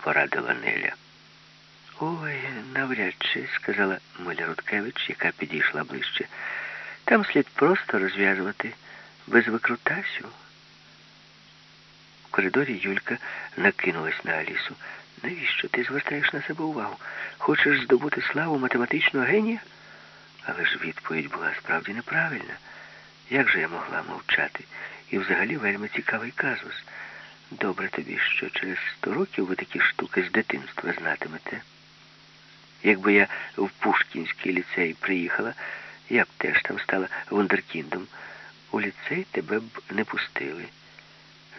порадила Неля. Ой, навряд чи, сказала Миля Рудкевич, яка підійшла ближче. Там слід просто розв'язувати без викрутасю. В коридорі Юлька накинулась на Алісу. Навіщо ти звертаєш на себе увагу? Хочеш здобути славу математичного генія? Але ж відповідь була справді неправильна. Як же я могла мовчати? І взагалі вельми цікавий казус. Добре тобі, що через сто років ви такі штуки з дитинства знатимете. Якби я в Пушкінський ліцей приїхала, я б теж там стала вундеркіндом. У ліцей тебе б не пустили,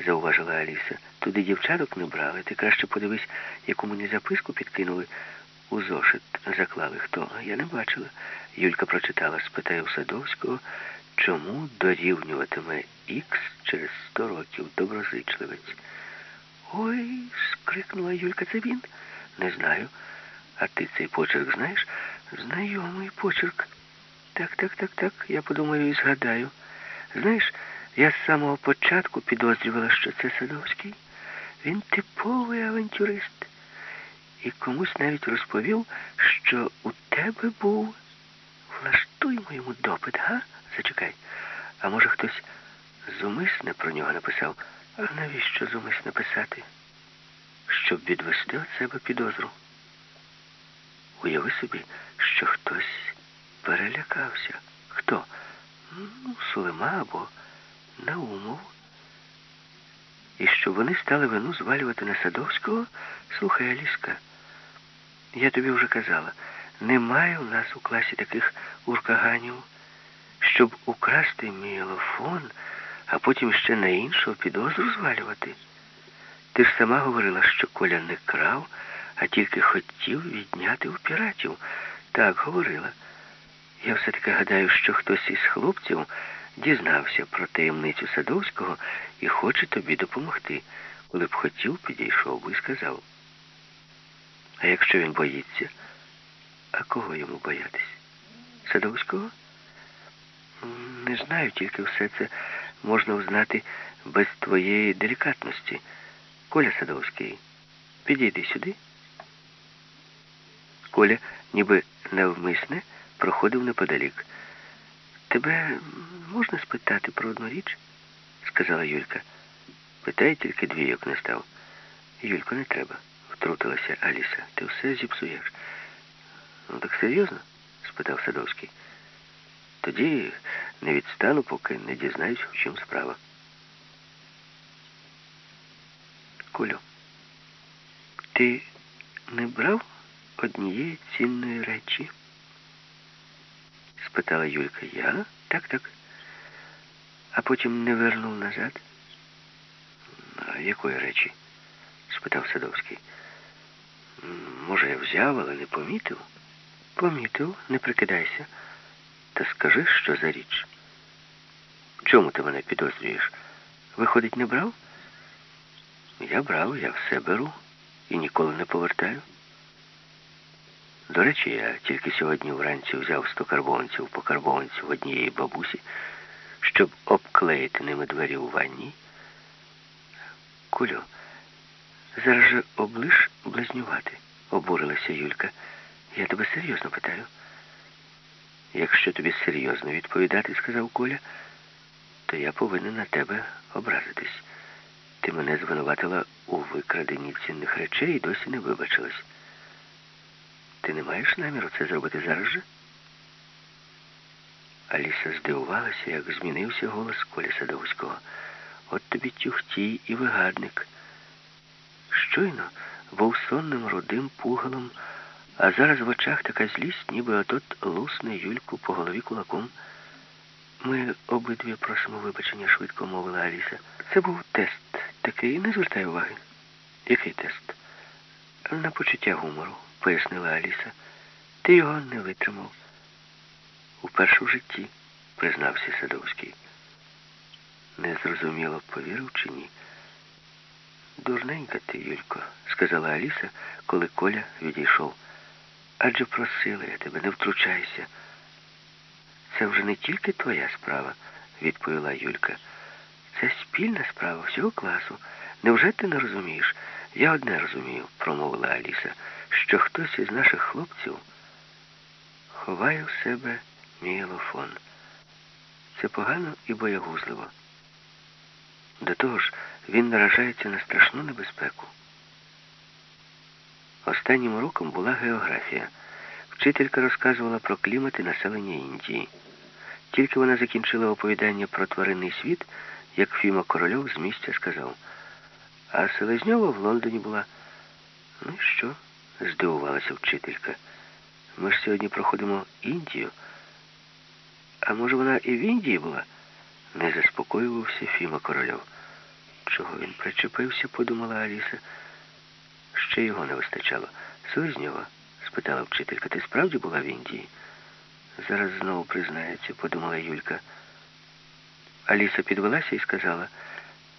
зауважила Аліса. Туди дівчаток не брали. Ти краще подивись, яку мені записку підкинули. У зошит заклали хто. Я не бачила. Юлька прочитала, спитає у Садовського, чому дорівнюватиме Ікс через сто років доброзичливець. Ой, скрикнула Юлька, це він? Не знаю. А ти цей почерк знаєш? Знайомий почерк. Так, так, так, так. Я подумаю і згадаю. Знаєш, я з самого початку підозрювала, що це Садовський. Він типовий авантюрист. І комусь навіть розповів, що у тебе був. Влаштуймо йому допит, га? Зачекай. А може хтось зумисне про нього написав? А навіщо зумисне писати? Щоб відвести від себе підозру. Уяви собі, що хтось перелякався. Хто? Ну, Сулема або Наумов. І щоб вони стали вину звалювати на Садовського, слухай, Аліска, я тобі вже казала, немає у нас у класі таких уркаганів, щоб украсти мілофон, а потім ще на іншого підозру звалювати. Ти ж сама говорила, що Коля не крав, а тільки хотів відняти у піратів. Так, говорила. Я все-таки гадаю, що хтось із хлопців дізнався про таємницю Садовського і хоче тобі допомогти. Коли б хотів, підійшов би і сказав. А якщо він боїться, а кого йому боятись? Садовського? Не знаю, тільки все це можна узнати без твоєї делікатності. Коля Садовський, підійди сюди. Коля, ніби навмисне, проходив неподалік. Тебе можна спитати про одну річ? сказала Юлька. Питай тільки двійок не став. Юлько, не треба, втрутилася Аліса. Ти все зіпсуєш. Ну так серйозно? спитав Садовський. Тоді не відстану, поки не дізнаюсь, в чому справа. Колю, ти не брав однієї цінної речі? спитала Юлька. Я? Так, так. А потім не вернув назад. А якої речі? спитав Садовський. Може, я взяв, але не помітив? Помітив, не прикидайся. Та скажи, що за річ. Чому ти мене підозрюєш? Виходить, не брав? Я брав, я все беру і ніколи не повертаю. До речі, я тільки сьогодні вранці взяв сто карбованців по карбованцю в однієї бабусі, щоб обклеїти ними двері у ванні. Кулю, зараз же облиш близнювати, обурилася Юлька. Я тебе серйозно питаю. Якщо тобі серйозно відповідати, сказав Коля, то я повинен на тебе образитись. Ти мене звинуватила у викраденні цінних речей і досі не вибачилась. Ти не маєш наміру це зробити зараз же? Аліса здивувалася, як змінився голос Колі Садовського. От тобі тюхтій і вигадник. Щойно був сонним рудим пугалом, а зараз в очах така злість, ніби отот лусне Юльку по голові кулаком. Ми обидві просимо вибачення, швидко мовила Аліса. Це був тест такий, не звертай уваги. Який тест? На почуття гумору, пояснила Аліса. Ти його не витримав. Уперше в житті, признався Садовський. Незрозуміло, повірив чи ні. Дурненька ти, Юлько, сказала Аліса, коли Коля відійшов. Адже просила я тебе, не втручайся. Це вже не тільки твоя справа, відповіла Юлька. Це спільна справа всього класу. Невже ти не розумієш? Я одне розумію, промовила Аліса, що хтось із наших хлопців ховає в себе мієлофон. Це погано і боягузливо. До того ж, він наражається на страшну небезпеку. Останнім уроком була географія. Вчителька розказувала про клімат і населення Індії. Тільки вона закінчила оповідання про тваринний світ, як Фіма Корольов з місця сказав. А Селезньова в Лондоні була. Ну і що? здивувалася вчителька. Ми ж сьогодні проходимо Індію. А може вона і в Індії була? Не заспокоювався Фіма Корольов. Чого він причепився, подумала Аліса. Ще його не вистачало. Селезньова? спитала вчителька. Ти справді була в Індії? Зараз знову признається, подумала Юлька. Аліса підвелася і сказала,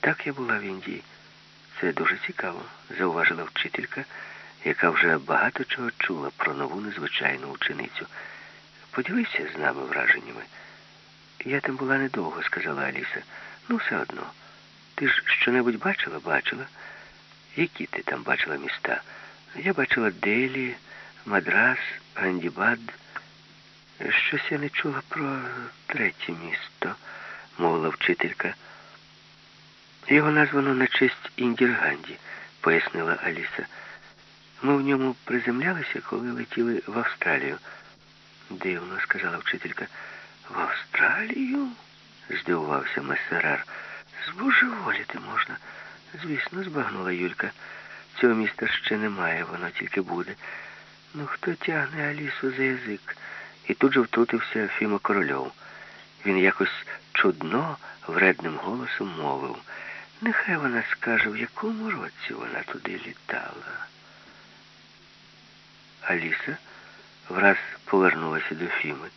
так я була в Індії. Це дуже цікаво, зауважила вчителька, яка вже багато чого чула про нову незвичайну ученицю. Поділися з нами враженнями. Я там була недовго, сказала Аліса. Ну, все одно. Ти ж що-небудь бачила? Бачила. Які ти там бачила міста? Я бачила Делі, Мадрас, Гандібад. Щось я не чула про третє місто, мовила вчителька. Його названо на честь Індірганді, пояснила Аліса. Ми в ньому приземлялися, коли летіли в Австралію. Дивно, сказала вчителька. В Австралію? здивувався месерар. Збожеволіти можна. Звісно, збагнула Юлька. Цього міста ще немає, воно тільки буде. Ну, хто тягне Алісу за язик? І тут же втрутився Фіма Корольов. Він якось чудно, вредним голосом мовив. Нехай вона скаже, в якому році вона туди літала. Аліса враз повернулася до Фіми.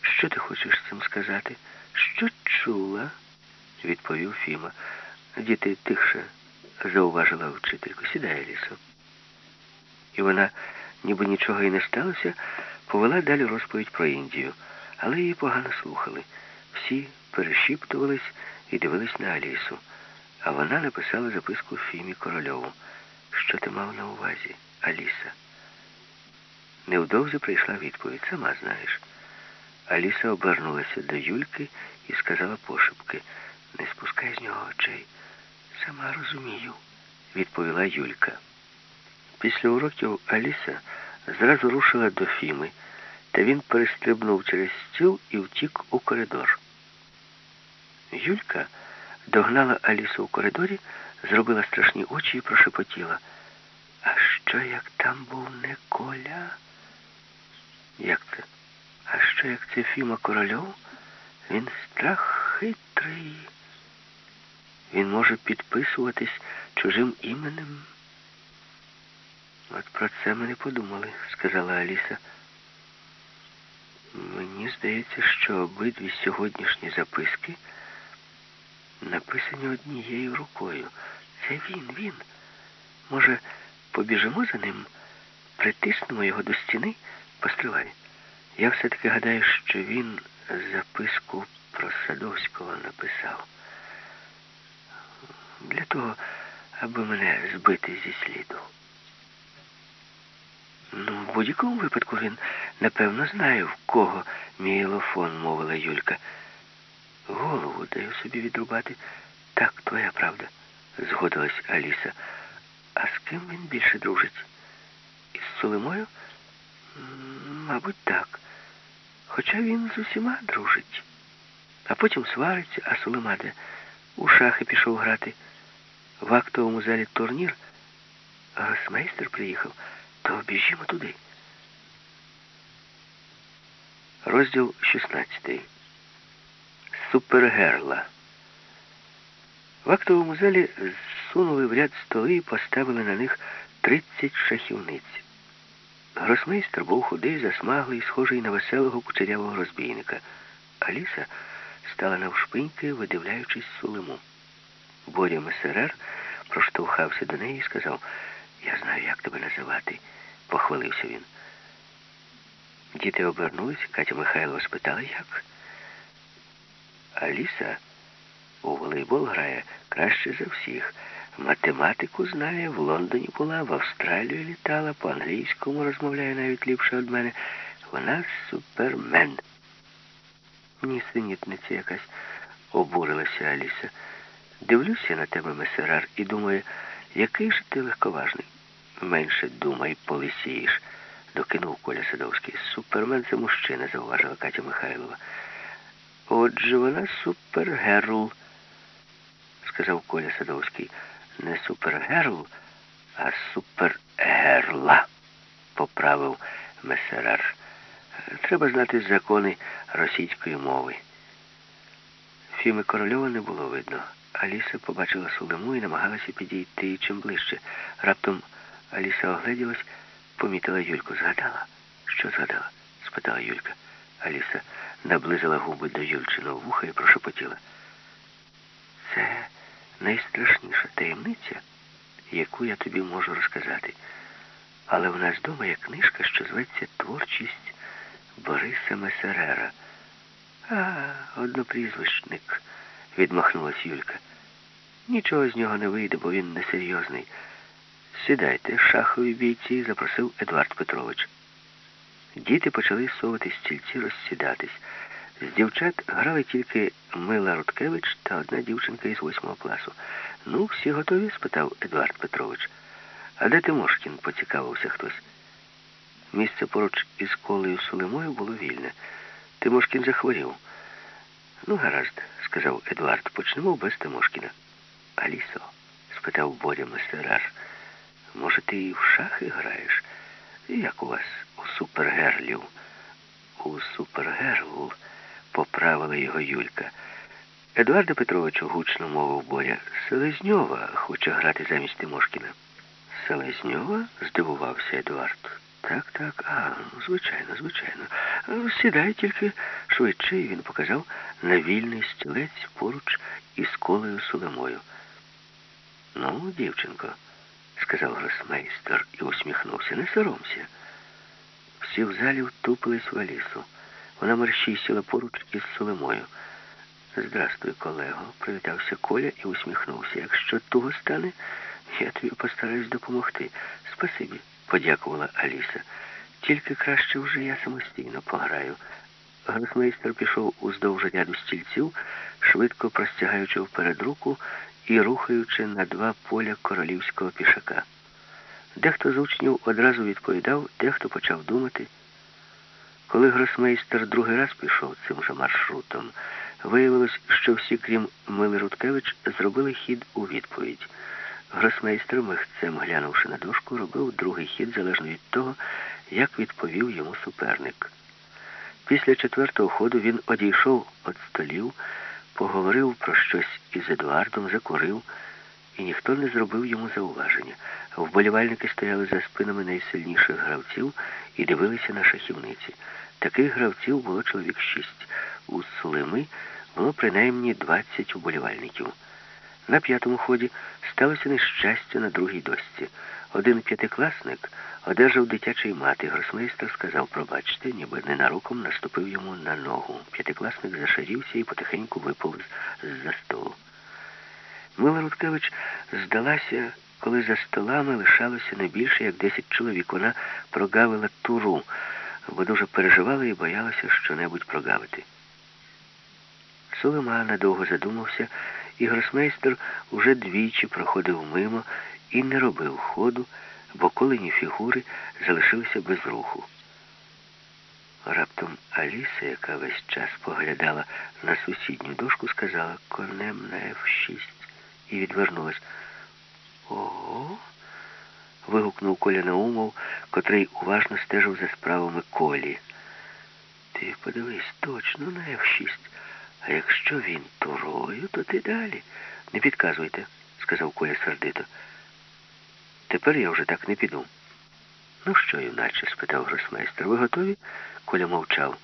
Що ти хочеш цим сказати? Що чула? відповів Фіма. Діти тихше, зауважила вчительку. Сідай, Алісо. І вона, ніби нічого і не сталося, повела далі розповідь про Індію, але її погано слухали. Всі перешіптувались і дивились на Алісу. А вона написала записку Фімі Корольову. Що ти мав на увазі, Аліса? Невдовзі прийшла відповідь, сама знаєш. Аліса обернулася до Юльки і сказала пошепки, не спускай з нього очей. Сама розумію, відповіла Юлька. Після уроків Аліса зразу рушила до Фіми, та він перестрибнув через стіл і втік у коридор. Юлька догнала Алісу у коридорі, зробила страшні очі і прошепотіла. А що, як там був не Коля? Як це? А що, як це Фіма Корольов? Він страх хитрий. Він може підписуватись чужим іменем. От про це ми не подумали, сказала Аліса. Мені здається, що обидві сьогоднішні записки написані однією рукою. Це він, він. Може, побіжимо за ним, притиснемо його до стіни, постривай. Я все-таки гадаю, що він записку про Садовського написав. Для того, аби мене збити зі сліду. Ну, в будь-якому випадку він, напевно, знає, в кого мій елофон, мовила Юлька. Голову даю собі відрубати. Так, твоя правда, згодилась Аліса. А з ким він більше дружить? Із Солимою? Мабуть, так. Хоча він з усіма дружить. А потім свариться, а Солима де у шахи пішов грати. В актовому залі турнір, а приїхав, то біжімо туди. Розділ 16 Супергерла. В актовому залі зсунули в ряд столи і поставили на них 30 шахівниць. Гросмейстер був худий, засмаглий, схожий на веселого кучерявого розбійника. Аліса стала навшпиньки, видивляючись сулиму. Боря Месерер проштовхався до неї і сказав, я знаю, як тебе називати, похвалився він. Діти обернулись, Катя Михайлова спитала, як. Аліса у волейбол грає краще за всіх. Математику знає, в Лондоні була, в Австралію літала, по-англійському розмовляє навіть ліпше від мене. Вона супермен. Нісенітниця якась обурилася Аліса. Дивлюся на тебе, месерар, і думаю, який же ти легковажний. Менше думай, полисієш, докинув Коля Садовський. Супермен це мужчина, зауважила Катя Михайлова. Отже, вона супергерл, сказав Коля Садовський. Не супергерл, а супергерла, поправив месерар. Треба знати закони російської мови. Фіми Корольова не було видно. Аліса побачила Сулиму і намагалася підійти чим ближче. Раптом Аліса огледілась, помітила Юльку. Згадала? Що згадала? спитала Юлька. Аліса наблизила губи до Юльчиного вуха і прошепотіла. Це найстрашніша таємниця, яку я тобі можу розказати. Але в нас вдома є книжка, що зветься Творчість Бориса Месерера. А, однопрізвищник, відмахнулась Юлька. Нічого з нього не вийде, бо він несерйозний. Сідайте, шахові бійці, запросив Едуард Петрович. Діти почали совати стільці розсідатись. З дівчат грали тільки Мила Рудкевич та одна дівчинка із восьмого класу. Ну, всі готові? спитав Едуард Петрович. А де Тимошкін? поцікавився хтось. Місце поруч із колею Сулимою було вільне. Тимошкін захворів. Ну, гаразд, сказав Едуард, почнемо без Тимошкіна. Алісо? спитав Боря Месерар. Може, ти і в шахи граєш? Як у вас у супергерлів? У супергерл, поправила його Юлька. Едуарда Петровичу гучно мовив Боря. Селезньова хоче грати замість Тимошкіна. Селезньова? здивувався Едуард. Так, так, а, звичайно, звичайно. Сідай тільки швидше, і він показав на вільний стілець поруч із колею Сулемою. Ну, дівчинко, сказав гросмейстер і усміхнувся. Не соромся. Всі в залі втупились в Алісу. Вона мерщій сіла поруч із Соломою. Здрастуй, колего, привітався Коля і усміхнувся. Якщо туго стане, я тобі постараюсь допомогти. Спасибі, подякувала Аліса. Тільки краще вже я самостійно пограю. Гросмейстер пішов уздовж ряду стільців, швидко простягаючи вперед руку і рухаючи на два поля королівського пішака. Дехто з учнів одразу відповідав, дехто почав думати. Коли гросмейстер другий раз пішов цим же маршрутом, виявилось, що всі, крім Мили Рудкевич, зробили хід у відповідь. Гросмейстер, михцем глянувши на дошку, робив другий хід залежно від того, як відповів йому суперник. Після четвертого ходу він одійшов від столів, поговорив про щось із Едуардом, закурив, і ніхто не зробив йому зауваження. Вболівальники стояли за спинами найсильніших гравців і дивилися на шахівниці. Таких гравців було чоловік шість. У Сулими було принаймні 20 вболівальників. На п'ятому ході сталося нещастя на другій дошці. Один п'ятикласник одержав дитячий мати. Гросмейстер сказав, пробачте, ніби ненароком наступив йому на ногу. П'ятикласник зашарівся і потихеньку випав з-за столу. Мила Рудкевич здалася, коли за столами лишалося не більше, як десять чоловік. Вона прогавила туру, бо дуже переживала і боялася що-небудь прогавити. Сулема надовго задумався, і гросмейстер уже двічі проходив мимо і не робив ходу, бо колені фігури залишилися без руху. Раптом Аліса, яка весь час поглядала на сусідню дошку, сказала конем на F6 і відвернулась. Ого. вигукнув Коля Наумов, котрий уважно стежив за справами Колі. Ти подивись точно на F6. А якщо він турою, то ти далі. Не підказуйте, сказав Коля сердито. Тепер я вже так не піду. Ну що, юначе? спитав гросмейстер. Ви готові? Коля мовчав.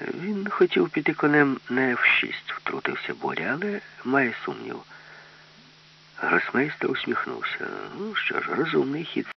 Він хотів піти конем на F6, втрутився Боря, але має сумнів. Гросмейстер усміхнувся. Ну що ж, розумний хід.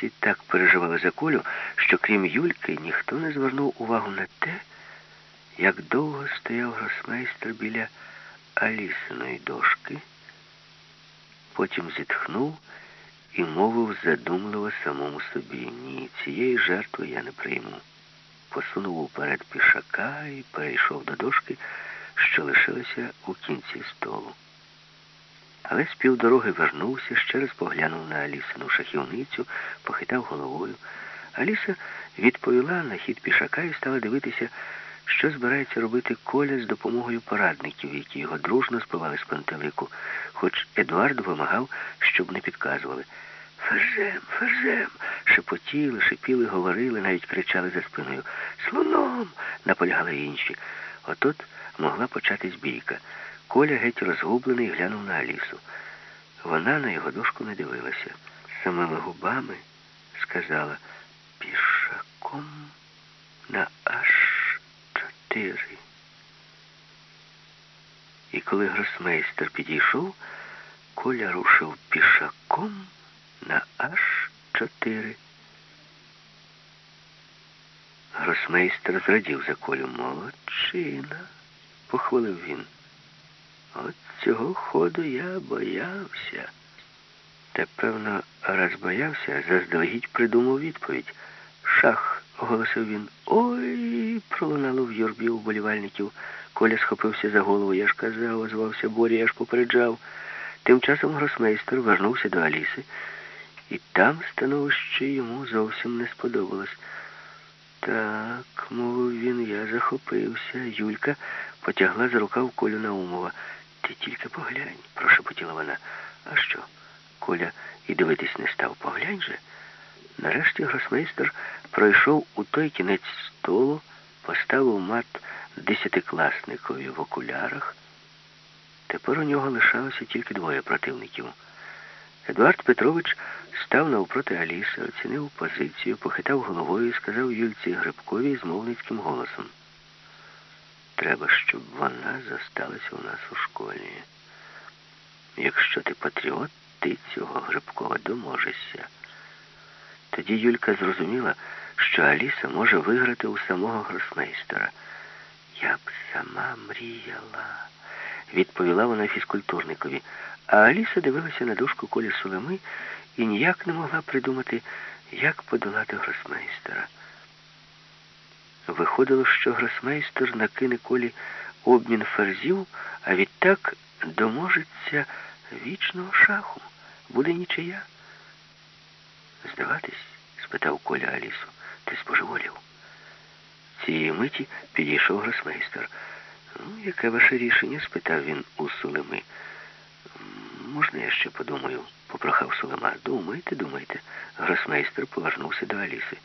Всі так переживали за Колю, що крім Юльки ніхто не звернув увагу на те, як довго стояв гросмейстер біля Алісиної дошки, потім зітхнув і мовив задумливо самому собі. Ні, цієї жертви я не прийму. Посунув уперед пішака і перейшов до дошки, що лишилася у кінці столу. Але з півдороги вернувся, ще раз поглянув на Алісину шахівницю, похитав головою. Аліса відповіла на хід пішака і стала дивитися, що збирається робити Коля з допомогою порадників, які його дружно збивали з пантелику, хоч Едуард вимагав, щоб не підказували. Ферзем, ферзем, шепотіли, шипіли, говорили, навіть кричали за спиною. Слоном, наполягали інші. Отут могла початись бійка. Коля геть розгублений глянув на Алісу. Вона на його дошку не дивилася. Самими губами сказала пішаком на аж чотири. І коли гросмейстер підійшов, Коля рушив пішаком на аж чотири. Гросмейстер зрадів за Колю. Молодчина, похвалив він. От цього ходу я боявся. Та, певно, раз боявся, заздалегідь придумав відповідь. Шах, оголосив він. Ой, пролунало в юрбі уболівальників. Коля схопився за голову. Я ж казав, озвався Боря, я ж попереджав. Тим часом гросмейстер вернувся до Аліси, і там становище йому зовсім не сподобалось. Так, мовив він, я захопився. Юлька потягла за рукав Колю Наумова. Ти тільки поглянь, прошепотіла вона. А що? Коля і дивитись не став. Поглянь же. Нарешті гросмейстер пройшов у той кінець столу, поставив мат десятикласникові в окулярах. Тепер у нього лишалося тільки двоє противників. Едуард Петрович став навпроти Аліси, оцінив позицію, похитав головою і сказав Юльці Грибковій змовницьким голосом. Треба, щоб вона зосталася у нас у школі. Якщо ти патріот, ти цього Грибкова доможешся. Тоді Юлька зрозуміла, що Аліса може виграти у самого гросмейстера. Я б сама мріяла, відповіла вона фізкультурникові. А Аліса дивилася на дошку колі Сулеми і ніяк не могла придумати, як подолати гросмейстера. Виходило, що гросмейстер накине колі обмін ферзів, а відтак доможеться вічного шаху. Буде нічия. Здаватись? спитав Коля Алісу. Ти споживолів. Цієї миті підійшов гросмейстер. Ну, яке ваше рішення? спитав він у Сулеми. Можна я ще подумаю? попрохав Сулема. Думайте, думайте. Гросмейстер повернувся до Аліси.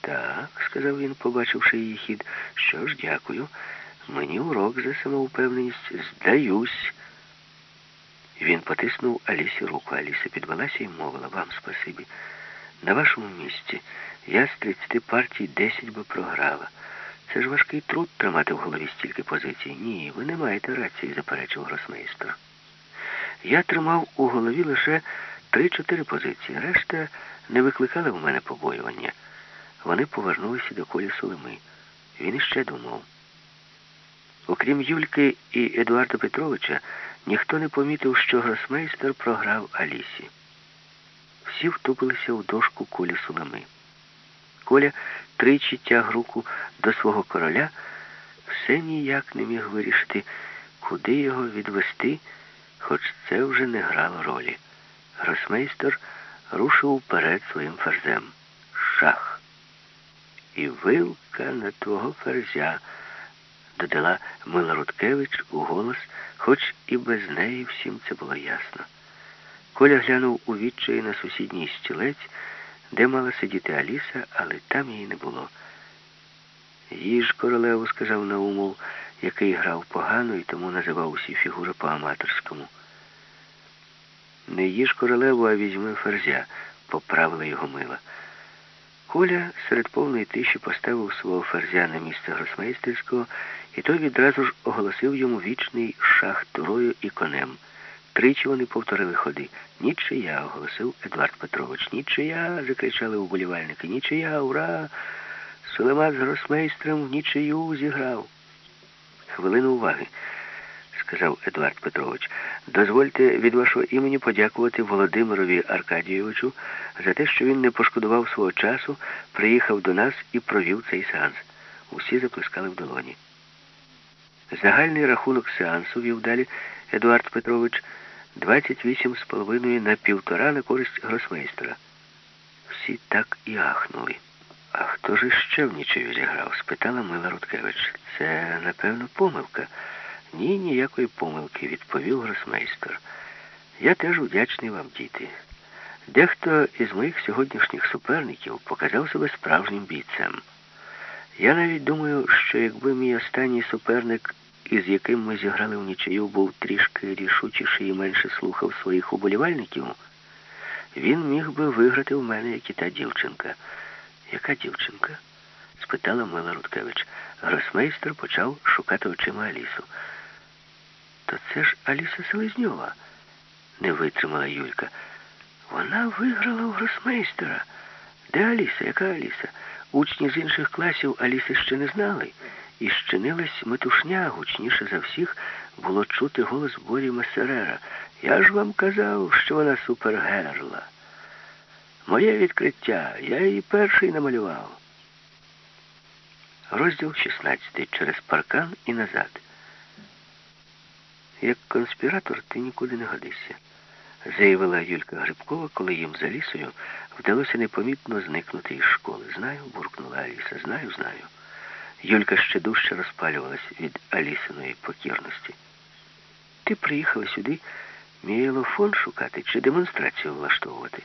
Так, сказав він, побачивши її хід. Що ж, дякую. Мені урок за самоупевненість. Здаюсь. Він потиснув Алісі руку. Аліса підвелася і мовила вам спасибі. На вашому місці я з 30 партій 10 би програла. Це ж важкий труд тримати в голові стільки позицій. Ні, ви не маєте рації, заперечив гросмейстер. Я тримав у голові лише 3-4 позиції. Решта не викликали в мене побоювання. Вони повернулися до колі Сулеми. Він іще думав. Окрім Юльки і Едуарда Петровича, ніхто не помітив, що гросмейстер програв Алісі. Всі втупилися у дошку колі Сулеми. Коля тричі тяг руку до свого короля, все ніяк не міг вирішити, куди його відвести, хоч це вже не грало ролі. Гросмейстер рушив вперед своїм ферзем. Шах. І вилка на твого ферзя, додала Мила Рудкевич у голос, хоч і без неї всім це було ясно. Коля глянув у відчаї на сусідній стілець, де мала сидіти Аліса, але там її не було. Їж королеву, сказав Наумов, який грав погано і тому називав усі фігури по-аматорському. Не їж королеву, а візьми ферзя, поправила його мила. Коля серед повної тиші поставив свого ферзя на місце гросмейстерського, і той відразу ж оголосив йому вічний шах турою і конем. Тричі вони повторили ходи. Нічия, оголосив Едуард Петрович. Нічия, закричали уболівальники. Нічия, ура! Сулемат з гросмейстром в нічию зіграв. Хвилину уваги, сказав Едуард Петрович. Дозвольте від вашого імені подякувати Володимирові Аркадійовичу за те, що він не пошкодував свого часу, приїхав до нас і провів цей сеанс. Усі заплескали в долоні. Загальний рахунок сеансу вів далі Едуард Петрович 28,5 на півтора на користь гросмейстера. Всі так і ахнули. А хто ж іще в нічию зіграв? спитала Мила Рудкевич. Це, напевно, помилка. Ні, ніякої помилки, відповів гросмейстер. Я теж вдячний вам, діти. Дехто із моїх сьогоднішніх суперників показав себе справжнім бійцем. Я навіть думаю, що якби мій останній суперник, із яким ми зіграли в нічию, був трішки рішучіший і менше слухав своїх уболівальників, він міг би виграти в мене, як і та дівчинка. Яка дівчинка? спитала Мила Рудкевич. Гросмейстер почав шукати очима Алісу. То це ж Аліса Селезньова, не витримала Юлька. Вона виграла у гросмейстера. Де Аліса? Яка Аліса? Учні з інших класів Аліси ще не знали. І щинилась метушня, гучніше за всіх було чути голос Борі Месерера. Я ж вам казав, що вона супергерла. Моє відкриття, я її перший намалював. Розділ 16. Через паркан і назад. Як конспіратор ти нікуди не годишся, заявила Юлька Грибкова, коли їм за лісою вдалося непомітно зникнути із школи. Знаю, буркнула Аліса. Знаю, знаю. Юлька ще дужче розпалювалась від Алісиної покірності. Ти приїхала сюди мієлофон шукати чи демонстрацію влаштовувати.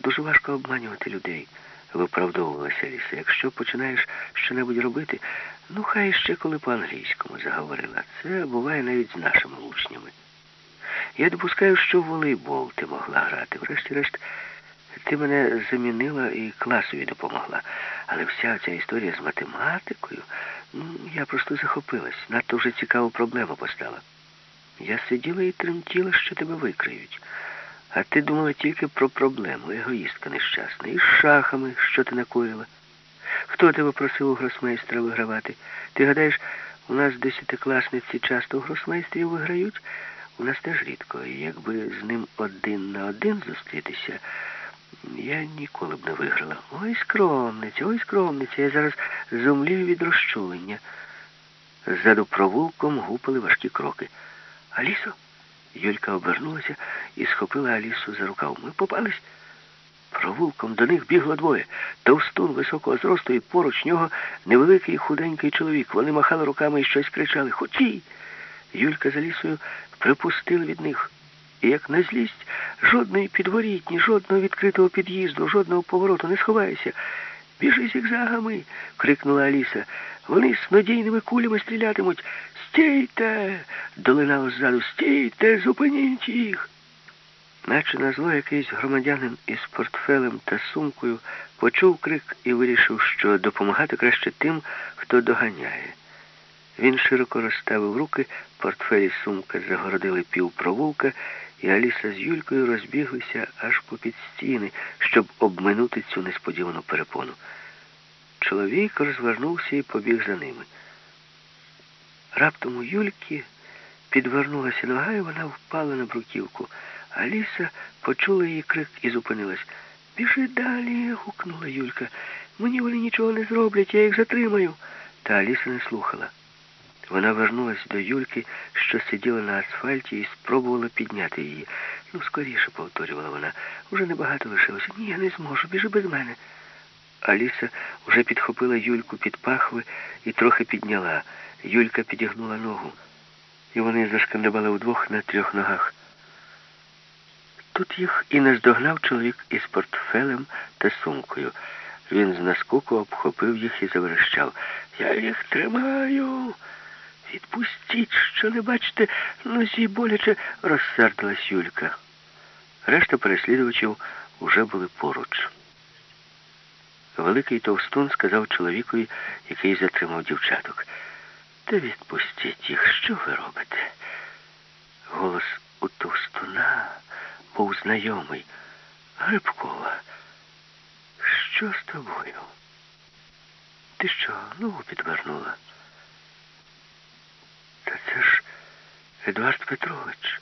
Дуже важко обманювати людей, виправдовувалася Аліса. Якщо починаєш щонебудь робити, ну хай ще коли по-англійському заговорила. Це буває навіть з нашими учнями. Я допускаю, що в волейбол ти могла грати. Врешті-решт, ти мене замінила і класові допомогла. Але вся ця історія з математикою, ну, я просто захопилась. Надто вже цікава проблема постала. Я сиділа і тремтіла, що тебе викриють. А ти думала тільки про проблему, егоїстка нещасна, і з шахами, що ти накоїла. Хто тебе просив у гросмейстра вигравати? Ти гадаєш, у нас десятикласниці часто у гросмейстрів виграють? У нас теж рідко. І якби з ним один на один зустрітися, я ніколи б не виграла. Ой, скромниця, ой, скромниця. Я зараз зумлію від розчулення. Ззаду провулком гупали важкі кроки. Алісо? Юлька обернулася і схопила Алісу за рукав. Ми попались. Провулком до них бігло двоє. Товстун високого зросту і поруч нього невеликий худенький чоловік. Вони махали руками і щось кричали. Хочі! Юлька за лісою припустила від них. І як на злість, жодної підворітні, жодного відкритого під'їзду, жодного повороту не сховайся. Біжи зігзагами, крикнула Аліса. Вони снодійними кулями стрілятимуть. Стійте! долинало ззаду. Стійте, зупиніть їх. Наче на зло якийсь громадянин із портфелем та сумкою почув крик і вирішив, що допомагати краще тим, хто доганяє. Він широко розставив руки, портфель і сумка загородили пів провулка, і Аліса з Юлькою розбіглися аж попід стіни, щоб обминути цю несподівану перепону. Чоловік розвернувся і побіг за ними. Раптом у Юльки підвернулася нога, і вона впала на бруківку. Аліса почула її крик і зупинилась. Біжи далі, гукнула Юлька. Мені вони нічого не зроблять, я їх затримаю. Та Аліса не слухала. Вона вернулась до Юльки, що сиділа на асфальті, і спробувала підняти її. Ну, скоріше, повторювала вона. Уже небагато лишилося. Ні, я не зможу, біжи без мене. Аліса вже підхопила Юльку під пахви і трохи підняла. Юлька підігнула ногу, і вони зашкандибали вдвох на трьох ногах. Тут їх і наздогнав чоловік із портфелем та сумкою. Він з наскоку обхопив їх і заверещав. Я їх тримаю. Відпустіть, що не бачите, нозі боляче, розсердилась Юлька. Решта переслідувачів уже були поруч. Великий товстун сказав чоловікові, який затримав дівчаток. Та відпустіть їх, що ви робите? Голос у товстуна був знайомий. Грибкова, що з тобою? Ти що, ногу підвернула? Та це ж Едуард Петрович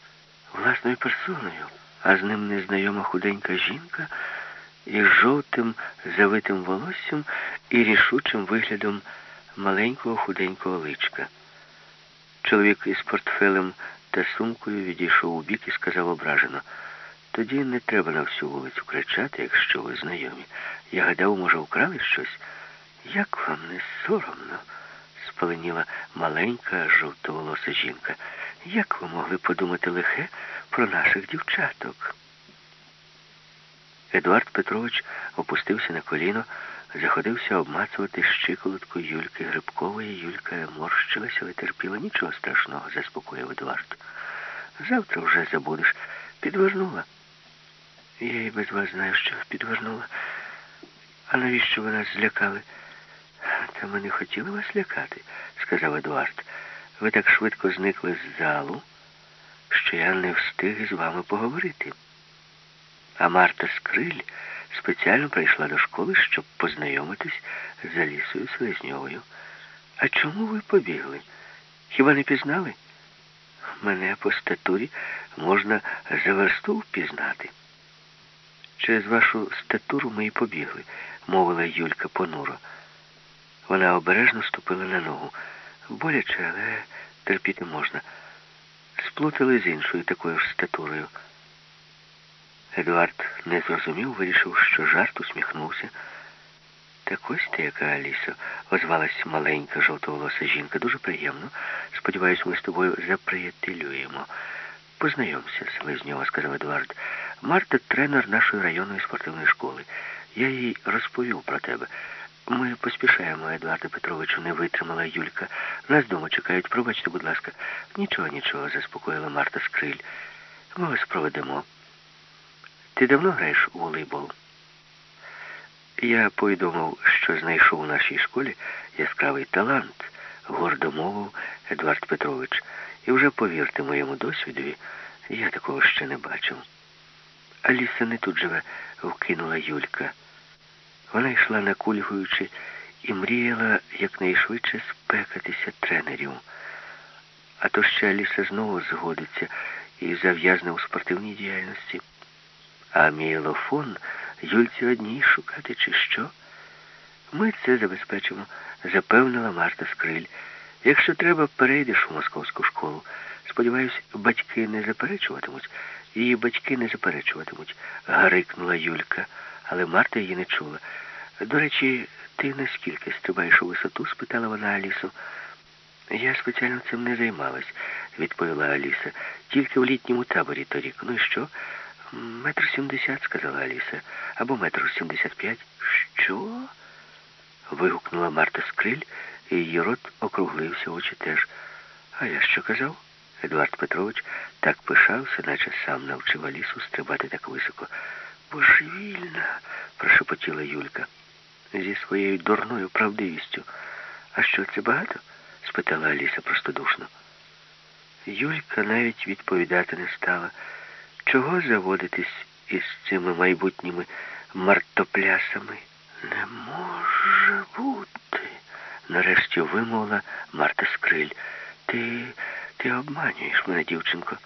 власною персоною, а з ним незнайома худенька жінка із жовтим завитим волоссям і рішучим виглядом маленького худенького личка. Чоловік із портфелем та сумкою відійшов у бік і сказав ображено. Тоді не треба на всю вулицю кричати, якщо ви знайомі. Я гадав, може, украли щось. Як вам не соромно? спаленіла маленька жовтоволоса жінка. Як ви могли подумати лихе про наших дівчаток? Едуард Петрович опустився на коліно, заходився обмацувати щиколотку Юльки Грибкової. Юлька морщилася, але терпіла. Нічого страшного, заспокоїв Едуард. Завтра вже забудеш. Підвернула. Я і без вас знаю, що підвернула. А навіщо ви нас злякали? Та ми не хотіли вас лякати, сказав Едуард. Ви так швидко зникли з залу, що я не встиг із вами поговорити. А Марта Скриль спеціально прийшла до школи, щоб познайомитись з Алісою Селезньовою. А чому ви побігли? Хіба не пізнали? Мене по статурі можна за версту впізнати. Через вашу статуру ми і побігли, мовила Юлька понуро. Вона обережно ступила на ногу. Боляче, але терпіти можна. Сплутали з іншою такою ж статурою. Едуард не зрозумів, вирішив, що жарт усміхнувся. Так ось ти, яка Алісо, озвалась маленька жовтоволоса жінка. Дуже приємно. Сподіваюсь, ми з тобою заприятелюємо. Познайомся, Селезньова, сказав Едуард. Марта тренер нашої районної спортивної школи. Я їй розповів про тебе. Ми поспішаємо, Едуарда Петровичу, не витримала Юлька. Нас вдома чекають, пробачте, будь ласка. Нічого, нічого, заспокоїла Марта Скриль. Ми вас проведемо. Ти давно граєш у волейбол? Я повідомив, що знайшов у нашій школі яскравий талант, гордо мовив Едуард Петрович. І вже, повірте моєму досвідові, я такого ще не бачив. Аліса не тут живе, вкинула Юлька. Вона йшла накульгуючи і мріяла якнайшвидше спекатися тренерів. А то ще Аліса знову згодиться і зав'язне у спортивній діяльності. А мієлофон Юльці одній шукати, чи що? Ми це забезпечимо, запевнила Марта Скриль. Якщо треба, перейдеш у московську школу. Сподіваюсь, батьки не заперечуватимуть. Її батьки не заперечуватимуть, гарикнула Юлька, але Марта її не чула. До речі, ти наскільки стрибаєш у висоту? спитала вона Алісу. Я спеціально цим не займалась, відповіла Аліса. Тільки в літньому таборі торік. Ну і що? Метр сімдесят, сказала Аліса. Або метр сімдесят п'ять. Що? вигукнула Марта Скриль, і її рот округлився, очі теж. А я що казав? Едуард Петрович так пишався, наче сам навчив Алісу стрибати так високо. Божевільна, прошепотіла Юлька зі своєю дурною правдивістю. А що це багато? спитала Аліса простодушно. Юлька навіть відповідати не стала. Чого заводитись із цими майбутніми мартоплясами? Не може бути, нарешті вимовила Марта Скриль. Ти ти обманюєш мене, дівчинко.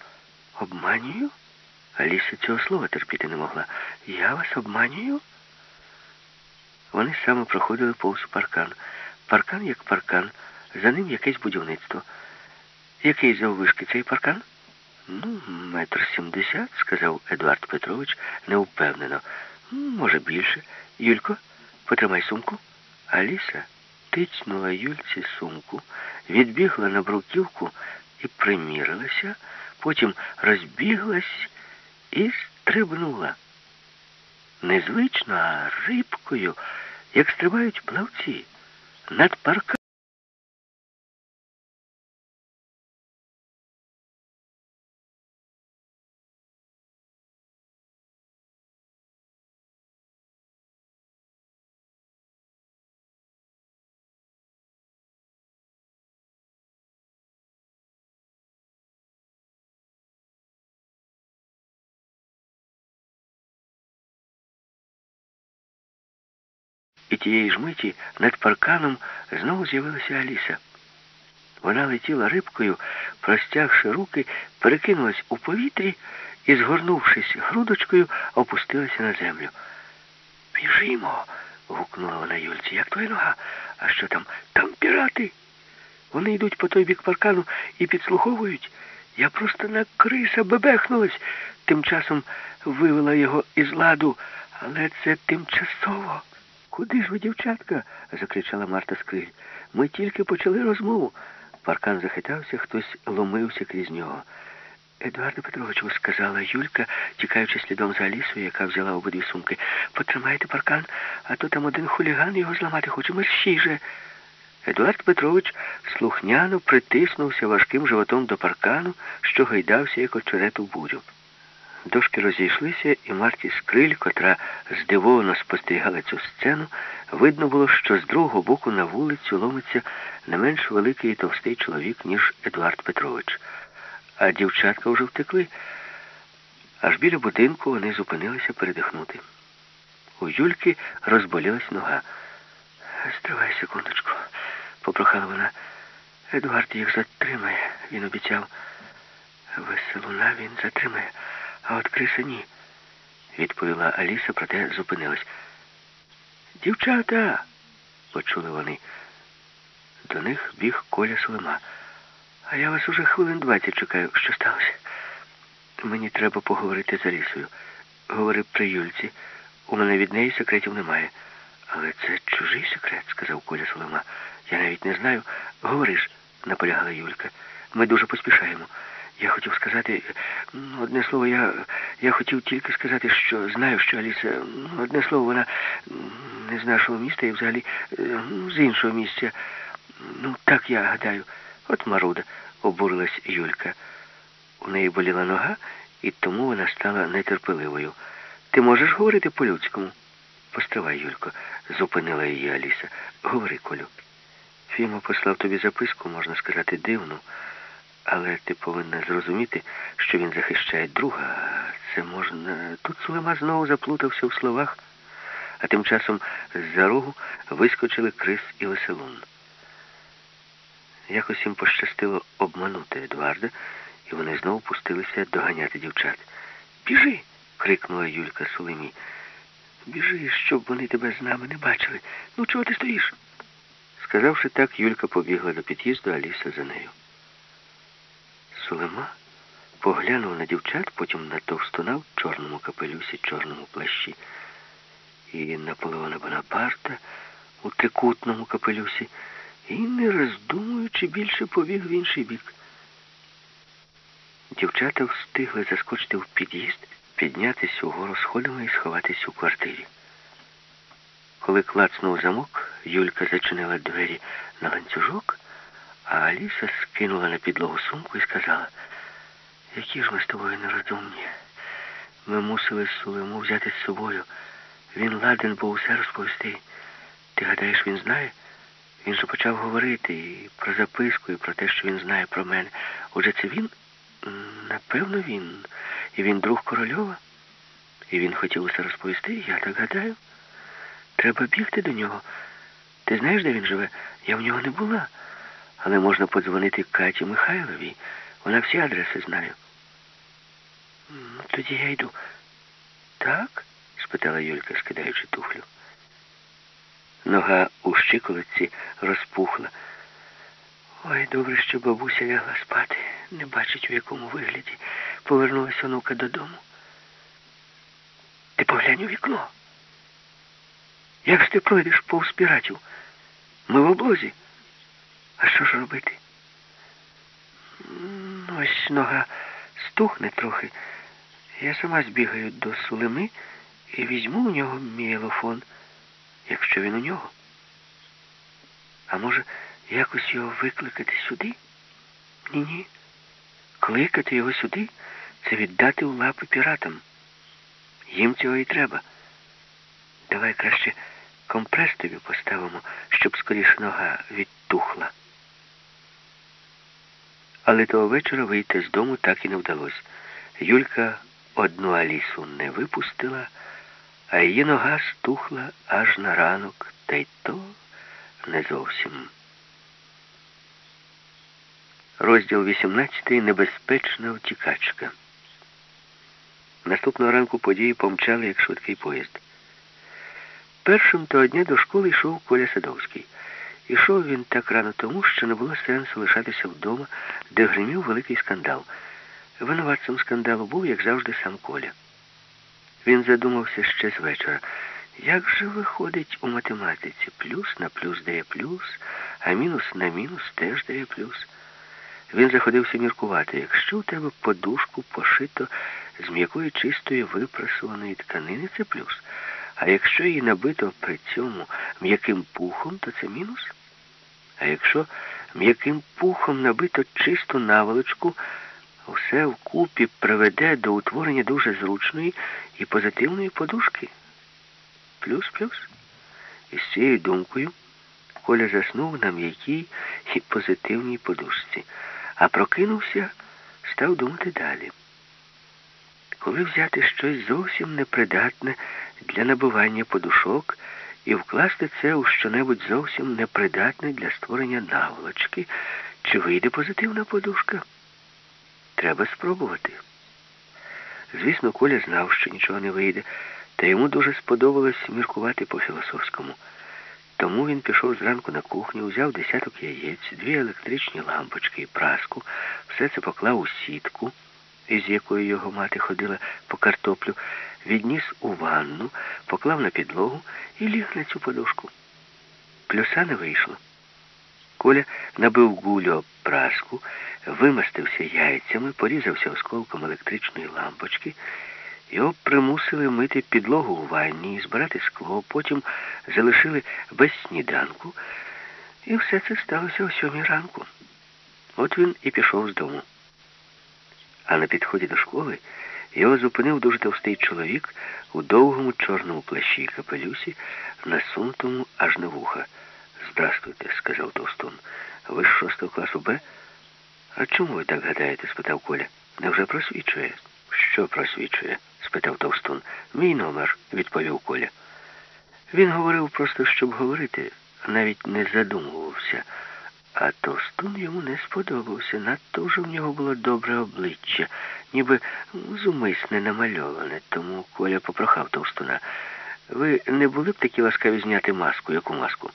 Обманюю? Аліса цього слова терпіти не могла. Я вас обманюю? Вони саме проходили повз паркан. Паркан як паркан, за ним якесь будівництво. Який заввишки цей паркан? Ну, метр сімдесят, сказав Едуард Петрович неупевнено. Може, більше. Юлько, потримай сумку. Аліса тицнула Юльці сумку, відбігла на бруківку і примірилася, потім розбіглась і стрибнула. Незвично, а рибкою, як стрибають плавці, над парком. І тієї ж миті над парканом знову з'явилася Аліса. Вона летіла рибкою, простягши руки, перекинулась у повітрі і, згорнувшись грудочкою, опустилася на землю. Біжімо. гукнула вона Юльці. Як твоя нога? А що там? Там пірати. Вони йдуть по той бік паркану і підслуховують. Я просто на криса бебехнулась. Тим часом вивела його із ладу, але це тимчасово. Куди ж ви, дівчатка? закричала Марта Скриль. Ми тільки почали розмову. Паркан захитався, хтось ломився крізь нього. Едуарде Петровичу, сказала Юлька, тікаючи слідом за Алісою, яка взяла обидві сумки. Потримайте паркан, а то там один хуліган його зламати хоче. Мерщій же. Едуард Петрович слухняно притиснувся важким животом до паркану, що гайдався, як очерет у бурю. Дошки розійшлися, і Марті Скриль, котра здивовано спостерігала цю сцену, видно було, що з другого боку на вулицю ломиться не менш великий і товстий чоловік, ніж Едуард Петрович. А дівчатка вже втекли. Аж біля будинку вони зупинилися передихнути. У Юльки розболілась нога. Стривай секундочку, попрохала вона. Едуард їх затримає, він обіцяв. Веселуна він затримає, а от криса ні, відповіла Аліса, проте зупинилась. Дівчата, почули вони. До них біг Коля Сулема. А я вас уже хвилин двадцять чекаю. Що сталося? Мені треба поговорити з Алісою. Говори при Юльці. У мене від неї секретів немає. Але це чужий секрет, сказав Коля Солома. Я навіть не знаю. Говориш, наполягала Юлька. Ми дуже поспішаємо. Я хотів сказати, ну, одне слово, я я хотів тільки сказати, що знаю, що Аліса, ну, одне слово, вона не з нашого міста і взагалі ну, з іншого місця. Ну, так я гадаю. От Маруда, обурилась Юлька. У неї боліла нога, і тому вона стала нетерпеливою. Ти можеш говорити по-людському? Постривай, Юлько, зупинила її Аліса. Говори, Колю. Фіма послав тобі записку, можна сказати, дивну, але ти повинна зрозуміти, що він захищає друга. Це можна. Тут Сулема знову заплутався в словах, а тим часом з-за рогу вискочили Крис і Веселун. Якось їм пощастило обманути Едуарда, і вони знову пустилися доганяти дівчат. Біжи. крикнула Юлька Сулемі. Біжи, щоб вони тебе з нами не бачили. Ну, чого ти стоїш? Сказавши так, Юлька побігла до під'їзду, Аліса за нею. Сулема поглянув на дівчат, потім на товстуна в чорному капелюсі, чорному плащі, і Наполеона Бонапарта у трикутному капелюсі, і, не роздумуючи, більше побіг в інший бік. Дівчата встигли заскочити в під'їзд, піднятися угору сходами і сховатись у квартирі. Коли клацнув замок, Юлька зачинила двері на ланцюжок, а Аліса скинула на підлогу сумку і сказала, які ж ми з тобою нерозумні. Ми мусили Сулему взяти з собою. Він ладен був усе розповісти. Ти гадаєш, він знає? Він же почав говорити і про записку, і про те, що він знає про мене. Отже, це він? Напевно, він. І він друг корольова. І він хотів усе розповісти, я так гадаю. Треба бігти до нього. Ти знаєш, де він живе? Я в нього не була. Але можна подзвонити Каті Михайловій. Вона всі адреси знає. Тоді я йду. Так? спитала Юлька, скидаючи туфлю. Нога у щиколиці розпухла. Ой, добре, що бабуся лягла спати. Не бачить, у якому вигляді. Повернулася онука додому. Ти поглянь у вікно. Як ж ти пройдеш повз піратів? Ми в облозі. А що ж робити? Ось нога стухне трохи. Я сама збігаю до Сулеми і візьму у нього мієлофон, якщо він у нього. А може, якось його викликати сюди? Ні-ні. Кликати його сюди це віддати у лапи піратам. Їм цього і треба. Давай краще компрес тобі поставимо, щоб скоріше нога відтухла. Але того вечора вийти з дому так і не вдалося. Юлька одну Алісу не випустила, а її нога стухла аж на ранок та й то не зовсім. Розділ 18. Небезпечна втікачка. Наступного ранку події помчали, як швидкий поїзд. Першим того дня до школи йшов Коля Садовський. Ішов він так рано тому, що не було сенсу лишатися вдома, де гримів великий скандал. Винуватцем скандалу був, як завжди, сам Коля. Він задумався ще з вечора. Як же виходить у математиці? Плюс на плюс дає плюс, а мінус на мінус теж дає плюс. Він заходився міркувати, якщо у тебе подушку пошито з м'якої чистої випрасуваної тканини, це плюс. А якщо її набито при цьому м'яким пухом, то це мінус. А якщо м'яким пухом набито чисту наволочку, все вкупі приведе до утворення дуже зручної і позитивної подушки. Плюс-плюс. І з цією думкою Коля заснув на м'якій і позитивній подушці, а прокинувся, став думати далі. Коли взяти щось зовсім непридатне для набивання подушок і вкласти це у щонебудь зовсім непридатне для створення наволочки, чи вийде позитивна подушка? Треба спробувати. Звісно, Коля знав, що нічого не вийде, та йому дуже сподобалось міркувати по-філософському. Тому він пішов зранку на кухню, взяв десяток яєць, дві електричні лампочки і праску, все це поклав у сітку, із якою його мати ходила по картоплю, відніс у ванну, поклав на підлогу і ліг на цю подушку. Плюса не вийшло. Коля набив гулю праску, вимастився яйцями, порізався осколком електричної лампочки. Його примусили мити підлогу у ванні і збирати скло, потім залишили без сніданку. І все це сталося о сьомій ранку. От він і пішов з дому. А на підході до школи його зупинив дуже товстий чоловік у довгому чорному плащі і капелюсі, насунутому аж на вуха. Здрастуйте, сказав Товстун. Ви з шостого класу Б? А чому ви так гадаєте? спитав Коля. Невже просвічує? Що просвічує? спитав Товстун. Мій номер, відповів Коля. Він говорив просто, щоб говорити, навіть не задумувався. А Товстун йому не сподобався. Надто вже в нього було добре обличчя, ніби зумисне намальоване, тому Коля попрохав Товстуна. Ви не були б такі ласкаві зняти маску, яку маску,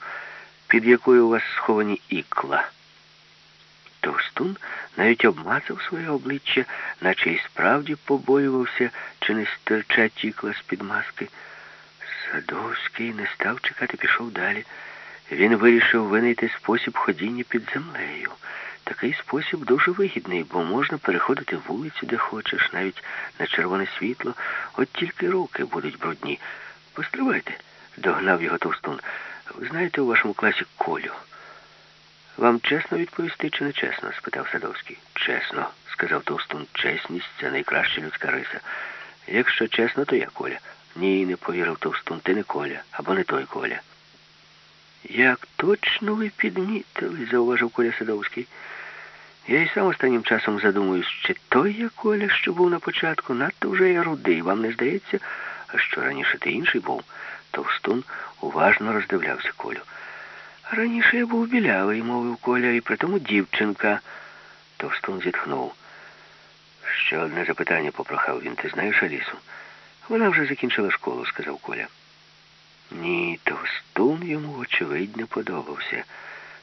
під якою у вас сховані ікла? Товстун навіть обмацав своє обличчя, наче і справді побоювався, чи не стирчать ікла з-під маски. Садовський не став чекати, пішов далі. Він вирішив винайти спосіб ходіння під землею. Такий спосіб дуже вигідний, бо можна переходити вулицю, де хочеш, навіть на червоне світло, от тільки руки будуть брудні. Постривайте, догнав його Товстун. Ви знаєте у вашому класі Колю? Вам чесно відповісти чи не чесно? спитав Садовський. Чесно, сказав Товстун. Чесність це найкраща людська риса. Якщо чесно, то я Коля. Ні, не повірив Товстун, ти не Коля, або не той Коля. Як точно ви підмітили, зауважив Коля Садовський. Я і сам останнім часом задумуюсь, чи той я Коля, що був на початку, надто вже я рудий. Вам не здається, а що раніше ти інший був? Товстун уважно роздивлявся Колю. Раніше я був білявий, мовив Коля, і притому дівчинка. Товстун зітхнув. Ще одне запитання попрохав він. Ти знаєш Алісу? Вона вже закінчила школу, сказав Коля. Ні, Товстун йому, вочевидь, не подобався.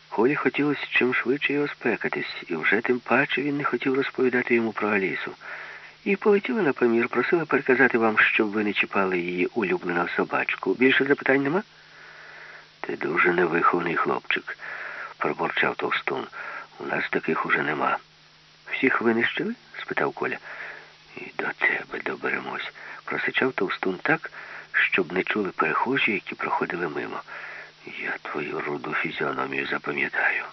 Колі хотілося чим швидше його спекатись, і вже тим паче він не хотів розповідати йому про Алісу. І полетіли на помір, просили переказати вам, щоб ви не чіпали її улюблену собачку. Більше запитань нема? Ти дуже невихований хлопчик, проборчав Товстун. У нас таких уже нема. Всіх винищили? спитав Коля. І до тебе доберемось, просичав Товстун так, щоб не чули перехожі, які проходили мимо. Я твою руду фізіономію запам'ятаю.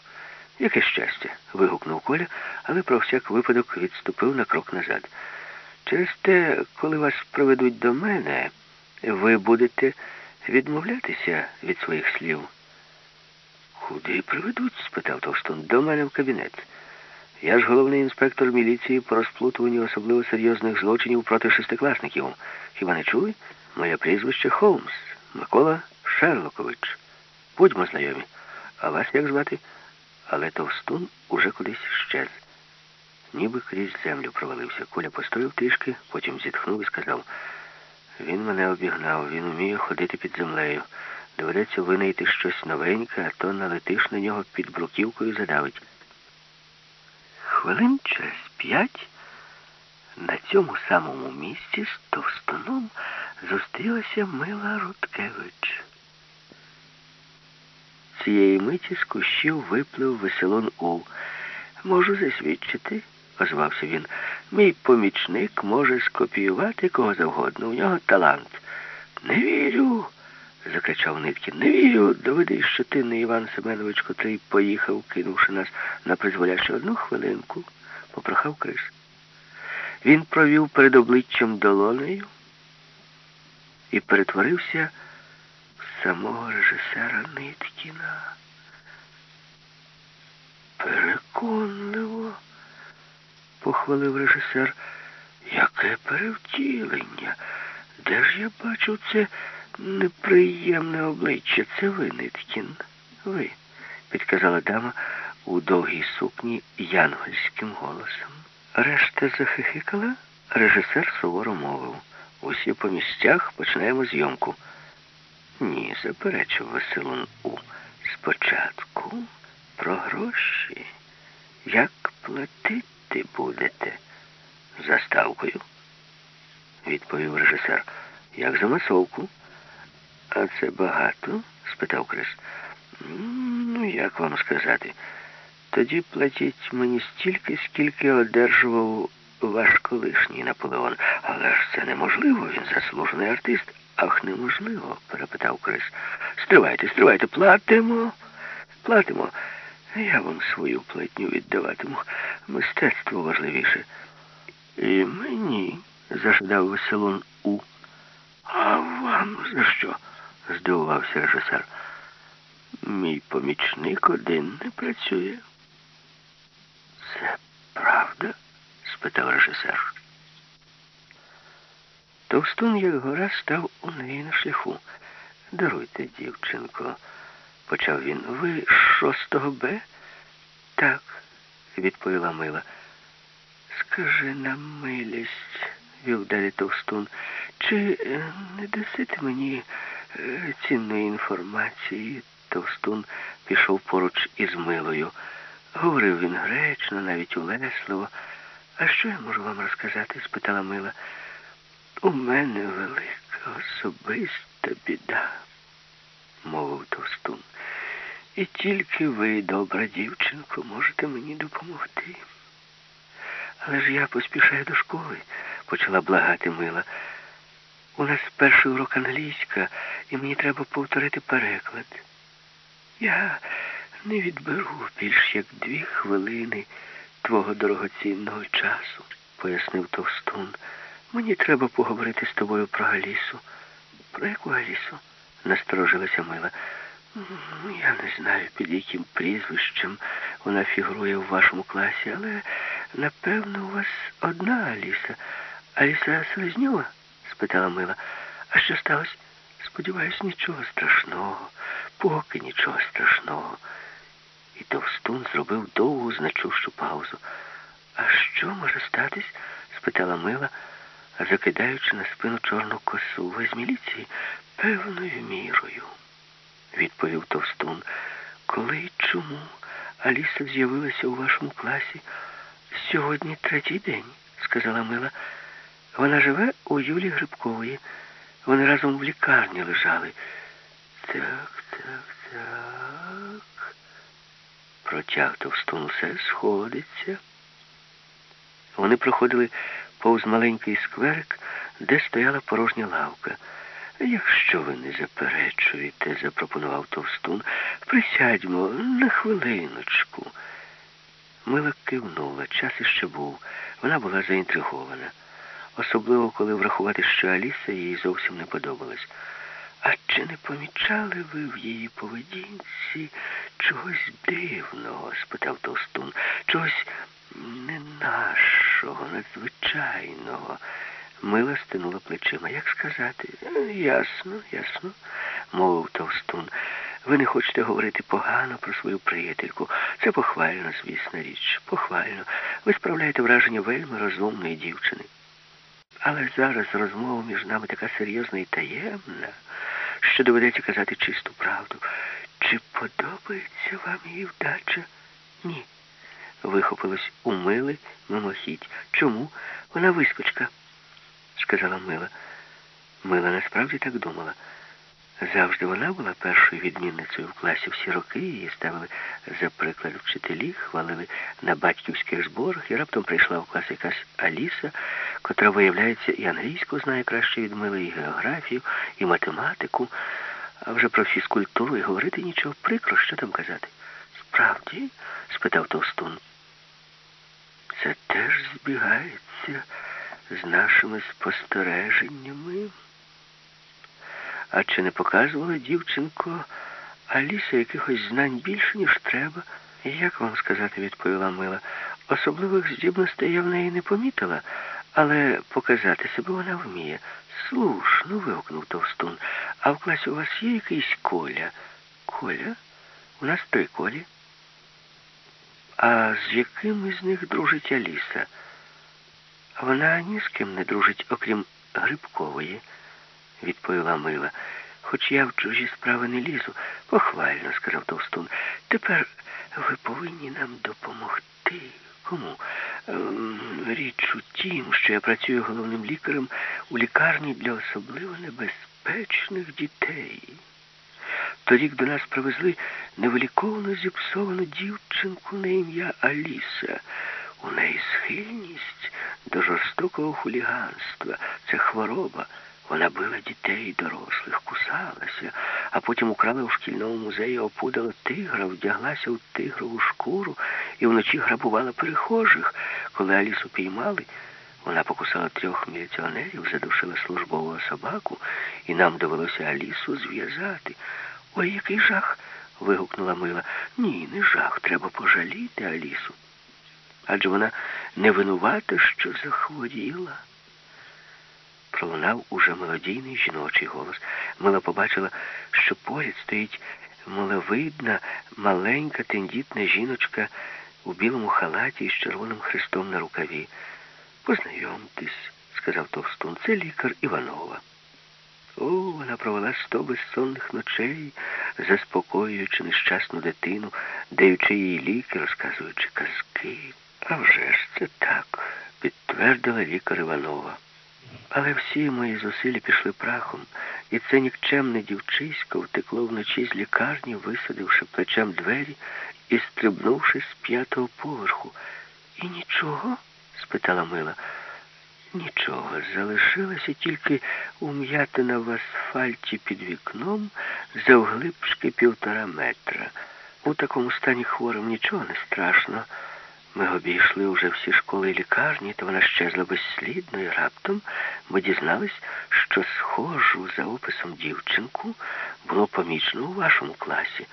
Яке щастя. вигукнув Коля, але про всяк випадок відступив на крок назад. Через те, коли вас проведуть до мене, ви будете відмовлятися від своїх слів. Куди приведуть? спитав Товстун. До мене в кабінет. Я ж головний інспектор міліції по розплутуванню особливо серйозних злочинів проти шестикласників. Хіба не чули? Моє прізвище Холмс, Микола Шерлокович. Будьмо знайомі. А вас як звати? Але товстун уже кудись щез. Ніби крізь землю провалився. Коля постояв трішки, потім зітхнув і сказав. Він мене обігнав, він уміє ходити під землею. Доведеться винайти щось новеньке, а то налетиш на нього під бруківкою задавить. Хвилин через п'ять на цьому самому місці з товстоном зустрілася Мила Рудкевич. Цієї миті з кущів виплив веселон У. Можу засвідчити, озвався він. Мій помічник може скопіювати кого завгодно. У нього талант. Не вірю, закричав Ниткін. Не вірю. Доведи, що ти не Іван Семенович, котрий поїхав, кинувши нас на призволяще одну хвилинку, попрохав Крис. Він провів перед обличчям долонею і перетворився в самого режисера Ниткіна. Переконливо, похвалив режисер. Яке перевтілення? Де ж я бачу це неприємне обличчя? Це ви, Ниткін. Ви, підказала дама у довгій сукні янгольським голосом. Решта захихикала, режисер суворо мовив. Усі по місцях починаємо зйомку. Ні, заперечив Василун У. Спочатку про гроші. Як платити будете? Заставкою, відповів режисер. Як за масовку. А це багато? спитав Крис. Ну, як вам сказати? Тоді платіть мені стільки, скільки одержував ваш колишній Наполеон. Але ж це неможливо, він заслужений артист. Ах, неможливо, перепитав Крис. Стривайте, стривайте, платимо. Платимо. Я вам свою платню віддаватиму. Мистецтво важливіше. І мені, зажадав веселон У. А вам за що? здивувався режисер. Мій помічник один не працює. Правда? спитав режисер. Товстун, як гора, став у неї на шляху. Даруйте, дівчинко, почав він. Ви з шостого Б? Так, відповіла Мила. Скажи нам милість, вів далі Товстун, чи е, не дасите мені е, цінної інформації? Товстун пішов поруч із Милою. Говорив він гречно, навіть улесливо. А що я можу вам розказати? спитала Мила. У мене велика особиста біда, мовив Товстун. І тільки ви, добра дівчинко, можете мені допомогти. Але ж я поспішаю до школи, почала благати Мила. У нас перший урок англійська, і мені треба повторити переклад. Я не відберу більш як дві хвилини твого дорогоцінного часу, пояснив Товстун. Мені треба поговорити з тобою про Галісу. Про яку Галісу? насторожилася Мила. Я не знаю, під яким прізвищем вона фігурує в вашому класі, але напевно у вас одна Аліса. Аліса Селезньова? спитала Мила. А що сталося? Сподіваюсь, нічого страшного, поки нічого страшного. І Товстун зробив довгу значущу паузу. А що може статись? спитала Мила, закидаючи на спину чорну косу. Ви міліції певною мірою, відповів Товстун. Коли і чому Аліса з'явилася у вашому класі? Сьогодні третій день, сказала Мила. Вона живе у Юлі Грибкової. Вони разом в лікарні лежали. Так, так, так. Протяг Товстун все сходиться. Вони проходили повз маленький скверик, де стояла порожня лавка. Якщо ви не заперечуєте, запропонував Товстун, присядьмо на хвилиночку. Мила кивнула, час іще був. Вона була заінтригована. Особливо, коли врахувати, що Аліса їй зовсім не подобалась. А чи не помічали ви в її поведінці чогось дивного? спитав Товстун. Чогось не нашого, надзвичайного. Мила стинула плечима. Як сказати? Ясно, ясно, мовив Товстун. Ви не хочете говорити погано про свою приятельку. Це похвально, звісна річ. Похвально. Ви справляєте враження вельми розумної дівчини. Але зараз розмова між нами така серйозна і таємна, що доведеться казати чисту правду. Чи подобається вам її вдача? Ні. Вихопилось у Мили мимохідь. Чому? Вона вискочка, сказала Мила. Мила насправді так думала. Завжди вона була першою відмінницею в класі всі роки, її ставили за приклад вчителі, хвалили на батьківських зборах, і раптом прийшла в клас якась Аліса, котра, виявляється, і англійську знає краще від мили, і географію, і математику, а вже про фізкультуру і говорити нічого прикро, що там казати. Справді? спитав Товстун. Це теж збігається з нашими спостереженнями. А чи не показувала дівчинко Аліса якихось знань більше, ніж треба? Як вам сказати, відповіла Мила. Особливих здібностей я в неї не помітила, але показати себе вона вміє. Слушно, вигукнув Товстун. А в класі у вас є якийсь коля? Коля? У нас три колі. А з яким із них дружить Аліса? Вона ні з ким не дружить, окрім Грибкової відповіла Мила. Хоч я в чужі справи не лізу. Похвально, сказав Товстун. Тепер ви повинні нам допомогти. Кому? Ем, річ у тім, що я працюю головним лікарем у лікарні для особливо небезпечних дітей. Торік до нас привезли невиліковно зіпсовану дівчинку на ім'я Аліса. У неї схильність до жорстокого хуліганства. Це хвороба. Вона била дітей і дорослих, кусалася, а потім украла у шкільному музеї, опудала тигра, вдяглася у тигрову шкуру і вночі грабувала перехожих. Коли Алісу піймали, вона покусала трьох міліціонерів, задушила службового собаку, і нам довелося Алісу зв'язати. Ой, який жах. вигукнула Мила. Ні, не жах. Треба пожаліти Алісу. Адже вона не винувата, що захворіла пролунав уже мелодійний жіночий голос. Мила побачила, що поряд стоїть миловидна, маленька, тендітна жіночка у білому халаті з червоним хрестом на рукаві. Познайомтесь, сказав Товстун, це лікар Іванова. О, вона провела сто безсонних ночей, заспокоюючи нещасну дитину, даючи їй ліки, розказуючи казки. А вже ж це так, підтвердила лікар Іванова. Але всі мої зусилля пішли прахом, і це нікчемне дівчисько втекло вночі з лікарні, висадивши плечем двері і стрибнувши з п'ятого поверху. І нічого? спитала Мила. Нічого, залишилося тільки ум'ятина в асфальті під вікном завглибшки півтора метра. У такому стані хворим нічого не страшно. Ми обійшли уже всі школи і лікарні, то вона щезла безслідно і раптом ми дізнались, що схожу за описом дівчинку було помічно у вашому класі.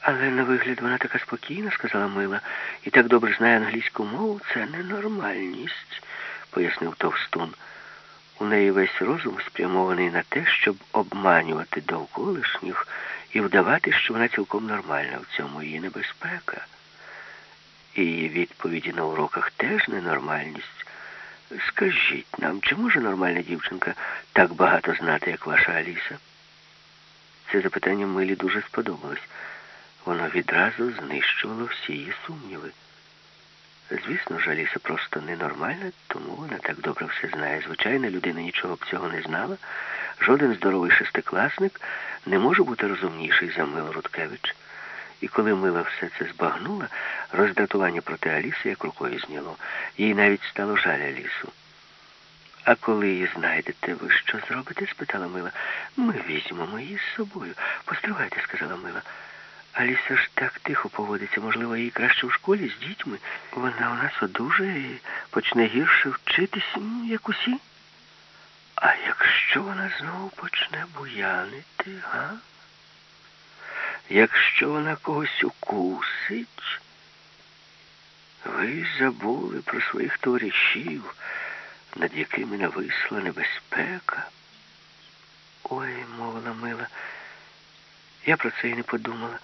Але на вигляд вона така спокійна, сказала Мила, і так добре знає англійську мову, це ненормальність, пояснив Товстун. У неї весь розум спрямований на те, щоб обманювати довколишніх і вдавати, що вона цілком нормальна в цьому її небезпека. І відповіді на уроках теж ненормальність. Скажіть нам, чи може нормальна дівчинка так багато знати, як ваша Аліса? Це запитання Милі дуже сподобалось. Воно відразу знищувало всі її сумніви. Звісно ж, Аліса просто ненормальна, тому вона так добре все знає. Звичайна людина нічого б цього не знала. Жоден здоровий шестикласник не може бути розумніший за Милу Рудкевич. І коли Мила все це збагнула, роздратування проти Аліси як рукою зняло. Їй навіть стало жаль Алісу. А коли її знайдете, ви що зробите? спитала Мила. Ми візьмемо її з собою. Постривайте, сказала Мила. Аліса ж так тихо поводиться, можливо, їй краще в школі з дітьми. Вона у нас одужає і почне гірше вчитись, як усі. А якщо вона знову почне буянити, га? Якщо вона когось укусить, ви забули про своїх товаришів, над якими нависла небезпека. Ой, мовила мила, Я про це і не подумала.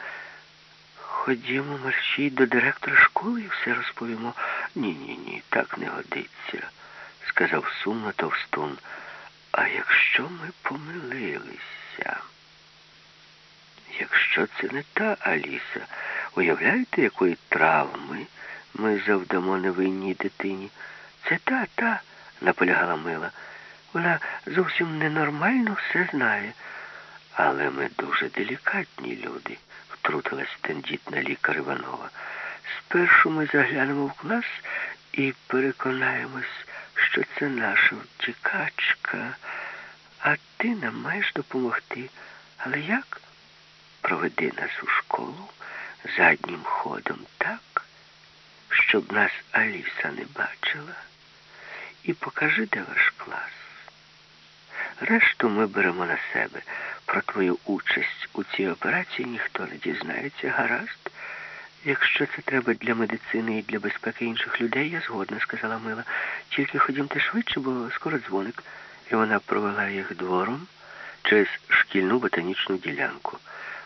Ходімо, мерщій до директора школи і все розповімо. Ні-ні ні, так не годиться, сказав сумно товстун. А якщо ми помилилися? Якщо це не та Аліса, уявляєте, якої травми ми завдамо невинній дитині? Це та, та, наполягала Мила. Вона зовсім ненормально все знає. Але ми дуже делікатні люди, втрутилась тендітна лікар Іванова. Спершу ми заглянемо в клас і переконаємось, що це наша втікачка, а ти нам маєш допомогти. Але як? Проведи нас у школу заднім ходом так, щоб нас Аліса не бачила, і покажи, де ваш клас. Решту ми беремо на себе. Про твою участь у цій операції ніхто не дізнається, гаразд. Якщо це треба для медицини і для безпеки інших людей, я згодна, сказала Мила. Тільки ходімте швидше, бо скоро дзвоник. І вона провела їх двором через шкільну ботанічну ділянку.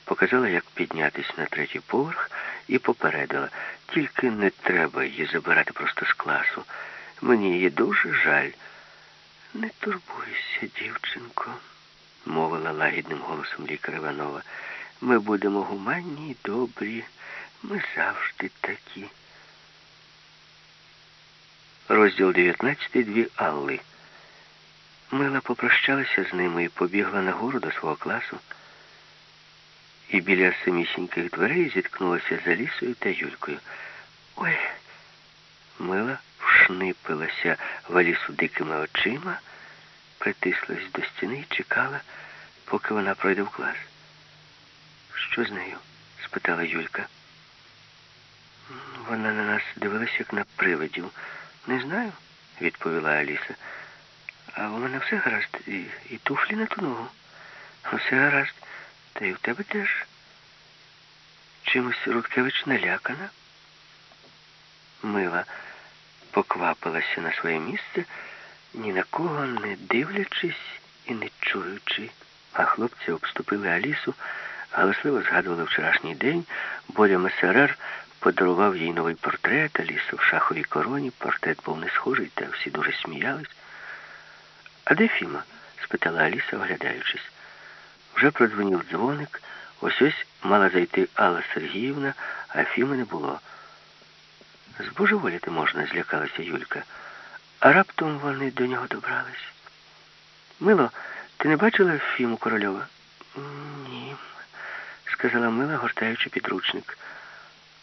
Показала, як піднятися на третій поверх, і попередила. Тільки не треба її забирати просто з класу. Мені її дуже жаль. Не турбуйся, дівчинко, мовила лагідним голосом лікар Іванова. Ми будемо гуманні й добрі. Ми завжди такі. Розділ 19. Дві Алли. Мила попрощалася з ними і побігла нагору до свого класу. І біля самісіньких дверей зіткнулася з Алісою та Юлькою. Ой, Мила вшнипилася в Алісу дикими очима, притислась до стіни і чекала, поки вона пройде в клас. Що з нею? спитала Юлька. Вона на нас дивилася, як на привидів. Не знаю, відповіла Аліса. А у мене все гаразд, і, і туфлі на ту ногу. Все гаразд. Та й в тебе теж. Чимось Рудкевич налякана. Мила поквапилася на своє місце, ні на кого не дивлячись і не чуючи. А хлопці обступили Алісу, галасливо згадували вчорашній день. Боря Месерер подарував їй новий портрет, Алісу в шаховій короні. Портрет був не схожий, та всі дуже сміялись. А де Фіма? спитала Аліса, оглядаючись. Вже продзвонив дзвоник, ось ось мала зайти Алла Сергіївна, а Фіми не було. Збожеволіти можна, злякалася Юлька. А раптом вони до нього добрались. Мило, ти не бачила Фіму Корольова? Ні, сказала Мила, гортаючи підручник.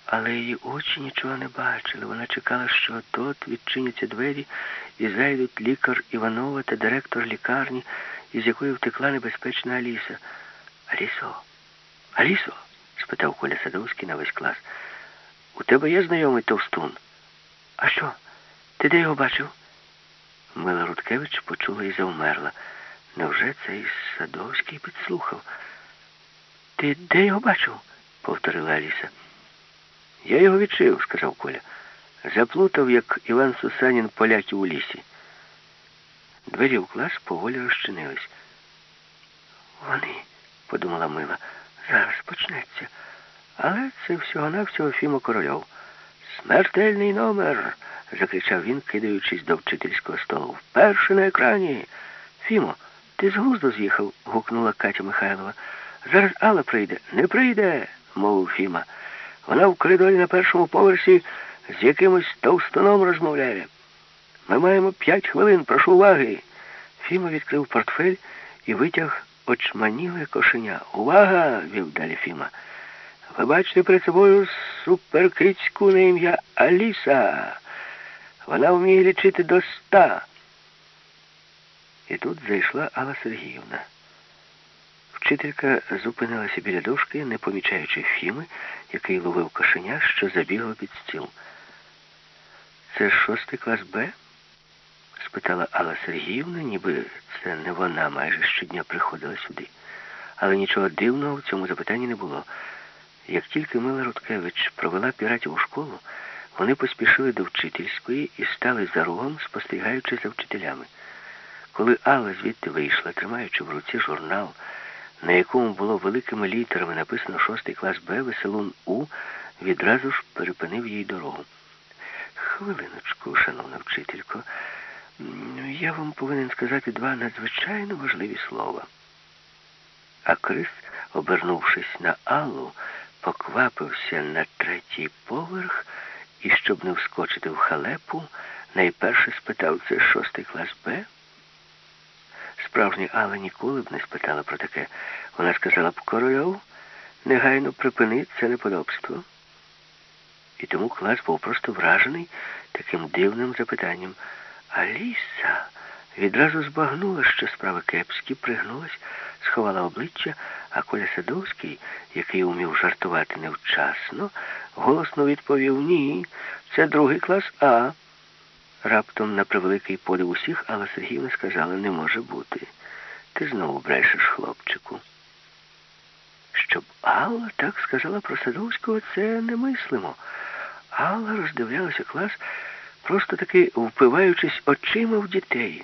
Але її очі нічого не бачили. Вона чекала, що тут відчиняться двері і зайдуть лікар Іванова та директор лікарні, із якої втекла небезпечна Аліса. Алісо, Алісо? спитав Коля Садовський на весь клас. У тебе є знайомий товстун? А що? Ти де його бачив? Мила Рудкевич почула і завмерла. Невже цей Садовський підслухав? Ти де його бачив? повторила Аліса. Я його відшив, сказав Коля. Заплутав, як Іван Сусанін поляків у лісі. Двері в клас поволі розчинились. Вони, подумала Мила, зараз почнеться. Але це всього-навсього Фімо Корольов. Смертельний номер. закричав він, кидаючись до вчительського столу. Вперше на екрані. Фімо, ти з глузду з'їхав, гукнула Катя Михайлова. Зараз Алла прийде. Не прийде, мовив Фіма. Вона в коридорі на першому поверсі з якимось товстоном розмовляє. Ми маємо п'ять хвилин, прошу уваги. Фіма відкрив портфель і витяг очманіле кошеня. Увага! вів далі Фіма. Ви бачите перед собою суперкицьку на ім'я Аліса. Вона вміє лічити до ста. І тут зайшла Алла Сергіївна. Вчителька зупинилася біля дошки, не помічаючи Фіми, який ловив кошеня, що забігло під стіл. Це шостий клас Б? Спитала Алла Сергіївна, ніби це не вона майже щодня приходила сюди. Але нічого дивного в цьому запитанні не було. Як тільки Мила Рудкевич провела піратів у школу, вони поспішили до вчительської і стали за рогом, спостерігаючи за вчителями. Коли Алла звідти вийшла, тримаючи в руці журнал на якому було великими літерами написано шостий клас Б, веселун У, відразу ж перепинив їй дорогу. Хвилиночку, шановна вчителько, я вам повинен сказати два надзвичайно важливі слова. А Крис, обернувшись на Аллу, поквапився на третій поверх і, щоб не вскочити в халепу, найперше спитав, це шостий клас Б. Справжня Алла ніколи б не спитала про таке. Вона сказала б корольов, негайно припини це неподобство. І тому клас був просто вражений таким дивним запитанням. Аліса відразу збагнула, що справи кепські, пригнулась, сховала обличчя, а Коля Садовський, який умів жартувати невчасно, голосно відповів Ні, це другий клас А. Раптом, на превеликий подив усіх, Алла Сергіївна сказала, не може бути. Ти знову брешеш, хлопчику. Щоб Алла так сказала про Садовського, це немислимо. Алла роздивлялася клас, просто таки впиваючись очима в дітей.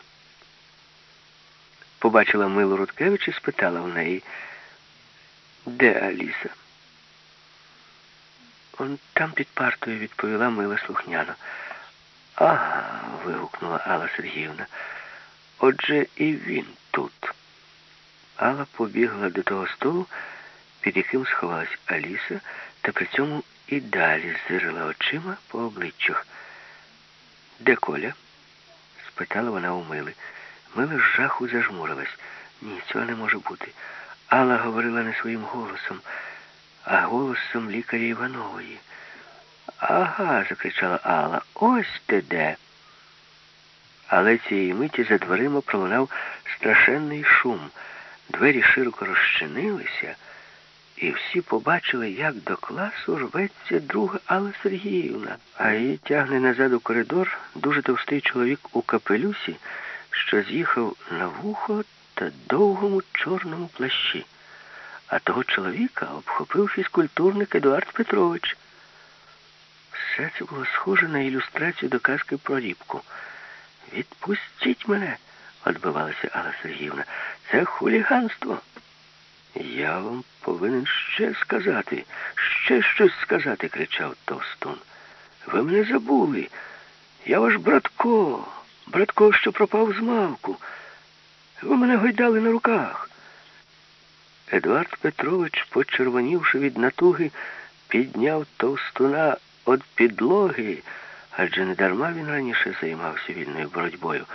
Побачила Милу Рудкевич і спитала в неї, де Аліса? Он там під партою відповіла Мила слухняно. Ага, вигукнула Алла Сергіївна. Отже, і він тут. Алла побігла до того столу, під яким сховалась Аліса, та при цьому і далі зирила очима по обличчях. Де Коля? спитала вона у Мили. Мила з жаху зажмурилась. Ні, цього не може бути. Алла говорила не своїм голосом, а голосом лікаря Іванової. Ага, закричала Алла. Ось ти де. Але цієї миті за дверима пролунав страшенний шум. Двері широко розчинилися, і всі побачили, як до класу рветься друга Алла Сергіївна, а її тягне назад у коридор дуже товстий чоловік у капелюсі, що з'їхав на вухо та довгому чорному плащі. А того чоловіка обхопив фізкультурник Едуард Петрович. Все це було схоже на ілюстрацію до казки про рібку. Відпустіть мене, відбивалася Алла Сергіївна. Це хуліганство. Я вам повинен ще сказати, ще щось сказати, кричав Товстун. Ви мене забули. Я ваш братко, братко, що пропав з мавку. Ви мене гойдали на руках. Едуард Петрович, почервонівши від натуги, підняв товстуна від підлоги, адже не дарма він раніше займався вільною боротьбою.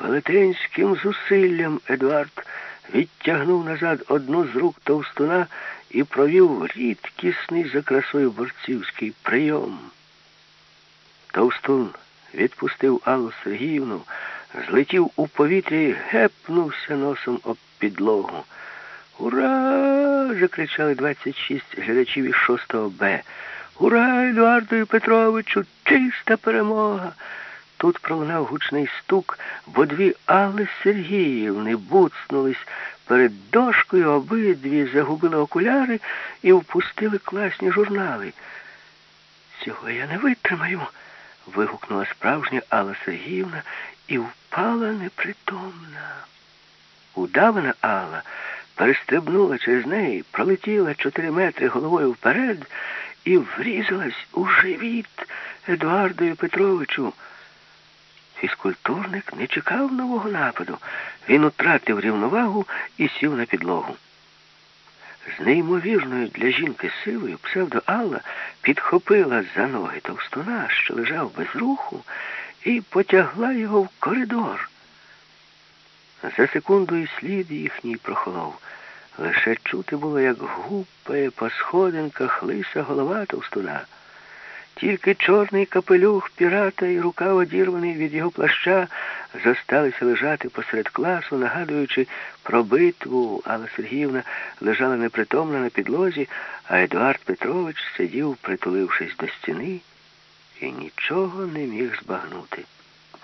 Велетенським зусиллям Едуард відтягнув назад одну з рук товстуна і провів рідкісний за красою борцівський прийом. Товстун відпустив Аллу Сергіївну, злетів у повітря і гепнувся носом об підлогу. Ура! закричали 26 глядачів із 6 Б. Ура, Едуарду Петровичу! Чиста перемога! Тут пролунав гучний стук, бо дві Алли Сергіївни буцнулись перед дошкою, обидві загубили окуляри і впустили класні журнали. Цього я не витримаю, вигукнула справжня Алла Сергіївна і впала непритомна. Удавана Алла перестрибнула через неї, пролетіла чотири метри головою вперед і врізалась у живіт Едуардою Петровичу. Фізкультурник не чекав нового нападу. Він утратив рівновагу і сів на підлогу. З неймовірною для жінки силою псевдо Алла підхопила за ноги товстуна, що лежав без руху, і потягла його в коридор. За секунду і слід їхній прохолов. Лише чути було, як гупає по сходинках лиса голова товстуна. Тільки чорний капелюх пірата і рука, одірваний від його плаща, зосталися лежати посеред класу, нагадуючи про битву. Алла Сергіївна лежала непритомна на підлозі, а Едуард Петрович сидів, притулившись до стіни, і нічого не міг збагнути.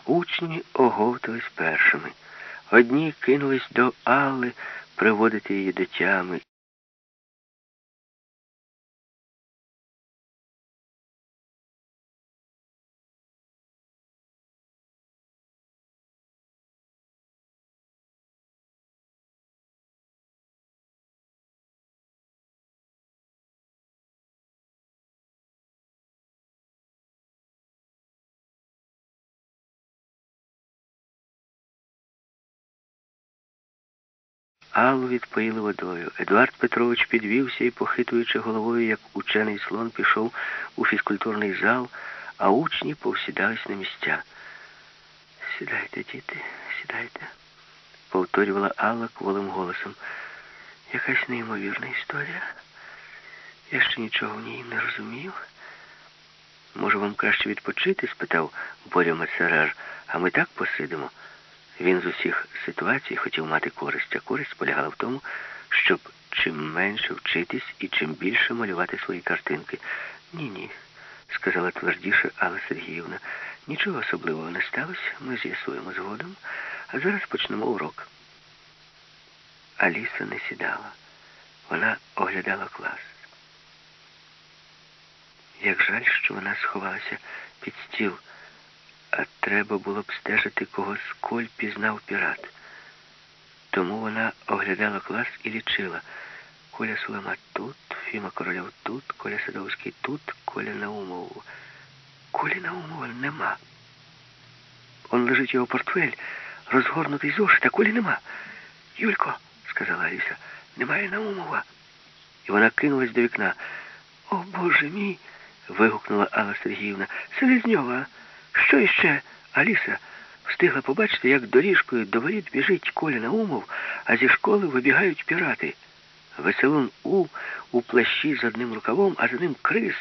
Учні оговтались першими. Одні кинулись до Алли приводити її до тями. Аллу відпоїли водою. Едуард Петрович підвівся і, похитуючи головою, як учений слон, пішов у фізкультурний зал, а учні повсідались на місця. Сідайте, діти, сідайте, повторювала Алла кволим голосом. Якась неймовірна історія. Я ще нічого в ній не розумію. Може, вам краще відпочити? спитав Боря Мацерар, а ми так посидимо. Він з усіх ситуацій хотів мати користь, а користь полягала в тому, щоб чим менше вчитись і чим більше малювати свої картинки. Ні-ні, сказала твердіше Алла Сергіївна. Нічого особливого не сталося, ми з'ясуємо згодом, а зараз почнемо урок. Аліса не сідала. Вона оглядала клас. Як жаль, що вона сховалася під стіл, а треба було б стежити, кого сколь пізнав пірат. Тому вона оглядала клас і лічила. Коля Сулема тут, Фіма Корольов тут, Коля Садовський тут, Коля Наумов. Колі Наумова нема. Он лежить його портфель, розгорнутий зошит, а Колі нема. Юлько, сказала Аліса, немає Наумова. І вона кинулась до вікна. О, Боже мій вигукнула Алла Сергіївна. Селезньова, що іще? Аліса встигла побачити, як доріжкою до воріт біжить Коля Наумов, а зі школи вибігають пірати. Веселун У у плащі з одним рукавом, а за ним Крис.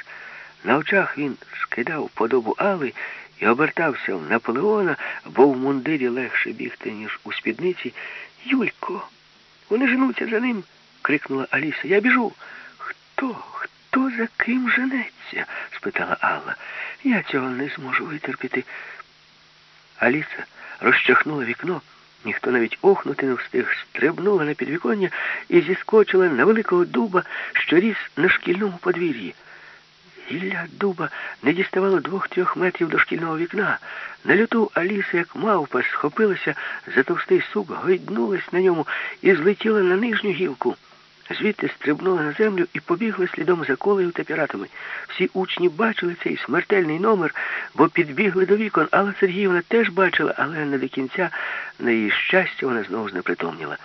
На очах він скидав подобу Али і обертався в Наполеона, бо в мундирі легше бігти, ніж у спідниці. Юлько, вони женуться за ним, крикнула Аліса. Я біжу. Хто? Хто за ким женеться? спитала Алла. Я цього не зможу витерпіти. Аліса розчахнула вікно, ніхто навіть охнути не встиг, стрибнула на підвіконня і зіскочила на великого дуба, що ріс на шкільному подвір'ї. Гілля дуба не діставало двох-трьох метрів до шкільного вікна. На люту Аліса, як мавпа, схопилася за товстий сук, гойднулась на ньому і злетіла на нижню гілку. Звідти стрибнула на землю і побігла слідом за колею та піратами. Всі учні бачили цей смертельний номер, бо підбігли до вікон. Алла Сергіївна теж бачила, але не до кінця, на її щастя, вона знову знепритомніла.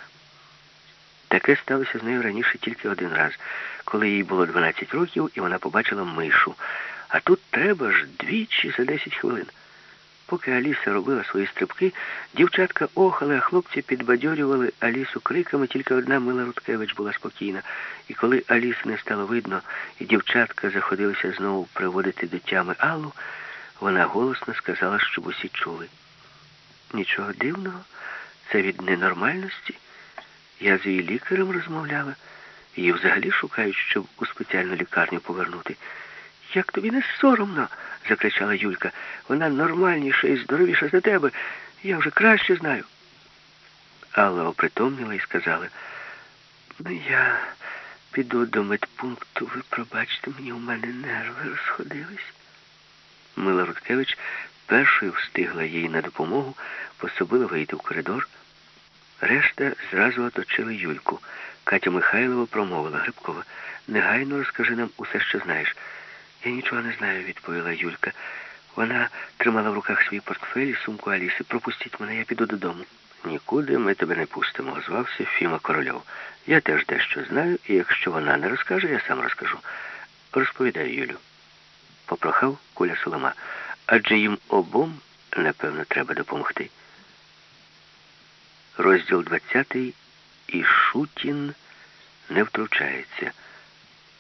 Таке сталося з нею раніше тільки один раз, коли їй було 12 років, і вона побачила мишу. А тут треба ж двічі за 10 хвилин. Поки Аліса робила свої стрибки, дівчатка охали, а хлопці підбадьорювали Алісу криками, тільки одна Мила Рудкевич була спокійна. І коли Аліс не стало видно, і дівчатка заходилися знову приводити до тями Аллу, вона голосно сказала, щоб усі чули. Нічого дивного, це від ненормальності. Я з її лікарем розмовляла. Її взагалі шукають, щоб у спеціальну лікарню повернути. Як тобі не соромно? закричала Юлька. Вона нормальніша і здоровіша за тебе. Я вже краще знаю. Алла опритомніла і сказала, ну я піду до медпункту, ви пробачте мені, у мене нерви розходились. Мила Рудкевич першою встигла їй на допомогу, пособила вийти в коридор. Решта зразу оточили Юльку. Катя Михайлова промовила Грибкова. Негайно розкажи нам усе, що знаєш. Я нічого не знаю, відповіла Юлька. Вона тримала в руках свій портфель і сумку Аліси. Пропустіть мене, я піду додому. Нікуди ми тебе не пустимо, озвався Фіма Корольов. Я теж дещо знаю, і якщо вона не розкаже, я сам розкажу. Розповідай, Юлю. Попрохав Куля Солома. Адже їм обом, напевно, треба допомогти. Розділ 20 і Шутін не втручається.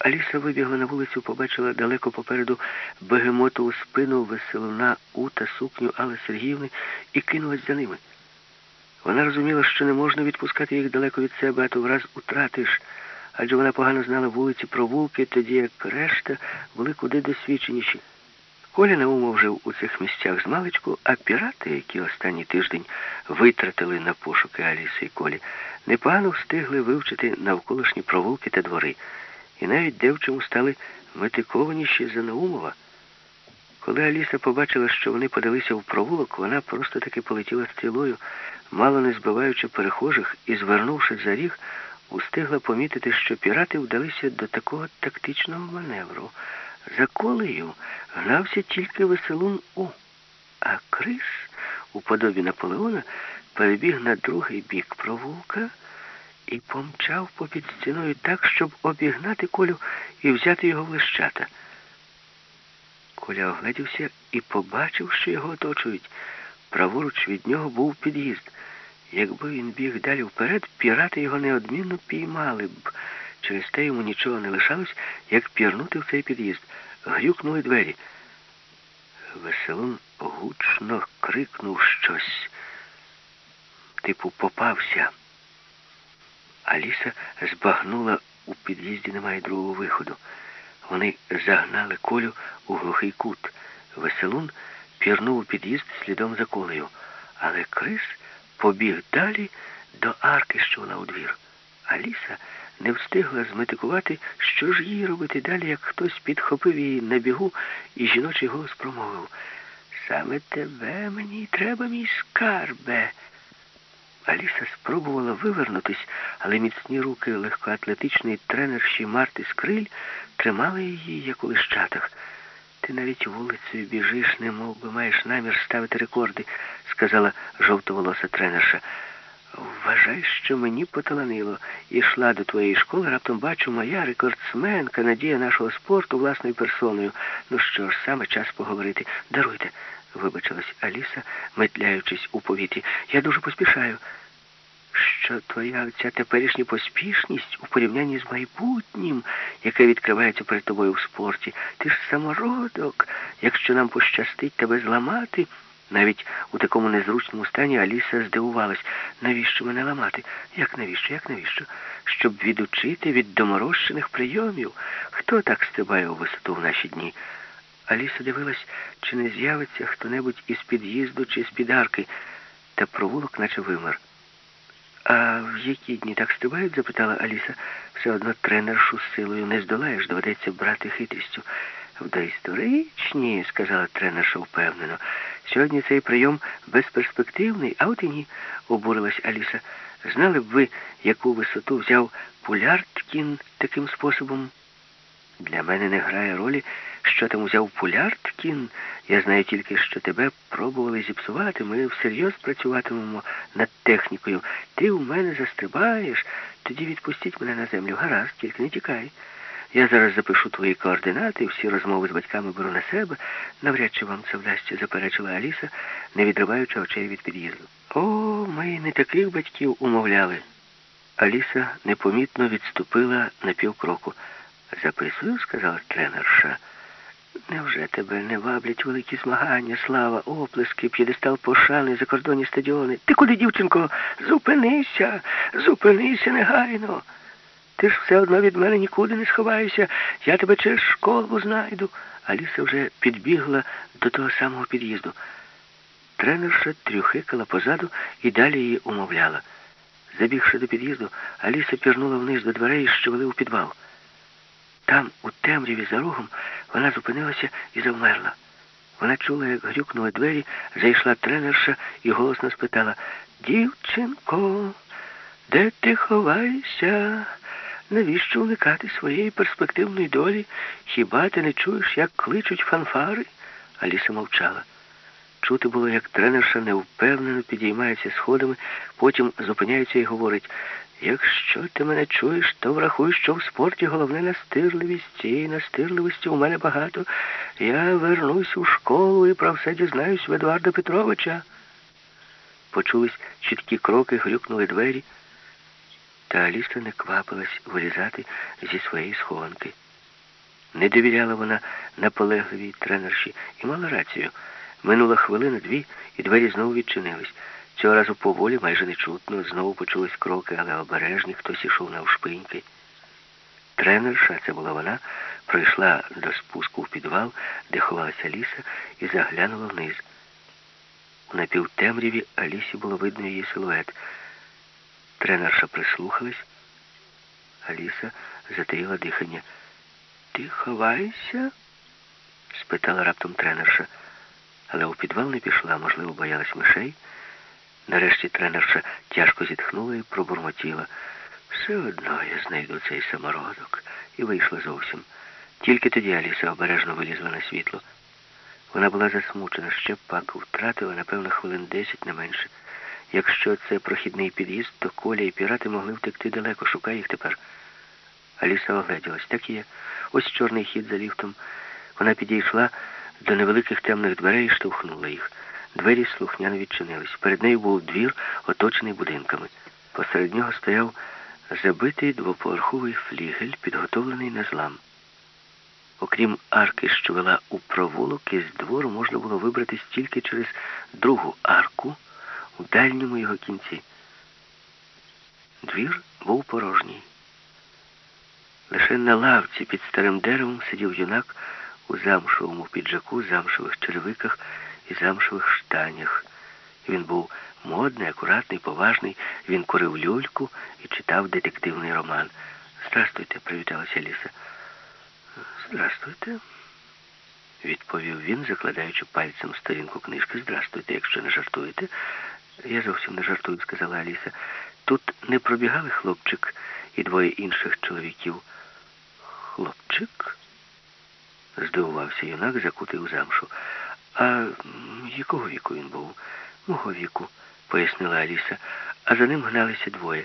Аліса вибігла на вулицю, побачила далеко попереду бегемотову спину веселуна у та сукню Алли Сергіївни і кинулась за ними. Вона розуміла, що не можна відпускати їх далеко від себе, а то враз утратиш, адже вона погано знала вулиці провулки, тоді як решта були куди досвідченіші. Коля Наумов жив у цих місцях з маличку, а пірати, які останній тиждень витратили на пошуки Аліси і Колі, непогано встигли вивчити навколишні провулки та двори і навіть девчому стали метикованіші за Наумова. Коли Аліса побачила, що вони подалися в провулок, вона просто таки полетіла стрілою, мало не збиваючи перехожих і, звернувши за ріг, устигла помітити, що пірати вдалися до такого тактичного маневру. За колею гнався тільки веселун У, а Крис, у подобі Наполеона, перебіг на другий бік провулка і помчав попід стіною так, щоб обігнати колю і взяти його в лищата. Коля оглядівся і побачив, що його оточують. Праворуч від нього був під'їзд. Якби він біг далі вперед, пірати його неодмінно піймали б. Через те йому нічого не лишалось, як пірнути в цей під'їзд. Грюкнули двері. Веселун гучно крикнув щось. Типу, попався. Аліса збагнула, у під'їзді немає другого виходу. Вони загнали колю у глухий кут. Веселун пірнув у під'їзд слідом за колею, але Крис побіг далі до арки, що вона у двір. Аліса не встигла зметикувати, що ж їй робити далі, як хтось підхопив її на бігу, і жіночий голос промовив Саме тебе мені треба, мій скарбе. Аліса спробувала вивернутись, але міцні руки легкоатлетичної тренерші Марти Скриль тримали її, як у лищатах. Ти навіть вулицею біжиш, не мов би маєш намір ставити рекорди, сказала жовтоволоса тренерша. Вважай, що мені поталанило. Ішла до твоєї школи, раптом бачу, моя рекордсменка, надія нашого спорту власною персоною. Ну що ж, саме час поговорити. Даруйте, вибачилась Аліса, метляючись у повітрі. Я дуже поспішаю. Що твоя ця теперішня поспішність у порівнянні з майбутнім, яке відкривається перед тобою в спорті. Ти ж самородок, якщо нам пощастить тебе зламати. Навіть у такому незручному стані Аліса здивувалась, навіщо мене ламати? Як навіщо? Як навіщо? Щоб відучити від доморощених прийомів. Хто так стрибає у висоту в наші дні? Аліса дивилась, чи не з'явиться хто-небудь із під'їзду чи з під арки, та провулок наче вимер. А в які дні так стрибають? запитала Аліса. Все одно тренершу з силою не здолаєш, доведеться брати хитрістю. В доісторичні, сказала тренерша впевнено. Сьогодні цей прийом безперспективний, а от і ні, обурилась Аліса. Знали б ви, яку висоту взяв Пулярткін таким способом? Для мене не грає ролі, що там взяв Пулярткін. Я знаю тільки, що тебе пробували зіпсувати. Ми всерйоз працюватимемо над технікою. Ти у мене застрибаєш, тоді відпустіть мене на землю. Гаразд, тільки не тікай. Я зараз запишу твої координати, всі розмови з батьками беру на себе. Навряд чи вам це вдасться, заперечила Аліса, не відриваючи очей від під'їзду. О, ми не таких батьків умовляли. Аліса непомітно відступила на півкроку. Записую, сказала тренерша. Невже тебе не ваблять великі змагання, слава, оплески, п'єдестал пошани, закордонні стадіони? Ти куди, дівчинко? Зупинися, зупинися негайно. Ти ж все одно від мене нікуди не сховаєшся. Я тебе через школу знайду. Аліса вже підбігла до того самого під'їзду. Тренерша трюхикала позаду і далі її умовляла. Забігши до під'їзду, Аліса пірнула вниз до дверей, що вели у підвал. Там, у темряві за рогом, вона зупинилася і завмерла. Вона чула, як грюкнули двері, зайшла тренерша і голосно спитала Дівчинко, де ти ховаєшся? Навіщо уникати своєї перспективної долі? Хіба ти не чуєш, як кличуть фанфари? Аліса мовчала. Чути було, як тренерша невпевнено підіймається сходами, потім зупиняється і говорить, якщо ти мене чуєш, то врахуй, що в спорті головне настирливість. Цієї настирливості у мене багато. Я вернусь у школу і про все дізнаюсь в Едуарда Петровича. Почулись чіткі кроки, грюкнули двері. Та Аліса не квапилась вилізати зі своєї схованки. Не довіряла вона наполегливій тренерші і мала рацію. Минула хвилина дві, і двері знову відчинились. Цього разу поволі, майже нечутно, знову почулись кроки, але обережні хтось ішов навшпиньки. Тренерша, це була вона, пройшла до спуску в підвал, де ховалася ліса, і заглянула вниз. У напівтемряві Алісі було видно її силует. Тренерша прислухалась. Аліса затаїла дихання. Ти ховаєшся? спитала раптом тренерша. Але у підвал не пішла, можливо, боялась мишей. Нарешті тренерша тяжко зітхнула і пробурмотіла. Все одно я знайду цей самородок. І вийшла зовсім. Тільки тоді Аліса обережно вилізла на світло. Вона була засмучена, ще пак втратила, напевно, хвилин десять не менше. Якщо це прохідний під'їзд, то коля і пірати могли втекти далеко. Шукай їх тепер. Аліса огляділась. Так є. Ось чорний хід за ліфтом. Вона підійшла до невеликих темних дверей і штовхнула їх. Двері слухняно відчинились. Перед нею був двір, оточений будинками. Посеред нього стояв забитий двоповерховий флігель, підготовлений на злам. Окрім арки, що вела у провулок, із двору можна було вибратись тільки через другу арку у дальньому його кінці. Двір був порожній. Лише на лавці під старим деревом сидів юнак у замшовому піджаку, замшових черевиках і замшових штанях. Він був модний, акуратний, поважний. Він курив люльку і читав детективний роман. Здрастуйте, привіталася Ліса. Здрастуйте, відповів він, закладаючи пальцем сторінку книжки. Здрастуйте, якщо не жартуєте. Я зовсім не жартую, сказала Аліса. Тут не пробігали хлопчик і двоє інших чоловіків. Хлопчик? здивувався юнак, закутий у замшу. А якого віку він був? Мого віку, пояснила Аліса, а за ним гналися двоє.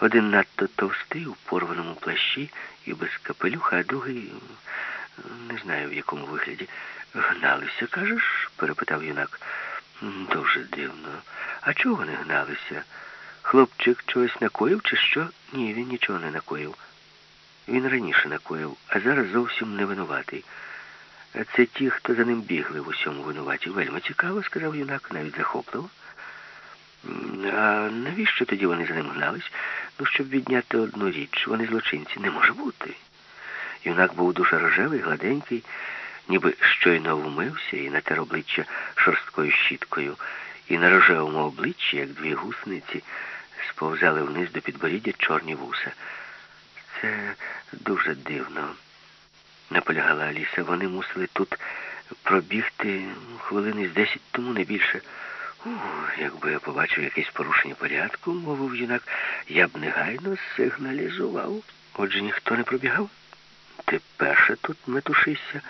Один надто товстий, у порваному плащі і без капелюха, а другий не знаю в якому вигляді. Гналися, кажеш? перепитав юнак. Дуже дивно. А чого вони гналися? Хлопчик чогось накоїв чи що? Ні, він нічого не накоїв. Він раніше накоїв, а зараз зовсім не винуватий. Це ті, хто за ним бігли в усьому винуваті. Вельми цікаво, сказав юнак, навіть захопливо. А навіщо тоді вони за ним гнались? Ну, щоб відняти одну річ. Вони злочинці. Не може бути. Юнак був дуже рожевий, гладенький, ніби щойно вмився і натер обличчя шорсткою щіткою. І на рожевому обличчі, як дві гусениці, сповзали вниз до підборіддя чорні вуса. Це дуже дивно, наполягала Аліса. Вони мусили тут пробігти хвилини з десять тому не більше. О, якби я побачив якесь порушення порядку, мовив юнак, я б негайно сигналізував. Отже, ніхто не пробігав? Ти перше тут метушишся.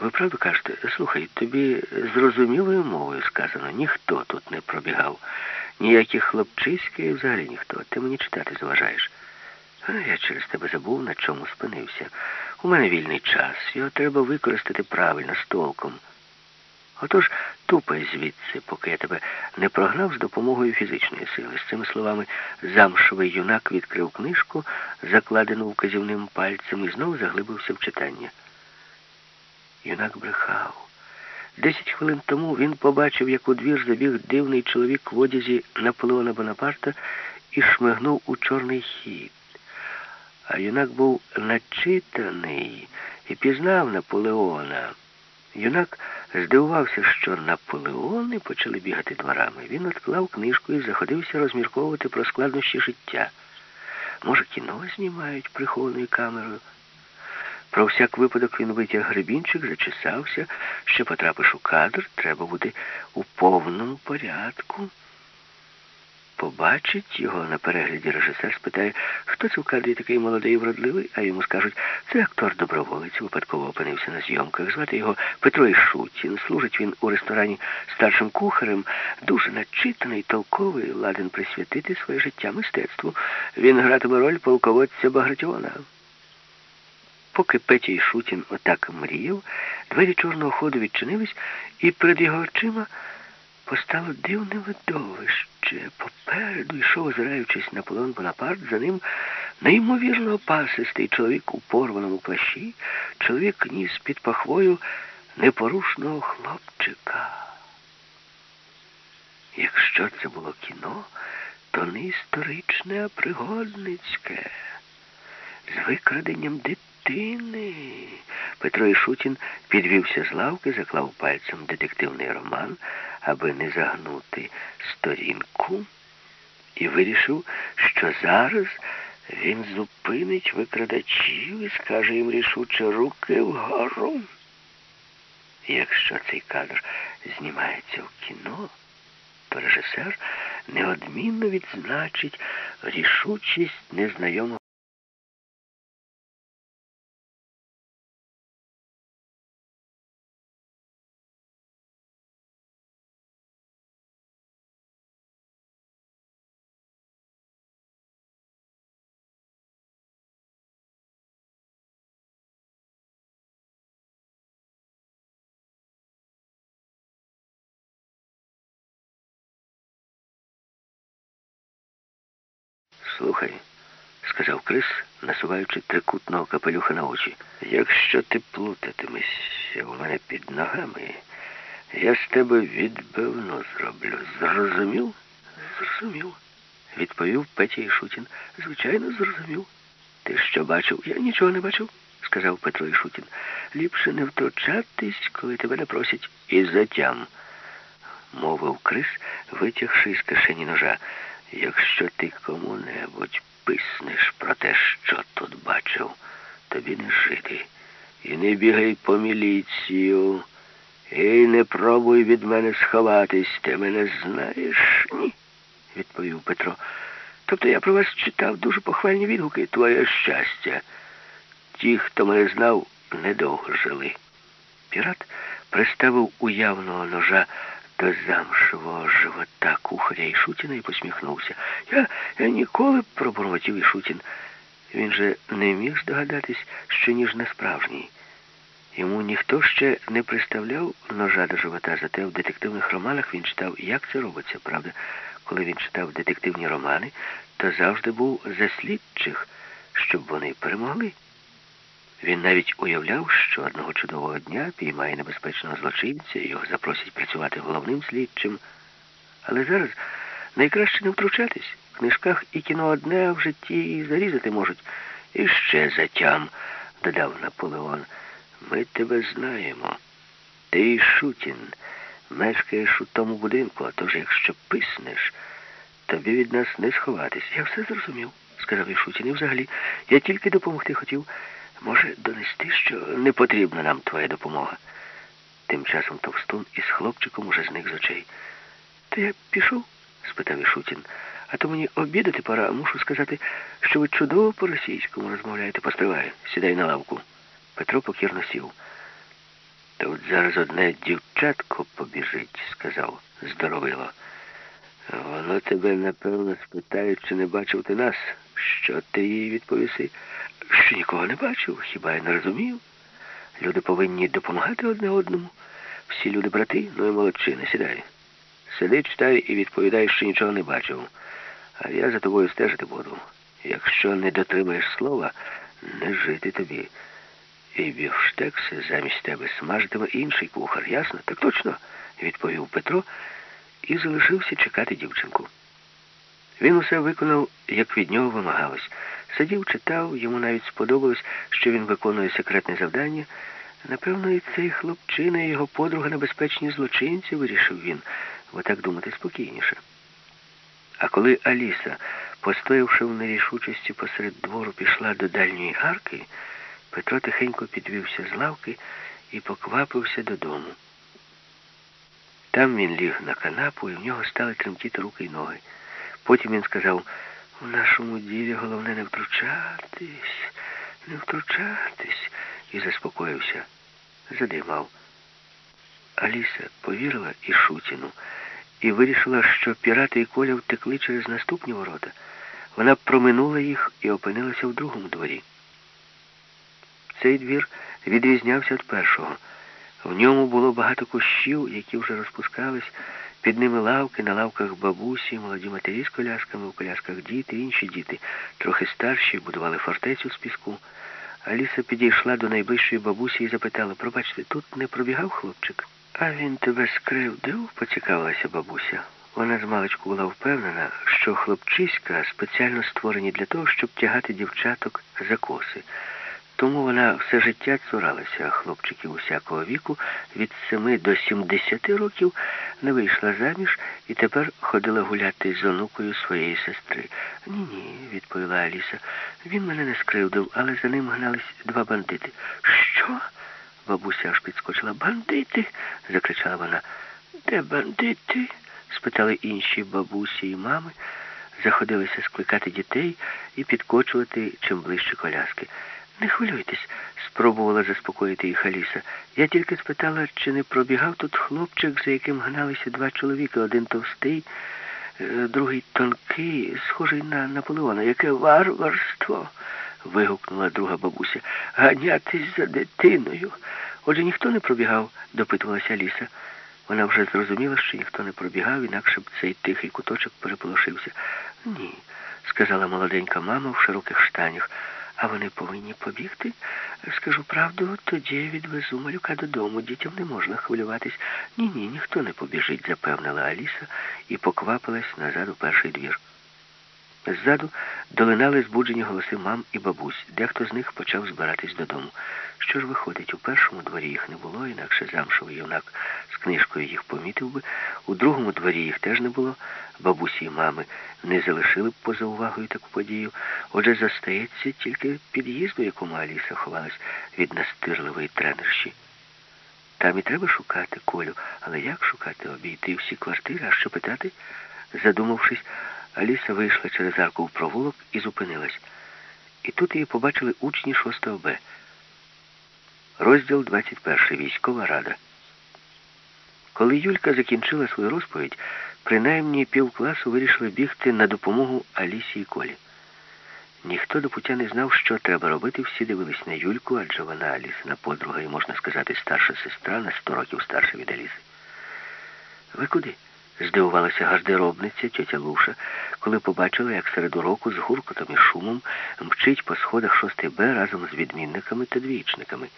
Ви правду кажете, слухай, тобі зрозумілою мовою сказано, ніхто тут не пробігав. Ніяких хлопчиськи взагалі ніхто. Ти мені читати заважаєш. Я через тебе забув, на чому спинився. У мене вільний час. Його треба використати правильно, з толком. Отож, тупай звідси, поки я тебе не прогнав з допомогою фізичної сили. З цими словами замшовий юнак відкрив книжку, закладену вказівним пальцем, і знову заглибився в читання. Юнак брехав. Десять хвилин тому він побачив, як у двір забіг дивний чоловік в одязі Наполеона Бонапарта і шмигнув у чорний хід. А юнак був начитаний і пізнав Наполеона. Юнак здивувався, що Наполеони почали бігати дворами. Він відклав книжку і заходився розмірковувати про складнощі життя. Може, кіно знімають прихованою камерою. Про всяк випадок він витяг гребінчик, зачесався, ще потрапиш у кадр, треба буде у повному порядку. Побачить його на перегляді режисер, спитає, хто це в кадрі такий молодий і вродливий, а йому скажуть, це актор-доброволець, випадково опинився на зйомках. Звати його Петро Ішутін. Служить він у ресторані старшим кухарем, дуже начитаний, толковий, ладен присвятити своє життя мистецтву. Він гратиме роль полководця Багратіона. Поки Петя Ішутін отак мріяв, двері чорного ходу відчинились, і перед його очима постало дивне видовище. Попереду йшов, озираючись на полон Бонапарт, за ним неймовірно опасистий чоловік у порваному плащі, чоловік ніс під пахвою непорушного хлопчика. Якщо це було кіно, то не історичне, а пригодницьке, з викраденням дитини. Петро Ішутін підвівся з лавки, заклав пальцем детективний роман, аби не загнути сторінку, і вирішив, що зараз він зупинить викрадачів і скаже їм рішуче руки вгору. Якщо цей кадр знімається в кіно, то режисер неодмінно відзначить рішучість незнайомого. Слухай, сказав Крис, насуваючи трикутного капелюха на очі. Якщо ти плутатимешся у мене під ногами, я з тебе відбивно зроблю. Зрозумів? Зрозумів, відповів Петя Ішутін. Звичайно, зрозумів. Ти що бачив? Я нічого не бачив, сказав Петро Ішутін. Ліпше не втручатись, коли тебе не просять. І затям, мовив Крис, витягши з кишені ножа. Якщо ти кому-небудь писнеш про те, що тут бачив, тобі не жити. І не бігай по міліцію. І не пробуй від мене сховатись. Ти мене знаєш? Ні, відповів Петро. Тобто я про вас читав дуже похвальні відгуки. Твоє щастя. Ті, хто мене знав, недовго жили. Пірат приставив уявного ножа до замшевого живота кухаря Ішутіна і посміхнувся. Я я ніколи пробурмотів Ішутін. Він же не міг здогадатись, що ніж не справжній. Йому ніхто ще не приставляв ножа до живота, зате в детективних романах він читав, як це робиться. Правда, коли він читав детективні романи, то завжди був за слідчих, щоб вони перемогли. Він навіть уявляв, що одного чудового дня піймає небезпечного злочинця і його запросять працювати головним слідчим. Але зараз найкраще не втручатись. В книжках і кіно одне, а в житті і зарізати можуть. І ще затям, додав Наполеон. Ми тебе знаємо. Ти Шутін, мешкаєш у тому будинку, а тож якщо писнеш, тобі від нас не сховатись. Я все зрозумів, сказав Ішутін. І взагалі, я тільки допомогти хотів. Може, донести, що не потрібна нам твоя допомога. Тим часом Товстун із хлопчиком уже зник з очей. То я пішов? спитав Ішутін. А то мені обідати пора, мушу сказати, що ви чудово по-російському розмовляєте. Поспівай, сідай на лавку. Петро покірно сів. Та от зараз одне дівчатко побіжить, сказав здоровило. Воно тебе, напевно, спитає, чи не бачив ти нас. Що ти їй відповіси? Що нікого не бачив, хіба я не розумів? Люди повинні допомагати одне одному. Всі люди брати, ну і молодчина, сідай. Сиди, читай і відповідай, що нічого не бачив. А я за тобою стежити буду. Якщо не дотримаєш слова, не жити тобі. І бівштекси замість тебе смажитиме інший кухар, ясно? Так точно, відповів Петро і залишився чекати дівчинку. Він усе виконав, як від нього вимагалось. Сидів, читав, йому навіть сподобалось, що він виконує секретне завдання. Напевно, і цей хлопчина, і його подруга небезпечні злочинці, вирішив він, бо так думати спокійніше. А коли Аліса, постоявши в нерішучості посеред двору, пішла до дальньої арки, Петро тихенько підвівся з лавки і поквапився додому. Там він ліг на канапу, і в нього стали тремтіти руки й ноги. Потім він сказав, у нашому ділі головне не втручатись, не втручатись, і заспокоївся, задрімав. Аліса повірила і Шутіну, і вирішила, що пірати і коля втекли через наступні ворота. Вона проминула їх і опинилася в другому дворі. Цей двір відрізнявся від першого. В ньому було багато кущів, які вже розпускались, під ними лавки, на лавках бабусі, молоді матері з колясками, у колясках діти, інші діти, трохи старші, будували фортецю з піску. Аліса підійшла до найближчої бабусі і запитала, пробачте, тут не пробігав хлопчик? А він тебе скривдив, поцікавилася бабуся. Вона з маличку була впевнена, що хлопчиська спеціально створені для того, щоб тягати дівчаток за коси. Тому вона все життя цуралася хлопчиків усякого віку, від семи до сімдесяти років не вийшла заміж і тепер ходила гуляти з онукою своєї сестри. Ні-ні, відповіла Аліса. Він мене не скривдив, але за ним гнались два бандити. Що? Бабуся аж підскочила. Бандити? закричала вона. Де бандити? спитали інші бабусі і мами, заходилися скликати дітей і підкочувати чим ближче коляски. Не хвилюйтесь, спробувала заспокоїти їх Аліса. Я тільки спитала, чи не пробігав тут хлопчик, за яким гналися два чоловіки, один товстий, другий тонкий, схожий на Наполеона. Яке варварство. вигукнула друга бабуся. Ганятись за дитиною. Отже, ніхто не пробігав, допитувалася Аліса. Вона вже зрозуміла, що ніхто не пробігав, інакше б цей тихий куточок переполошився. Ні, сказала молоденька мама в широких штанях. А вони повинні побігти. Скажу правду, тоді відвезу малюка додому. Дітям не можна хвилюватись. Ні-ні, ніхто не побіжить, запевнила Аліса і поквапилась назад у перший двір. Ззаду долинали збуджені голоси мам і бабусь. Дехто з них почав збиратись додому. Що ж виходить, у першому дворі їх не було, інакше замшовий юнак з книжкою їх помітив би. У другому дворі їх теж не було. Бабусі і мами не залишили б поза увагою таку подію. Отже, застається тільки під'їзд, у якому Аліса ховалась від настирливої тренерші. Там і треба шукати Колю, але як шукати, обійти всі квартири, а що питати? Задумавшись, Аліса вийшла через арку в провулок і зупинилась. І тут її побачили учні 6 Б. Розділ 21. Військова рада. Коли Юлька закінчила свою розповідь, принаймні півкласу вирішили бігти на допомогу Алісі і Колі. Ніхто до пуття не знав, що треба робити. Всі дивились на Юльку, адже вона Алісина подруга і, можна сказати, старша сестра на сто років старша від Аліси. Ви куди? Здивувалася гардеробниця тьотя Луша, коли побачила, як серед уроку з гуркотом і шумом мчить по сходах 6 Б разом з відмінниками та двічниками.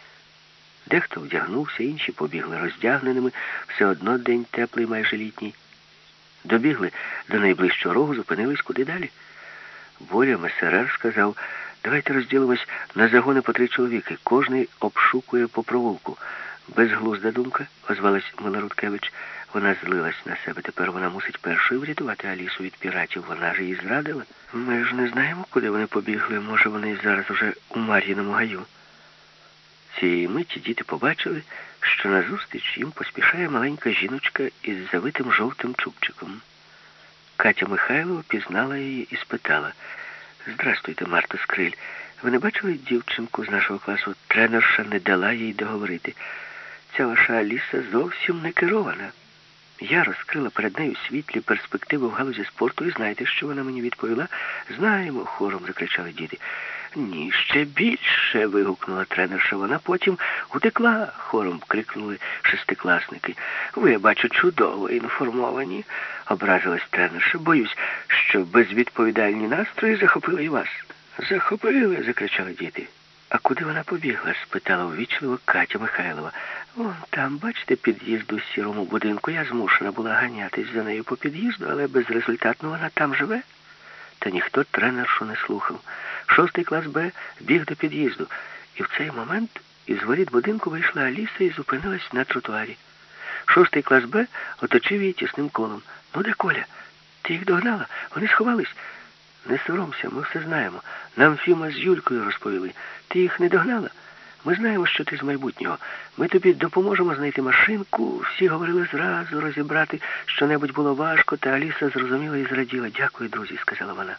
Дехто вдягнувся, інші побігли роздягненими, все одно день теплий, майже літній. Добігли до найближчого рогу, зупинились куди далі. Боря Месерер сказав, давайте розділимось на загони по три чоловіки. Кожний обшукує по провулку. Безглузда думка, озвалась Мила Рудкевич. Вона злилась на себе. Тепер вона мусить першою врятувати Алісу від піратів. Вона ж її зрадила. Ми ж не знаємо, куди вони побігли. Може, вони зараз уже у Мар'їному гаю. Цієї миті діти побачили, що назустріч їм поспішає маленька жіночка із завитим жовтим чубчиком. Катя Михайлова пізнала її і спитала Здрастуйте, Марта Скриль. Ви не бачили дівчинку з нашого класу? Тренерша не дала їй договорити. Ця ваша Аліса зовсім не керована. Я розкрила перед нею світлі перспективи в галузі спорту, і знаєте, що вона мені відповіла? Знаємо, хором закричали діти. Ні, ще більше. вигукнула тренерша. Вона потім утекла, хором крикнули шестикласники. Ви, я бачу, чудово інформовані, образилась тренерша. Боюсь, що безвідповідальні настрої захопили і вас. Захопили, закричали діти. А куди вона побігла? спитала увічливо Катя Михайлова. Вон там, бачите, під'їзд у сірому будинку. Я змушена була ганятись за нею по під'їзду, але безрезультатно вона там живе. Та ніхто тренершу не слухав. Шостий клас Б біг до під'їзду. І в цей момент із воріт будинку вийшла Аліса і зупинилась на тротуарі. Шостий клас Б оточив її тісним колом. Ну, де Коля? Ти їх догнала? Вони сховались. Не соромся, ми все знаємо. Нам Фіма з Юлькою розповіли. Ти їх не догнала? Ми знаємо, що ти з майбутнього. Ми тобі допоможемо знайти машинку. Всі говорили зразу розібрати, що небудь було важко, та Аліса зрозуміла і зраділа. Дякую, друзі, сказала вона.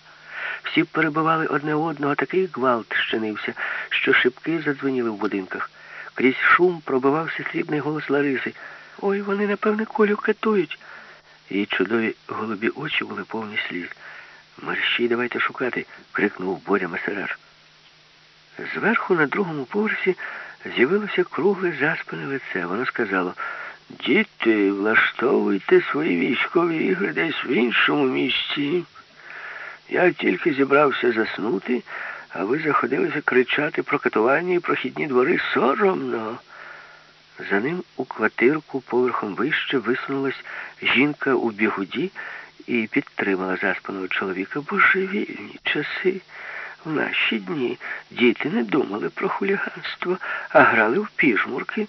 Всі перебивали одне одного, такий гвалт щинився, що шибки задзвеніли в будинках. Крізь шум пробивався срібний голос Лариси. Ой, вони, напевне, колю катують. Її чудові голубі очі були повні сліз. Мерщій давайте шукати, крикнув Боря Месерер. Зверху на другому поверсі з'явилося кругле заспане лице. Воно сказало, діти, влаштовуйте свої військові ігри десь в іншому місці. Я тільки зібрався заснути, а ви заходилися кричати про катування і прохідні двори соромно. За ним у квартирку поверхом вище висунулась жінка у бігуді і підтримала заспаного чоловіка. Божевільні часи. В наші дні діти не думали про хуліганство, а грали в піжмурки.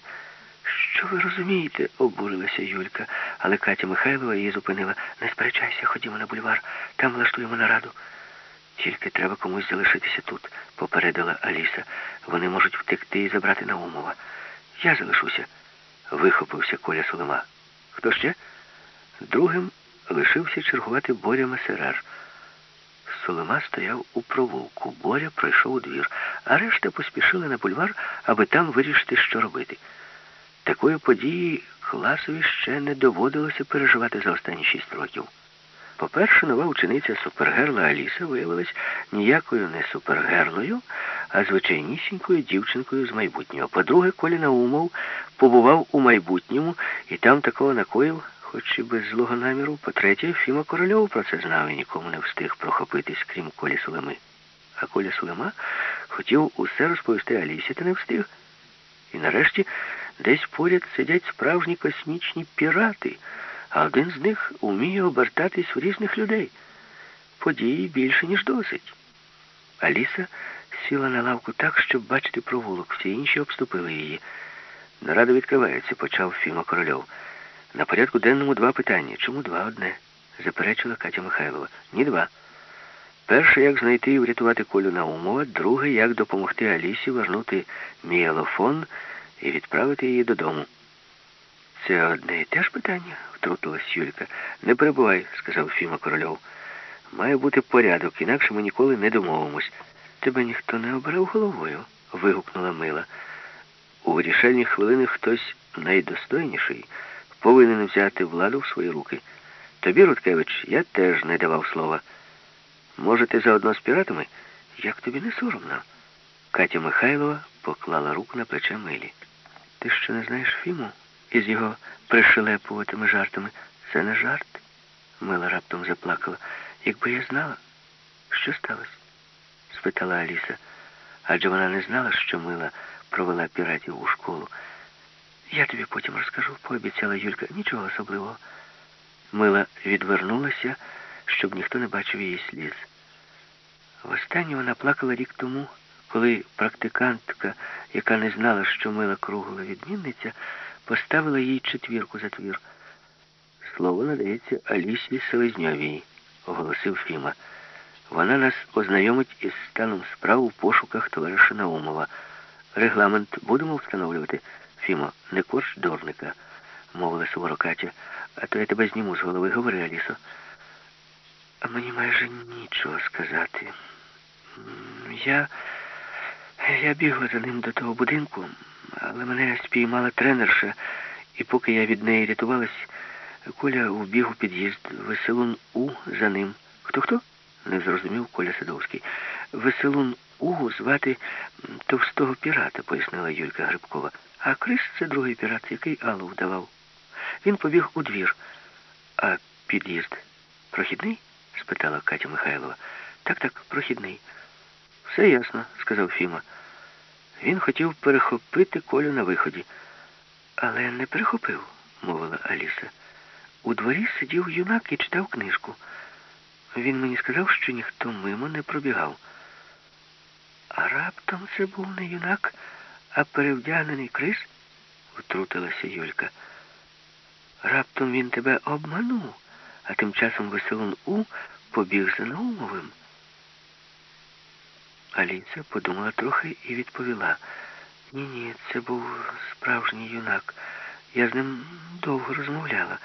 Що ви розумієте? обурилася Юлька, але Катя Михайлова її зупинила. Не сперечайся, ходімо на бульвар, там влаштуємо нараду. Тільки треба комусь залишитися тут, попередила Аліса. Вони можуть втекти і забрати Наумова. Я залишуся, вихопився Коля Солома. Хто ще? Другим лишився чергувати Боря Масерар. Солома стояв у провулку. Боря пройшов у двір, а решта поспішили на бульвар, аби там вирішити, що робити. Такої події класові ще не доводилося переживати за останні шість років. По-перше, нова учениця Супергерла Аліса виявилась ніякою не супергерлою, а звичайнісінькою дівчинкою з майбутнього. По-друге, Коля Наумов побував у майбутньому і там такого накоїв, хоч і без злого наміру. По-третє, Фіма Корольов про це знав і нікому не встиг прохопитись, крім Колі Сулеми. А Коля Сулема хотів усе розповісти Алісі, та не встиг. І нарешті десь поряд сидять справжні космічні пірати, а один з них уміє обертатись в різних людей. Події більше, ніж досить. Аліса сіла на лавку так, щоб бачити провулок. Всі інші обступили її. Нарада відкривається, почав Фіма Корольов. На порядку денному два питання. Чому два одне? заперечила Катя Михайлова. Ні, два. Перше, як знайти і врятувати Колю Наумова, друге, як допомогти Алісі вернути міелофон і відправити її додому. Це одне і те ж питання, втрутилась Юлька. Не перебувай, сказав Фіма Корольов. Має бути порядок, інакше ми ніколи не домовимось. Тебе ніхто не обирав головою, вигукнула Мила. У вирішальні хвилини хтось найдостойніший повинен взяти владу в свої руки. Тобі, Рудкевич, я теж не давав слова. Може, ти заодно з піратами? Як тобі не соромно? Катя Михайлова поклала руку на плече Милі. Ти що не знаєш Фіму із його пришелепуватими жартами? Це не жарт. Мила раптом заплакала. Якби я знала, що сталося? спитала Аліса. Адже вона не знала, що Мила провела піратів у школу. Я тобі потім розкажу, пообіцяла Юлька. Нічого особливого. Мила відвернулася, щоб ніхто не бачив її сліз. Востаннє вона плакала рік тому, коли практикантка, яка не знала, що мила кругла відмінниця, поставила їй четвірку за твір. Слово надається Алісі Селезньовій, оголосив Фіма. Вона нас ознайомить із станом справ у пошуках товариша Наумова. Регламент будемо встановлювати. Фімо, не корч дорника, мовила суворо Катя, а то я тебе зніму з голови. Говори, Алісо. А мені майже нічого сказати. Я я бігла за ним до того будинку, але мене спіймала тренерша, і поки я від неї рятувалась, Коля убіг у під'їзд. Веселун У за ним. Хто-хто? не зрозумів Коля Садовський. Веселун Угу звати товстого пірата, пояснила Юлька Грибкова. А Крис це другий пірат, який Аллу вдавав. Він побіг у двір. А під'їзд прохідний? спитала Катя Михайлова. Так, так, прохідний. Все ясно, сказав Фіма. Він хотів перехопити колю на виході. Але не перехопив, мовила Аліса. У дворі сидів юнак і читав книжку. Він мені сказав, що ніхто мимо не пробігав. А раптом це був не юнак, а перевдягнений крис, втрутилася Юлька. Раптом він тебе обманув, а тим часом веселун У побіг за Наумовим. Аліса подумала трохи і відповіла. Ні-ні, це був справжній юнак. Я з ним довго розмовляла.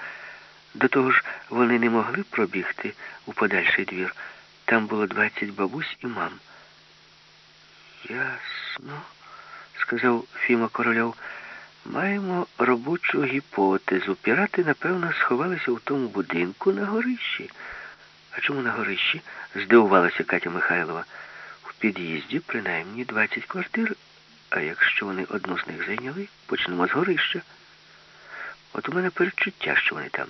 До того ж, вони не могли пробігти у подальший двір. Там було двадцять бабусь і мам. Ясно, сказав Фіма Корольов. Маємо робочу гіпотезу. Пірати, напевно, сховалися в тому будинку на горищі. А чому на горищі? здивувалася Катя Михайлова. Під'їзді принаймні 20 квартир, а якщо вони одну з них зайняли, почнемо з горища. От у мене передчуття, що вони там.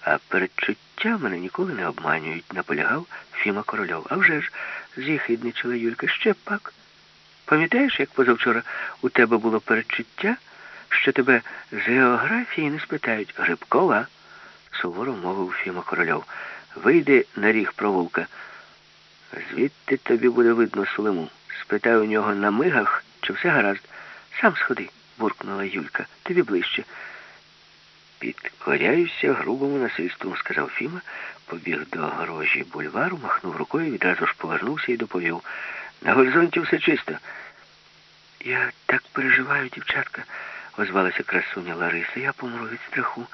А передчуття мене ніколи не обманюють, наполягав Фіма Корольов. Авжеж, з'єхидничала Юлька, ще б пак. Пам'ятаєш, як позавчора у тебе було передчуття, що тебе з географії не спитають Грибкова? суворо мовив Фіма Корольов. Вийди на ріг провулка. Звідти тобі буде видно Сулему. Спитай у нього на мигах, чи все гаразд. Сам сходи, буркнула Юлька. Тобі ближче. Підкоряюся грубому насильству, сказав Фіма, побіг до огорожі бульвару, махнув рукою, відразу ж повернувся і доповів. На горизонті все чисто. Я так переживаю, дівчатка, озвалася красуня Лариса. Я помру від страху.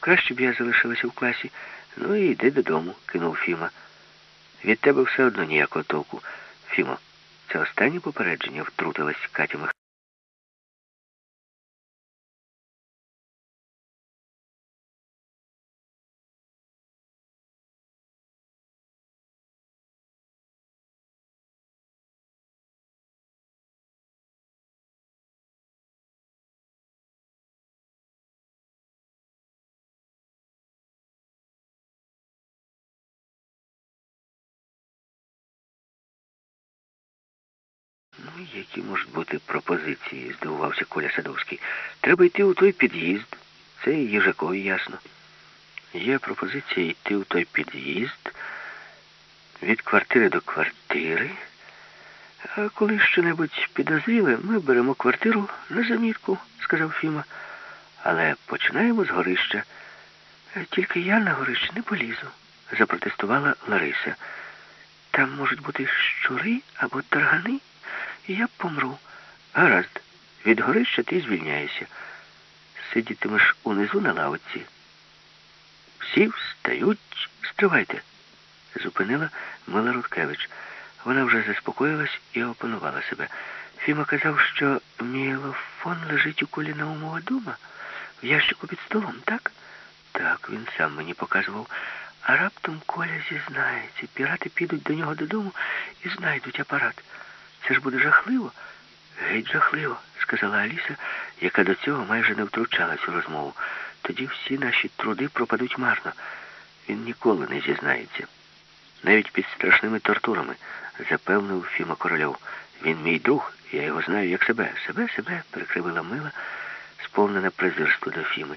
Краще б я залишилася в класі. Ну і йди додому, кинув Фіма. Від тебе все одно ніякого толку. Фімо, це останнє попередження, втрутилась Катя Які можуть бути пропозиції, здивувався Коля Садовський. Треба йти у той під'їзд. Це їжакові ясно. Є пропозиція йти у той під'їзд від квартири до квартири. А коли що-небудь підозріле, ми беремо квартиру на замітку, сказав Фіма. Але починаємо з горища. Тільки я на горище не полізу, запротестувала Лариса. Там можуть бути щури або таргани, я помру. Гаразд, від горища ти звільняєшся. Сидітимеш унизу на лавці. Всі встають, стривайте, зупинила Мила Рудкевич. Вона вже заспокоїлась і опанувала себе. Фіма казав, що мілофон лежить у колі Наумова дома, в ящику під столом, так? Так, він сам мені показував. А раптом Коля зізнається. Пірати підуть до нього додому і знайдуть апарат. Це ж буде жахливо. Геть жахливо, сказала Аліса, яка до цього майже не втручалась у розмову. Тоді всі наші труди пропадуть марно. Він ніколи не зізнається. Навіть під страшними тортурами, запевнив Фіма Корольов. Він мій друг, я його знаю як себе. Себе, себе, перекривила мила, сповнена презирство до Фіми.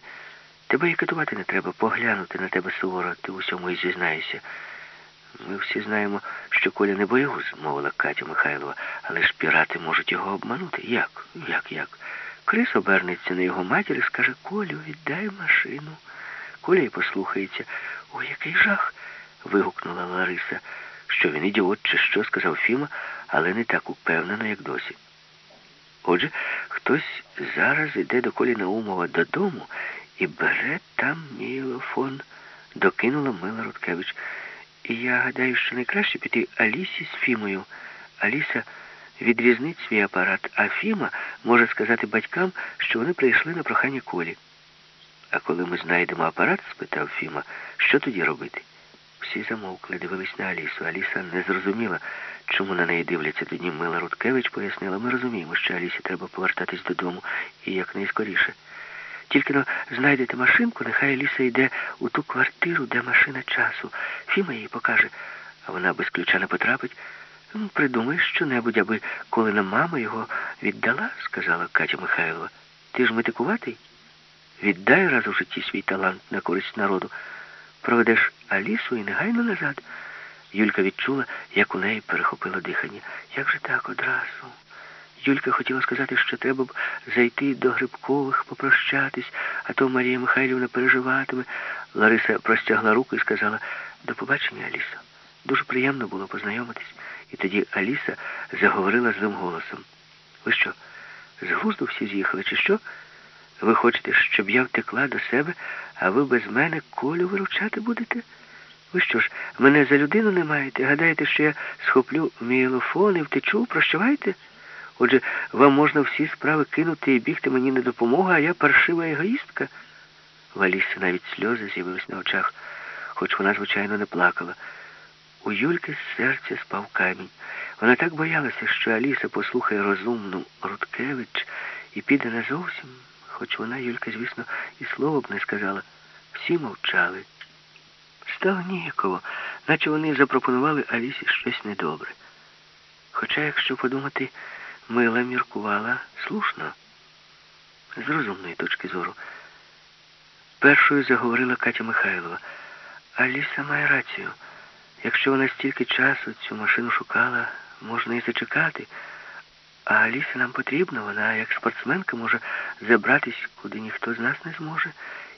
Тебе і катувати не треба, поглянути на тебе суворо, ти усьому і зізнаєшся. Ми всі знаємо, що Коля не боягуз, мовила Катя Михайлова, але ж пірати можуть його обманути. Як? Як, як? Крис обернеться на його матір і скаже, Колю, віддай машину. Коля й послухається. Ой, який жах. вигукнула Лариса. Що він ідіот, чи що, сказав Фіма, але не так упевнено, як досі. Отже, хтось зараз іде до Колі Наумова додому і бере там мілофон, докинула Мила Рудкевич. І я гадаю, що найкраще піти Алісі з Фімою. Аліса відрізнить свій апарат, а Фіма може сказати батькам, що вони прийшли на прохання Колі. А коли ми знайдемо апарат, спитав Фіма, що тоді робити? Всі замовкли, дивились на Алісу. Аліса не зрозуміла, чому на неї дивляться. Тоді Мила Рудкевич пояснила, ми розуміємо, що Алісі треба повертатись додому і якнайскоріше. Тільки но знайдете машинку, нехай Аліса йде у ту квартиру, де машина часу. Фіма їй покаже, а вона без ключа не потрапить. Ну, придумай що-небудь, аби Колина мама його віддала, сказала Катя Михайлова. Ти ж метикуватий? Віддай раз у житті свій талант на користь народу. Проведеш Алісу і негайно назад. Юлька відчула, як у неї перехопило дихання. Як же так одразу? Юлька хотіла сказати, що треба б зайти до Грибкових, попрощатись, а то Марія Михайлівна переживатиме. Лариса простягла руку і сказала, до побачення, Алісо. Дуже приємно було познайомитись. І тоді Аліса заговорила злим голосом. Ви що, з глузду всі з'їхали, чи що? Ви хочете, щоб я втекла до себе, а ви без мене колю виручати будете? Ви що ж, мене за людину не маєте? Гадаєте, що я схоплю мілофон і втечу? Прощавайте? Отже, вам можна всі справи кинути і бігти мені на допомогу, а я паршива егоїстка. В Алісі навіть сльози з'явились на очах, хоч вона, звичайно, не плакала. У Юльки з серця спав камінь. Вона так боялася, що Аліса послухає розумну Рудкевич і піде назовсім, хоч вона, Юлька, звісно, і слова б не сказала. Всі мовчали. Стало ніяково, наче вони запропонували Алісі щось недобре. Хоча, якщо подумати, Мила міркувала слушно, з розумної точки зору. Першою заговорила Катя Михайлова. Аліса має рацію. Якщо вона стільки часу цю машину шукала, можна і зачекати. А Аліса нам потрібна, вона як спортсменка може забратись, куди ніхто з нас не зможе.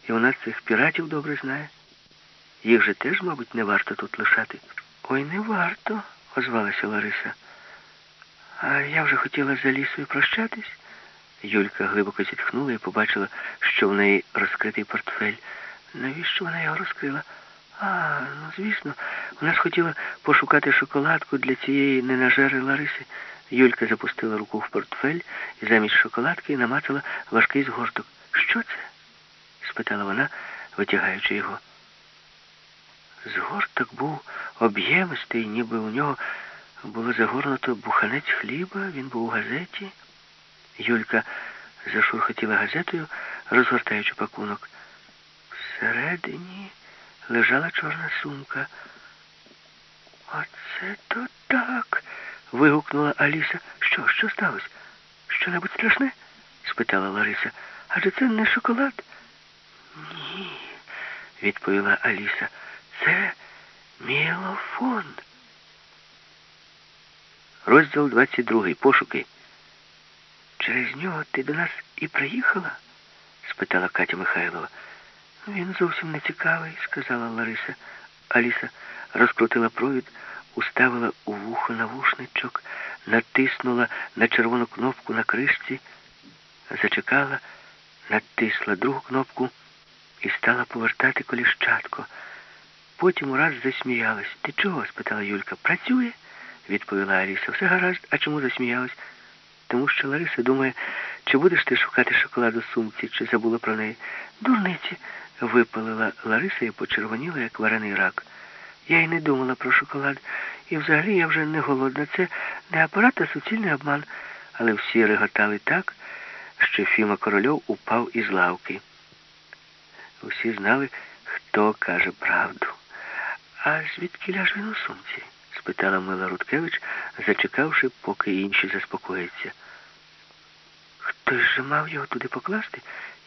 І вона цих піратів добре знає. Їх же теж, мабуть, не варто тут лишати. Ой, не варто, озвалася Лариса. А я вже хотіла з Алісою прощатись. Юлька глибоко зітхнула і побачила, що в неї розкритий портфель. Навіщо вона його розкрила? А, ну звісно, вона ж хотіла пошукати шоколадку для цієї ненажери Лариси. Юлька запустила руку в портфель і замість шоколадки намацала важкий згорток. Що це? спитала вона, витягаючи його. Згорток був об'ємистий, ніби у нього було загорнуто буханець хліба, він був у газеті. Юлька зашурхотіла газетою, розгортаючи пакунок. Всередині лежала чорна сумка. Оце то так. вигукнула Аліса. Що, що сталося? Що-небудь страшне? спитала Лариса. Адже це не шоколад? Ні, відповіла Аліса. Це мілофон. Розділ 22. Пошуки. Через нього ти до нас і приїхала? спитала Катя Михайлова. Він зовсім не цікавий, сказала Лариса. Аліса розкрутила провід, уставила у вухо навушничок, натиснула на червону кнопку на кришці, зачекала, натисла другу кнопку і стала повертати коліщатко. Потім ураз засміялась. Ти чого? спитала Юлька. Працює? Відповіла Аліса. Все гаразд, а чому засміялась? Тому що Лариса думає, чи будеш ти шукати шоколад у сумці, чи забула про неї. Дурниці, випалила Лариса і почервоніла, як варений рак. Я й не думала про шоколад. І взагалі я вже не голодна. Це не апарат, а суцільний обман. Але всі реготали так, що Фіма Корольов упав із лавки. Усі знали, хто каже правду. А звідки ляж він у сумці? Спитала Мила Рудкевич, зачекавши, поки інші заспокояться. Хтось же мав його туди покласти?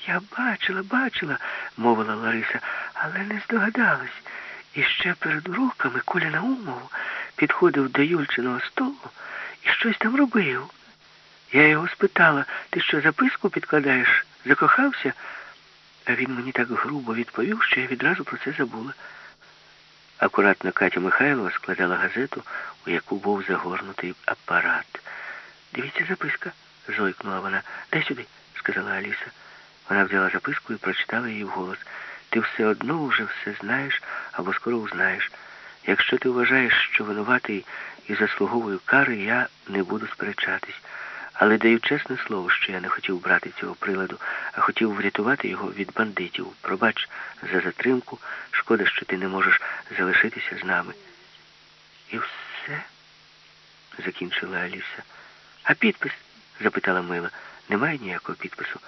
Я бачила, бачила, мовила Лариса, але не здогадалась. І ще перед уроками Коля Наумов підходив до Юльчиного столу і щось там робив. Я його спитала, ти що записку підкладаєш? Закохався? А він мені так грубо відповів, що я відразу про це забула. Акуратно Катя Михайлова складала газету, у яку був загорнутий апарат. Дивіться, записка, зойкнула вона. Дай сюди, сказала Аліса. Вона взяла записку і прочитала її вголос. Ти все одно вже все знаєш або скоро узнаєш. Якщо ти вважаєш, що винуватий і заслуговую кари, я не буду сперечатись. Але даю чесне слово, що я не хотів брати цього приладу, а хотів врятувати його від бандитів. Пробач за затримку, шкода, що ти не можеш залишитися з нами. І все, закінчила Аліса. А підпис? запитала Мила. Немає ніякого підпису.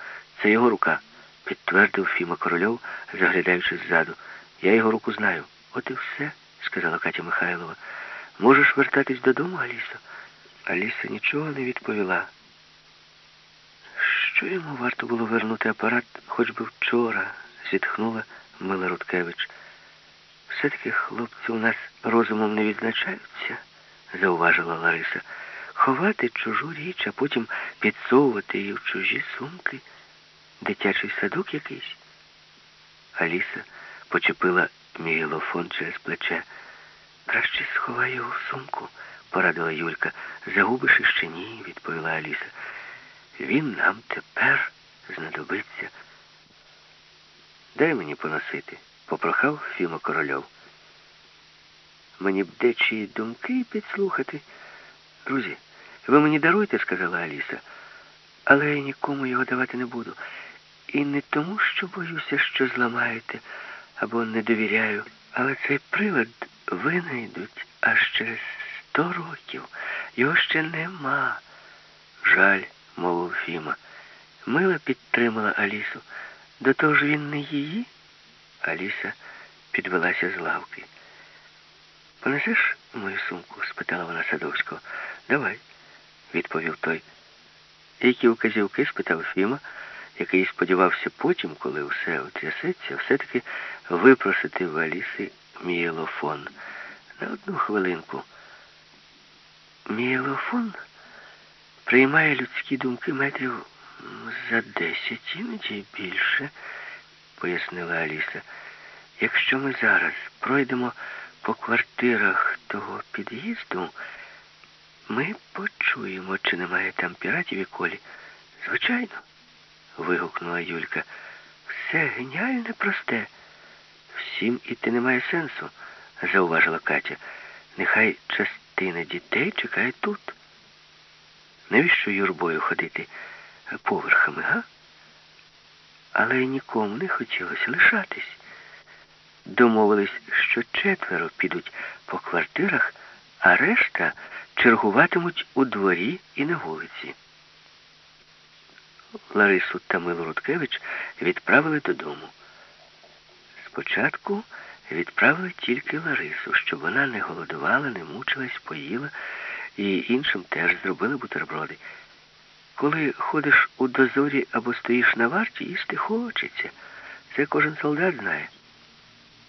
Це його рука, підтвердив Фіма Корольов, заглядаючи ззаду. Я його руку знаю. От і все, сказала Катя Михайлова. Можеш вертатись додому, Алісо? Аліса нічого не відповіла. Що йому варто було вернути апарат хоч би вчора, зітхнула Мила Рудкевич. Все-таки хлопці у нас розумом не відзначаються, зауважила Лариса. Ховати чужу річ, а потім підсовувати її в чужі сумки. Дитячий садок якийсь. Аліса почепила мігелофон через плече. Краще сховай його в сумку, порадила Юлька. Загубиш іще ні, відповіла Аліса. Він нам тепер знадобиться. Дай мені поносити, попрохав Фіма Корольов. Мені б дечі думки підслухати. Друзі, ви мені даруєте, сказала Аліса, але я нікому його давати не буду. І не тому, що боюся, що зламаєте або не довіряю, але цей прилад винайдуть аж через сто років. Його ще нема. Жаль, мовив Фіма. Мила підтримала Алісу. До того ж він не її. Аліса підвелася з лавки. Понесеш мою сумку? спитала вона Садовського. Давай, відповів той. Які вказівки? спитав Фіма, який сподівався потім, коли все отрясеться, все-таки випросити в Аліси мієлофон. На одну хвилинку. Мієлофон приймає людські думки метрів за десять, іноді більше, пояснила Аліса. Якщо ми зараз пройдемо по квартирах того під'їзду, ми почуємо, чи немає там піратів і колі. Звичайно, вигукнула Юлька. Все геніальне просте. Всім іти немає сенсу, зауважила Катя. Нехай частина дітей чекає тут. Навіщо юрбою ходити поверхами, га? Але нікому не хотілося лишатись. Домовились, що четверо підуть по квартирах, а решта чергуватимуть у дворі і на вулиці. Ларису та Милу Рудкевич відправили додому. Спочатку відправили тільки Ларису, щоб вона не голодувала, не мучилась, поїла і іншим теж зробили бутерброди. Коли ходиш у дозорі або стоїш на варті, їсти хочеться. Це кожен солдат знає.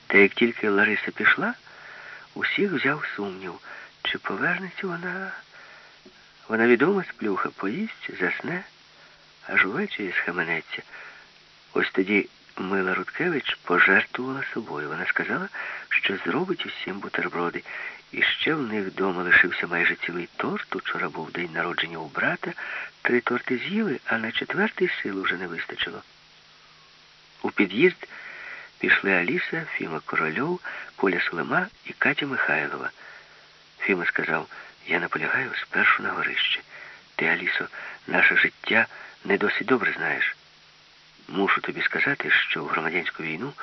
Та як тільки Лариса пішла, усіх взяв сумнів, чи повернеться вона. Вона відома сплюха, поїсть, засне, аж увечері схаменеться. Ось тоді Мила Рудкевич пожертвувала собою. Вона сказала, що зробить усім бутерброди. І ще в них вдома лишився майже цілий торт. Учора був день народження у брата. Три торти з'їли, а на четвертий сил уже не вистачило. У під'їзд пішли Аліса, Фіма Корольов, Коля Сулема і Катя Михайлова. Фіма сказав, я наполягаю спершу на горище. Ти, Алісо, наше життя не досить добре знаєш. Мушу тобі сказати, що в громадянську війну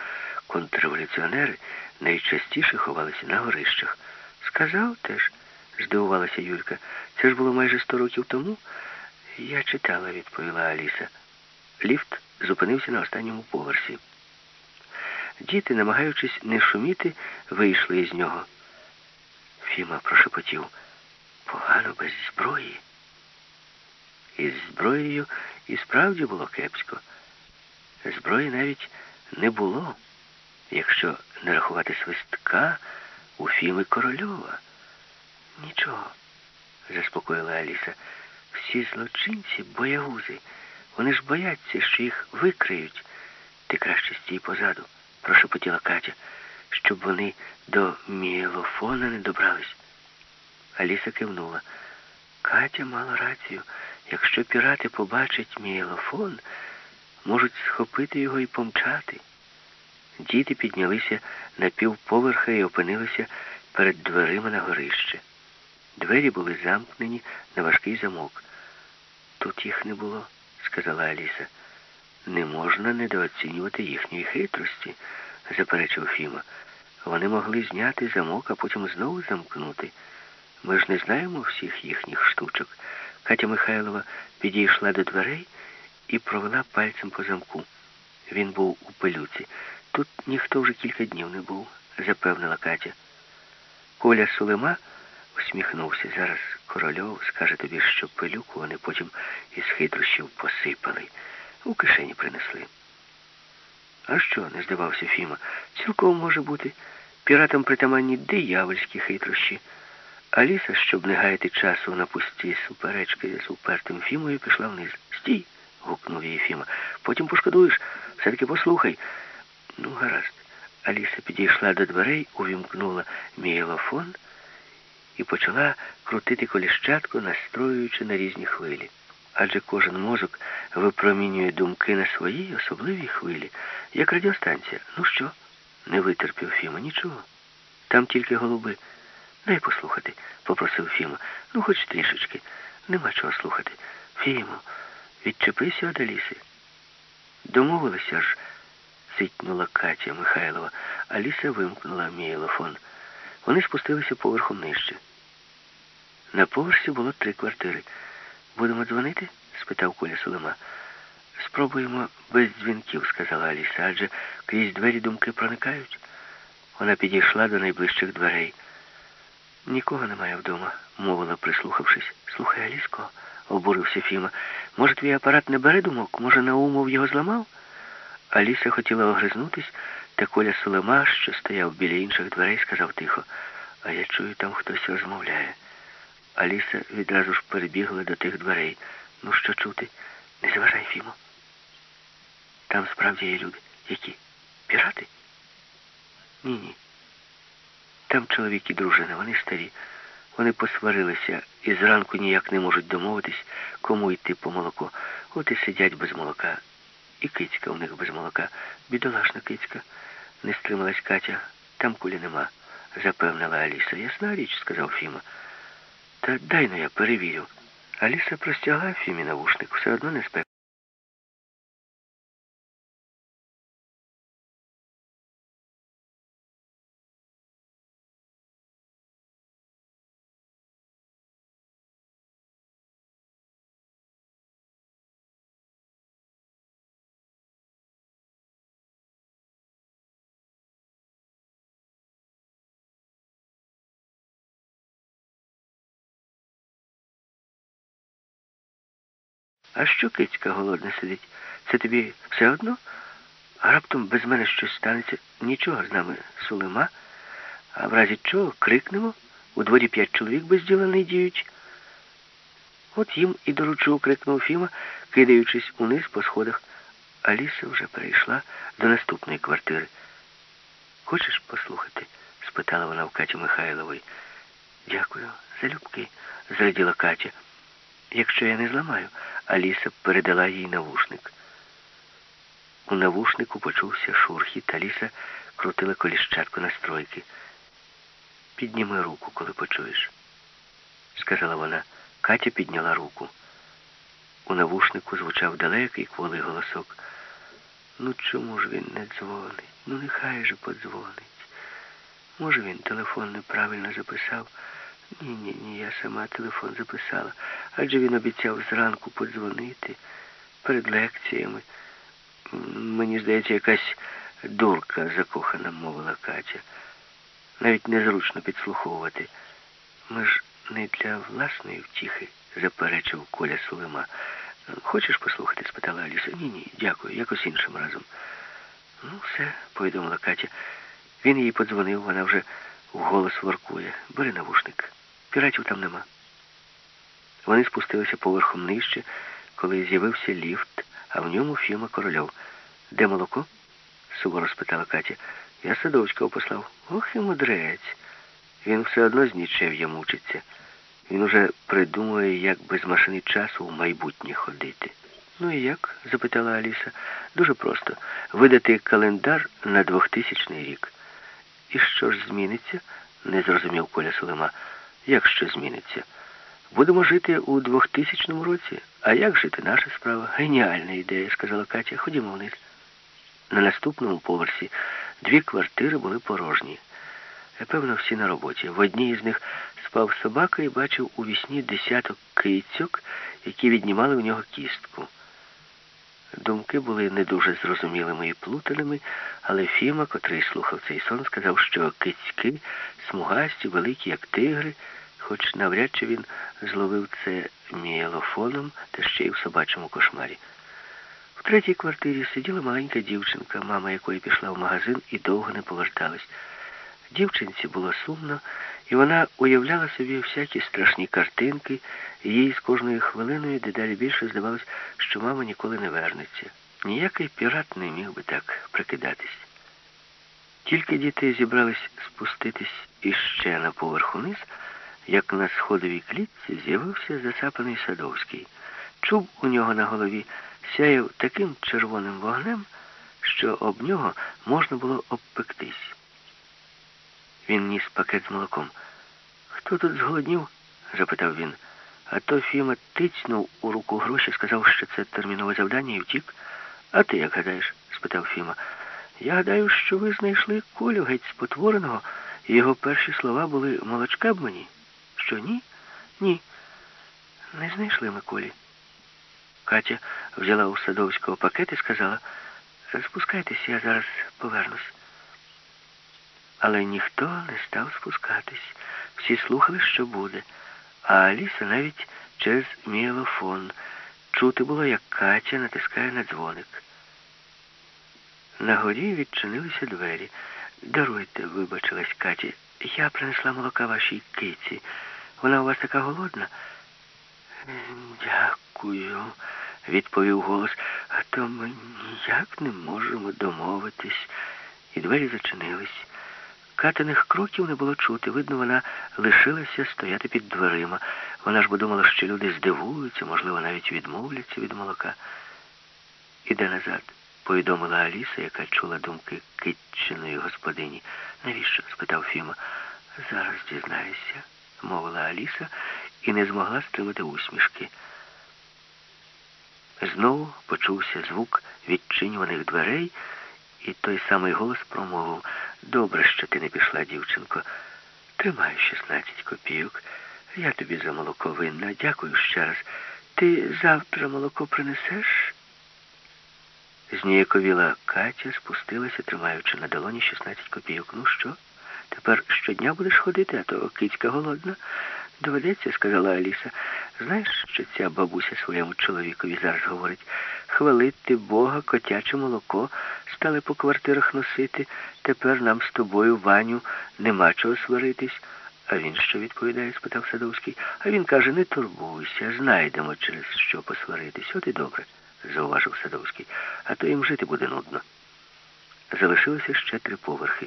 контрреволюціонери найчастіше ховалися на горищах. Сказав теж, здивувалася Юлька. Це ж було майже сто років тому. Я читала, відповіла Аліса. Ліфт зупинився на останньому поверсі. Діти, намагаючись не шуміти, вийшли із нього. Фіма прошепотів. Погано без зброї. Із зброєю і справді було кепсько. Зброї навіть не було, якщо не рахувати свистка у Фіми Корольова. Нічого, заспокоїла Аліса. Всі злочинці боягузи. Вони ж бояться, що їх викриють. Ти краще стій позаду, прошепотіла Катя, щоб вони до мієлофона не добрались. Аліса кивнула. Катя мала рацію. Якщо пірати побачать мієлофон, можуть схопити його і помчати. Діти піднялися на півповерха і опинилися перед дверима на горище. Двері були замкнені на важкий замок. Тут їх не було, сказала Аліса. Не можна недооцінювати їхньої хитрості, заперечив Фіма. Вони могли зняти замок, а потім знову замкнути. Ми ж не знаємо всіх їхніх штучок. Катя Михайлова підійшла до дверей і провела пальцем по замку. Він був у пилюці. Тут ніхто вже кілька днів не був, запевнила Катя. Коля Сулема усміхнувся. Зараз корольов скаже тобі, що пилюку вони потім із хитрощів посипали. У кишені принесли. А що, не здавався Фіма, цілком може бути. Піратам притаманні диявольські хитрощі. Аліса, щоб не гаяти часу на пусті суперечки з упертим Фімою, пішла вниз. Стій! гукнув її Фіма. Потім пошкодуєш. Все-таки послухай. Ну, гаразд. Аліса підійшла до дверей, увімкнула мієлофон і почала крутити коліщатку, настроюючи на різні хвилі. Адже кожен мозок випромінює думки на своїй особливій хвилі, як радіостанція. Ну що? Не витерпів Фіма. Нічого. Там тільки голуби. Дай послухати, попросив Фіма. Ну, хоч трішечки. Нема чого слухати. Фімо, відчепися від Аліси. Домовилися ж, цитнула Катя Михайлова. Аліса вимкнула мієлофон. Вони спустилися поверхом нижче. На поверсі було три квартири. Будемо дзвонити? спитав Коля Сулема. Спробуємо без дзвінків, сказала Аліса, адже крізь двері думки проникають. Вона підійшла до найближчих дверей. Нікого немає вдома, мовила, прислухавшись. Слухай, Аліско, обурився Фіма. Може, твій апарат не бере думок? Може, Наумов його зламав? Аліса хотіла огризнутись, та Коля Сулема, що стояв біля інших дверей, сказав тихо, а я чую, там хтось розмовляє. Аліса відразу ж перебігла до тих дверей. Ну, що чути? Не заважай, Фімо. Там справді є люди. Які? Пірати? Ні-ні. Там чоловік і дружина, вони старі. Вони посварилися і зранку ніяк не можуть домовитись, кому йти по молоко. От і сидять без молока. І кицька у них без молока. Бідолашна кицька. Не стрималась Катя. Там кулі нема, запевнила Аліса. Ясна річ, сказав Фіма. Та дай ну я перевірю. Аліса простягла Фімі навушник, все одно не спек. А що кицька голодна сидить? Це тобі все одно? А раптом без мене щось станеться, нічого з нами сулима, а в разі чого крикнемо, у дворі п'ять чоловік без діла не діють. От їм і доручу, крикнув Фіма, кидаючись униз по сходах. Аліса вже перейшла до наступної квартири. Хочеш послухати? спитала вона в Каті Михайлової. Дякую, залюбки, зраділа Катя. Якщо я не зламаю, Аліса передала їй навушник. У навушнику почувся шурхіт, Аліса крутила коліщатку настройки. Підніми руку, коли почуєш, сказала вона. Катя підняла руку. У навушнику звучав далекий кволий голосок. Ну чому ж він не дзвонить? Ну нехай же подзвонить. Може, він телефон неправильно записав? Ні, ні, ні, я сама телефон записала. Адже він обіцяв зранку подзвонити перед лекціями. Мені здається, якась дурка закохана, мовила Катя. Навіть незручно підслуховувати. Ми ж не для власної втіхи, заперечив Коля Сулима. Хочеш послухати? спитала Аліса. Ні, ні, дякую, якось іншим разом. Ну, все, повідомила Катя. Він їй подзвонив, вона вже вголос воркує. Бери навушник. Піратів там нема. Вони спустилися поверхом нижче, коли з'явився ліфт, а в ньому Фіма Корольов. Де молоко? суворо спитала Катя. Я Садовського послав. Ох і мудрець. Він все одно з нічев'я мучиться. Він уже придумує, як без машини часу в майбутнє ходити. Ну і як? запитала Аліса. Дуже просто. Видати календар на 2000 рік. І що ж зміниться? не зрозумів Коля Солима. Як що зміниться? Будемо жити у 2000 році. А як жити наша справа? Геніальна ідея, сказала Катя. Ходімо вниз. На наступному поверсі дві квартири були порожні. Певно, всі на роботі. В одній з них спав собака і бачив у вісні десяток кицьок, які віднімали у нього кістку. Думки були не дуже зрозумілими і плутаними, але Фіма, котрий слухав цей сон, сказав, що кицьки смугасті, великі, як тигри, хоч навряд чи він зловив це мієлофоном та ще й в собачому кошмарі. В третій квартирі сиділа маленька дівчинка, мама якої пішла в магазин і довго не поверталась. Дівчинці було сумно, і вона уявляла собі всякі страшні картинки, і їй з кожною хвилиною дедалі більше здавалось, що мама ніколи не вернеться. Ніякий пірат не міг би так прикидатись. Тільки діти зібрались спуститись іще на поверх униз, як на сходовій клітці з'явився засапаний Садовський. Чуб у нього на голові сяяв таким червоним вогнем, що об нього можна було обпектись. Він ніс пакет з молоком. Хто тут зголоднів? запитав він. А то Фіма тицьнув у руку гроші, сказав, що це термінове завдання і втік. А ти як гадаєш? спитав Фіма. Я гадаю, що ви знайшли Колю геть спотвореного, і його перші слова були молочка б мені. Що ні? Ні. Не знайшли ми Колі. Катя взяла у Садовського пакет і сказала, спускайтесь, я зараз повернусь. Але ніхто не став спускатись. Всі слухали, що буде. А Аліса навіть через міелофон. Чути було, як Катя натискає на дзвоник. На горі відчинилися двері. Даруйте, вибачилась Каті. Я принесла молока вашій киці. Вона у вас така голодна? Дякую, відповів голос. А то ми ніяк не можемо домовитись. І двері зачинились. Катиних кроків не було чути. Видно, вона лишилася стояти під дверима. Вона ж бо думала, що люди здивуються, можливо, навіть відмовляться від молока. Іде назад, повідомила Аліса, яка чула думки китчиної господині. Навіщо? спитав Фіма. Зараз дізнаюся, мовила Аліса і не змогла стримати усмішки. Знову почувся звук відчинюваних дверей, і той самий голос промовив. Добре, що ти не пішла, дівчинко. Тримаю 16 копійок. Я тобі за молоко винна. Дякую ще раз. Ти завтра молоко принесеш? Зніяковіла Катя, спустилася, тримаючи на долоні 16 копійок. Ну що? Тепер щодня будеш ходити, а то кицька голодна. Доведеться, сказала Аліса. Знаєш, що ця бабуся своєму чоловікові зараз говорить? Хвалити Бога, котяче молоко стали по квартирах носити. Тепер нам з тобою, Ваню, нема чого сваритись. А він що відповідає? спитав Садовський. А він каже, не турбуйся, знайдемо через що посваритись. От і добре, зауважив Садовський. А то їм жити буде нудно. Залишилося ще три поверхи.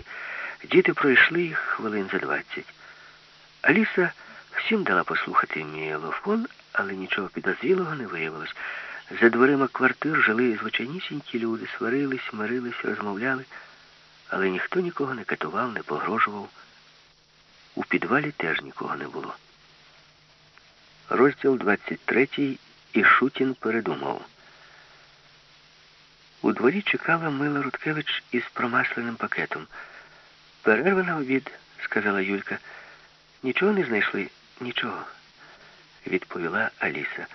Діти пройшли їх хвилин за двадцять. Аліса всім дала послухати міелофон, але нічого підозрілого не виявилось. За дверима квартир жили звичайнісінькі люди, сварились, мирились, розмовляли, але ніхто нікого не катував, не погрожував. У підвалі теж нікого не було. Розділ 23 і Шутін передумав. У дворі чекала Мила Рудкевич із промасленим пакетом. Перерва на обід, сказала Юлька. Нічого не знайшли? Нічого, відповіла Аліса.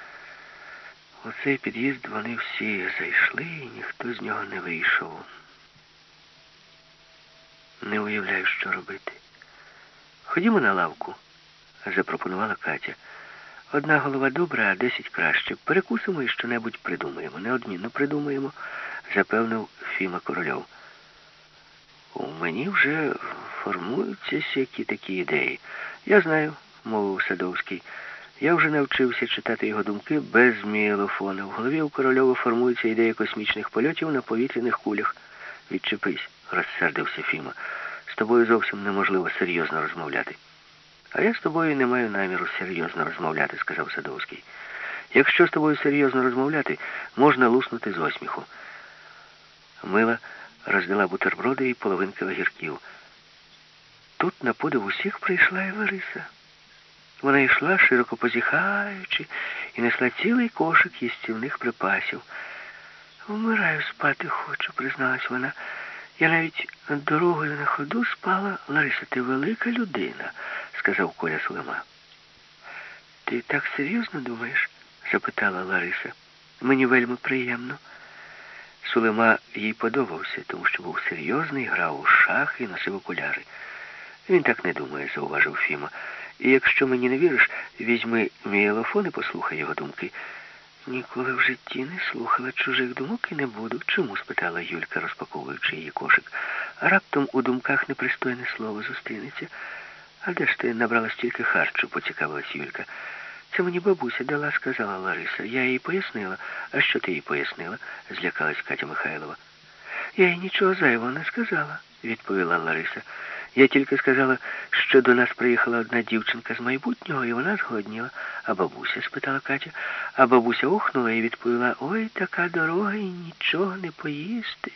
У цей під'їзд вони всі зайшли і ніхто з нього не вийшов. Не уявляю, що робити. Ходімо на лавку, запропонувала Катя. Одна голова добра, а десять краще. Перекусимо і що-небудь придумаємо. Неодмінно придумаємо, запевнив Фіма Корольов. У мені вже формуються всякі такі ідеї. Я знаю, мовив Садовський. Я вже навчився читати його думки без змієлофона. В голові у Корольова формується ідея космічних польотів на повітряних кулях. Відчепись, розсердився Фіма. З тобою зовсім неможливо серйозно розмовляти. А я з тобою не маю наміру серйозно розмовляти, сказав Садовський. Якщо з тобою серйозно розмовляти, можна луснути з осміху. Мила роздала бутерброди і половинки огірків. Тут на подив усіх прийшла і Лариса. Вона йшла, широко позіхаючи, і несла цілий кошик їстівних припасів. Вмираю, спати хочу, призналась вона. Я навіть дорогою на ходу спала. Лариса, ти велика людина, сказав Коля Сулема. Ти так серйозно думаєш? запитала Лариса. Мені вельми приємно. Сулема їй подобався, тому що був серйозний, грав у шахи і носив окуляри. Він так не думає, зауважив Фіма. І якщо мені не віриш, візьми мій елофон і послухай його думки. Ніколи в житті не слухала чужих думок і не буду. Чому? спитала Юлька, розпаковуючи її кошик. Раптом у думках непристойне слово зустрінеться. А де ж ти набрала стільки харчу, поцікавилась Юлька. Це мені бабуся дала, сказала Лариса. Я їй пояснила. А що ти їй пояснила? злякалась Катя Михайлова. Я їй нічого зайвого не сказала, відповіла Лариса. Я тільки сказала, що до нас приїхала одна дівчинка з майбутнього, і вона згодніла. А бабуся? спитала Катя. А бабуся ухнула і відповіла, ой, така дорога і нічого не поїсти.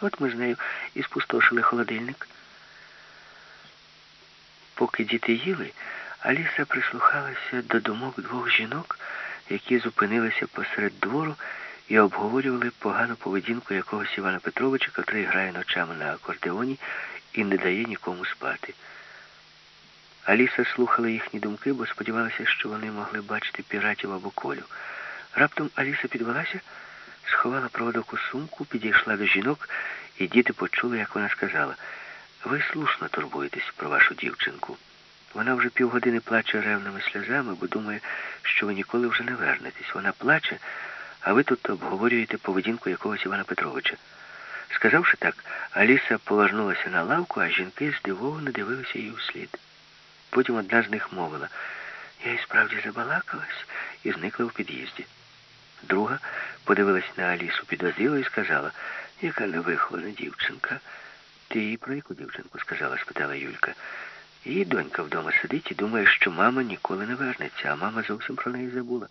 От ми з нею і спустошили холодильник. Поки діти їли, Аліса прислухалася до думок двох жінок, які зупинилися посеред двору і обговорювали погану поведінку якогось Івана Петровича, котрий грає ночами на акордеоні і не дає нікому спати. Аліса слухала їхні думки, бо сподівалася, що вони могли бачити піратів або колю. Раптом Аліса підвелася, сховала проводок у сумку, підійшла до жінок, і діти почули, як вона сказала, ви слушно турбуєтесь про вашу дівчинку. Вона вже півгодини плаче ревними сльозами, бо думає, що ви ніколи вже не вернетесь. Вона плаче, а ви тут обговорюєте поведінку якогось Івана Петровича. Сказавши так, Аліса повернулася на лавку, а жінки здивовано дивилися їй услід. Потім одна з них мовила, я і справді забалакалась і зникла в під'їзді. Друга подивилась на Алісу підозріло і сказала, яка невихована дівчинка. Ти їй про яку дівчинку сказала? спитала Юлька. Її донька вдома сидить і думає, що мама ніколи не вернеться, а мама зовсім про неї забула.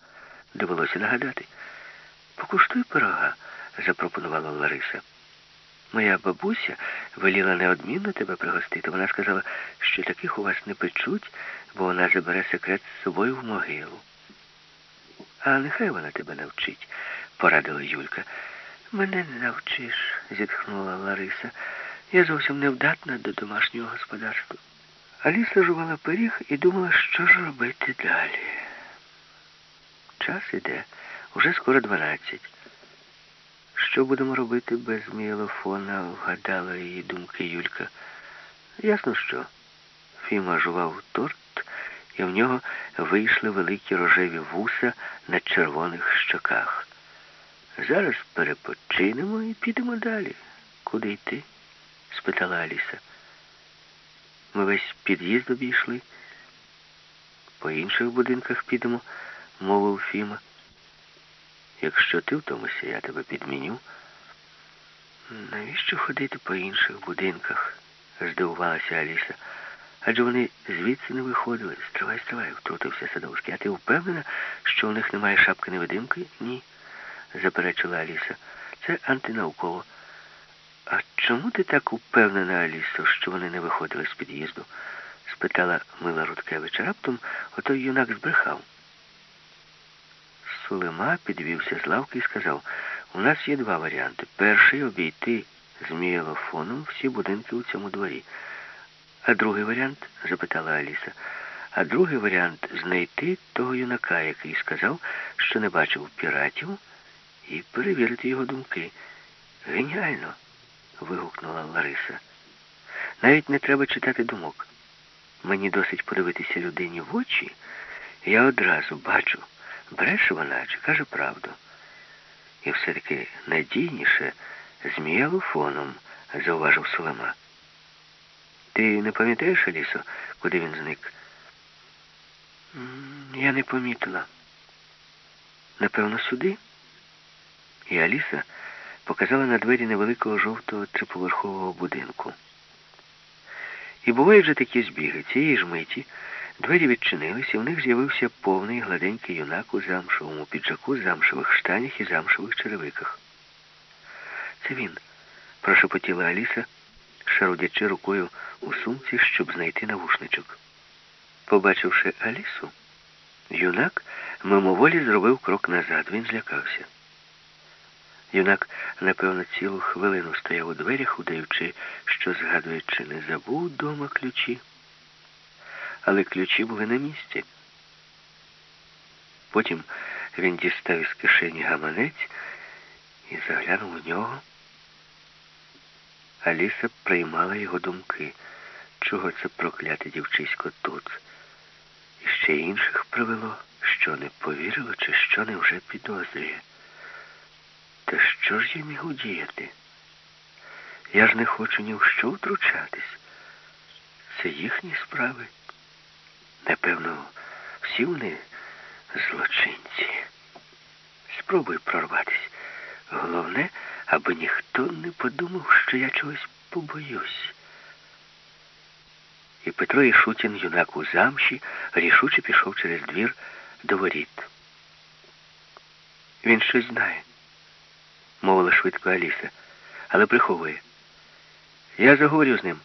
Довелося нагадати. Покуштуй пирога, запропонувала Лариса. Моя бабуся веліла неодмінно тебе пригостити. Вона сказала, що таких у вас не печуть, бо вона забере секрет з собою в могилу. А нехай вона тебе навчить, порадила Юлька. Мене не навчиш, зітхнула Лариса. Я зовсім невдатна до домашнього господарства. Аліса жувала пиріг і думала, що ж робити далі. Час іде, уже скоро дванадцять. Що будемо робити без мілофона, вгадала її думки Юлька. Ясно що. Фіма жував торт і в нього вийшли великі рожеві вуса на червоних щоках. Зараз перепочинемо і підемо далі. Куди йти? спитала Аліса. Ми весь під'їзд обійшли. По інших будинках підемо, мовив Фіма. Якщо ти втомишся, я тебе підміню. Навіщо ходити по інших будинках? здивувалася Аліса. Адже вони звідси не виходили. Стривай, стривай, втрутився Садовський. А ти впевнена, що у них немає шапки невидимки? Ні, заперечила Аліса. Це антинауково. А чому ти так упевнена, Алісо, що вони не виходили з під'їзду? спитала Мила Рудкевич. Раптом отой юнак збрехав. Сулема підвівся з лавки і сказав, у нас є два варіанти. Перший обійти змієлофоном всі будинки у цьому дворі. А другий варіант? запитала Аліса. А другий варіант знайти того юнака, який сказав, що не бачив піратів, і перевірити його думки. Геніально. вигукнула Лариса. Навіть не треба читати думок. Мені досить подивитися людині в очі, я одразу бачу, бреше вона чи каже правду. І все-таки надійніше зміялофоном, зауважив Сулема. Ти не пам'ятаєш, Алісо, куди він зник? Я не помітила. Напевно, сюди. І Аліса показала на двері невеликого жовтого триповерхового будинку. І бувають же такі збіги. Цієї ж миті двері відчинилися, і в них з'явився повний гладенький юнак у замшовому піджаку, замшових штанях і замшових черевиках. Це він, прошепотіла Аліса, шарудячи рукою у сумці, щоб знайти навушничок. Побачивши Алісу, юнак мимоволі зробив крок назад. Він злякався. Юнак, напевно, цілу хвилину стояв у дверях, удаючи, що згадує, чи не забув дома ключі. Але ключі були на місці. Потім він дістав із кишені гаманець і заглянув у нього. Аліса приймала його думки. Чого це прокляте дівчисько тут? І ще інших привело, що не повірило, чи що не вже підозрює. Та що ж я міг удіяти? Я ж не хочу ні в що втручатись. Це їхні справи. Напевно, всі вони злочинці. Спробуй прорватись. Головне, аби ніхто не подумав, що я чогось побоюсь. І Петро Ішутін, юнак у замші, рішуче пішов через двір до воріт. Він щось знає мовила швидко Аліса, але приховує. Я заговорю з ним,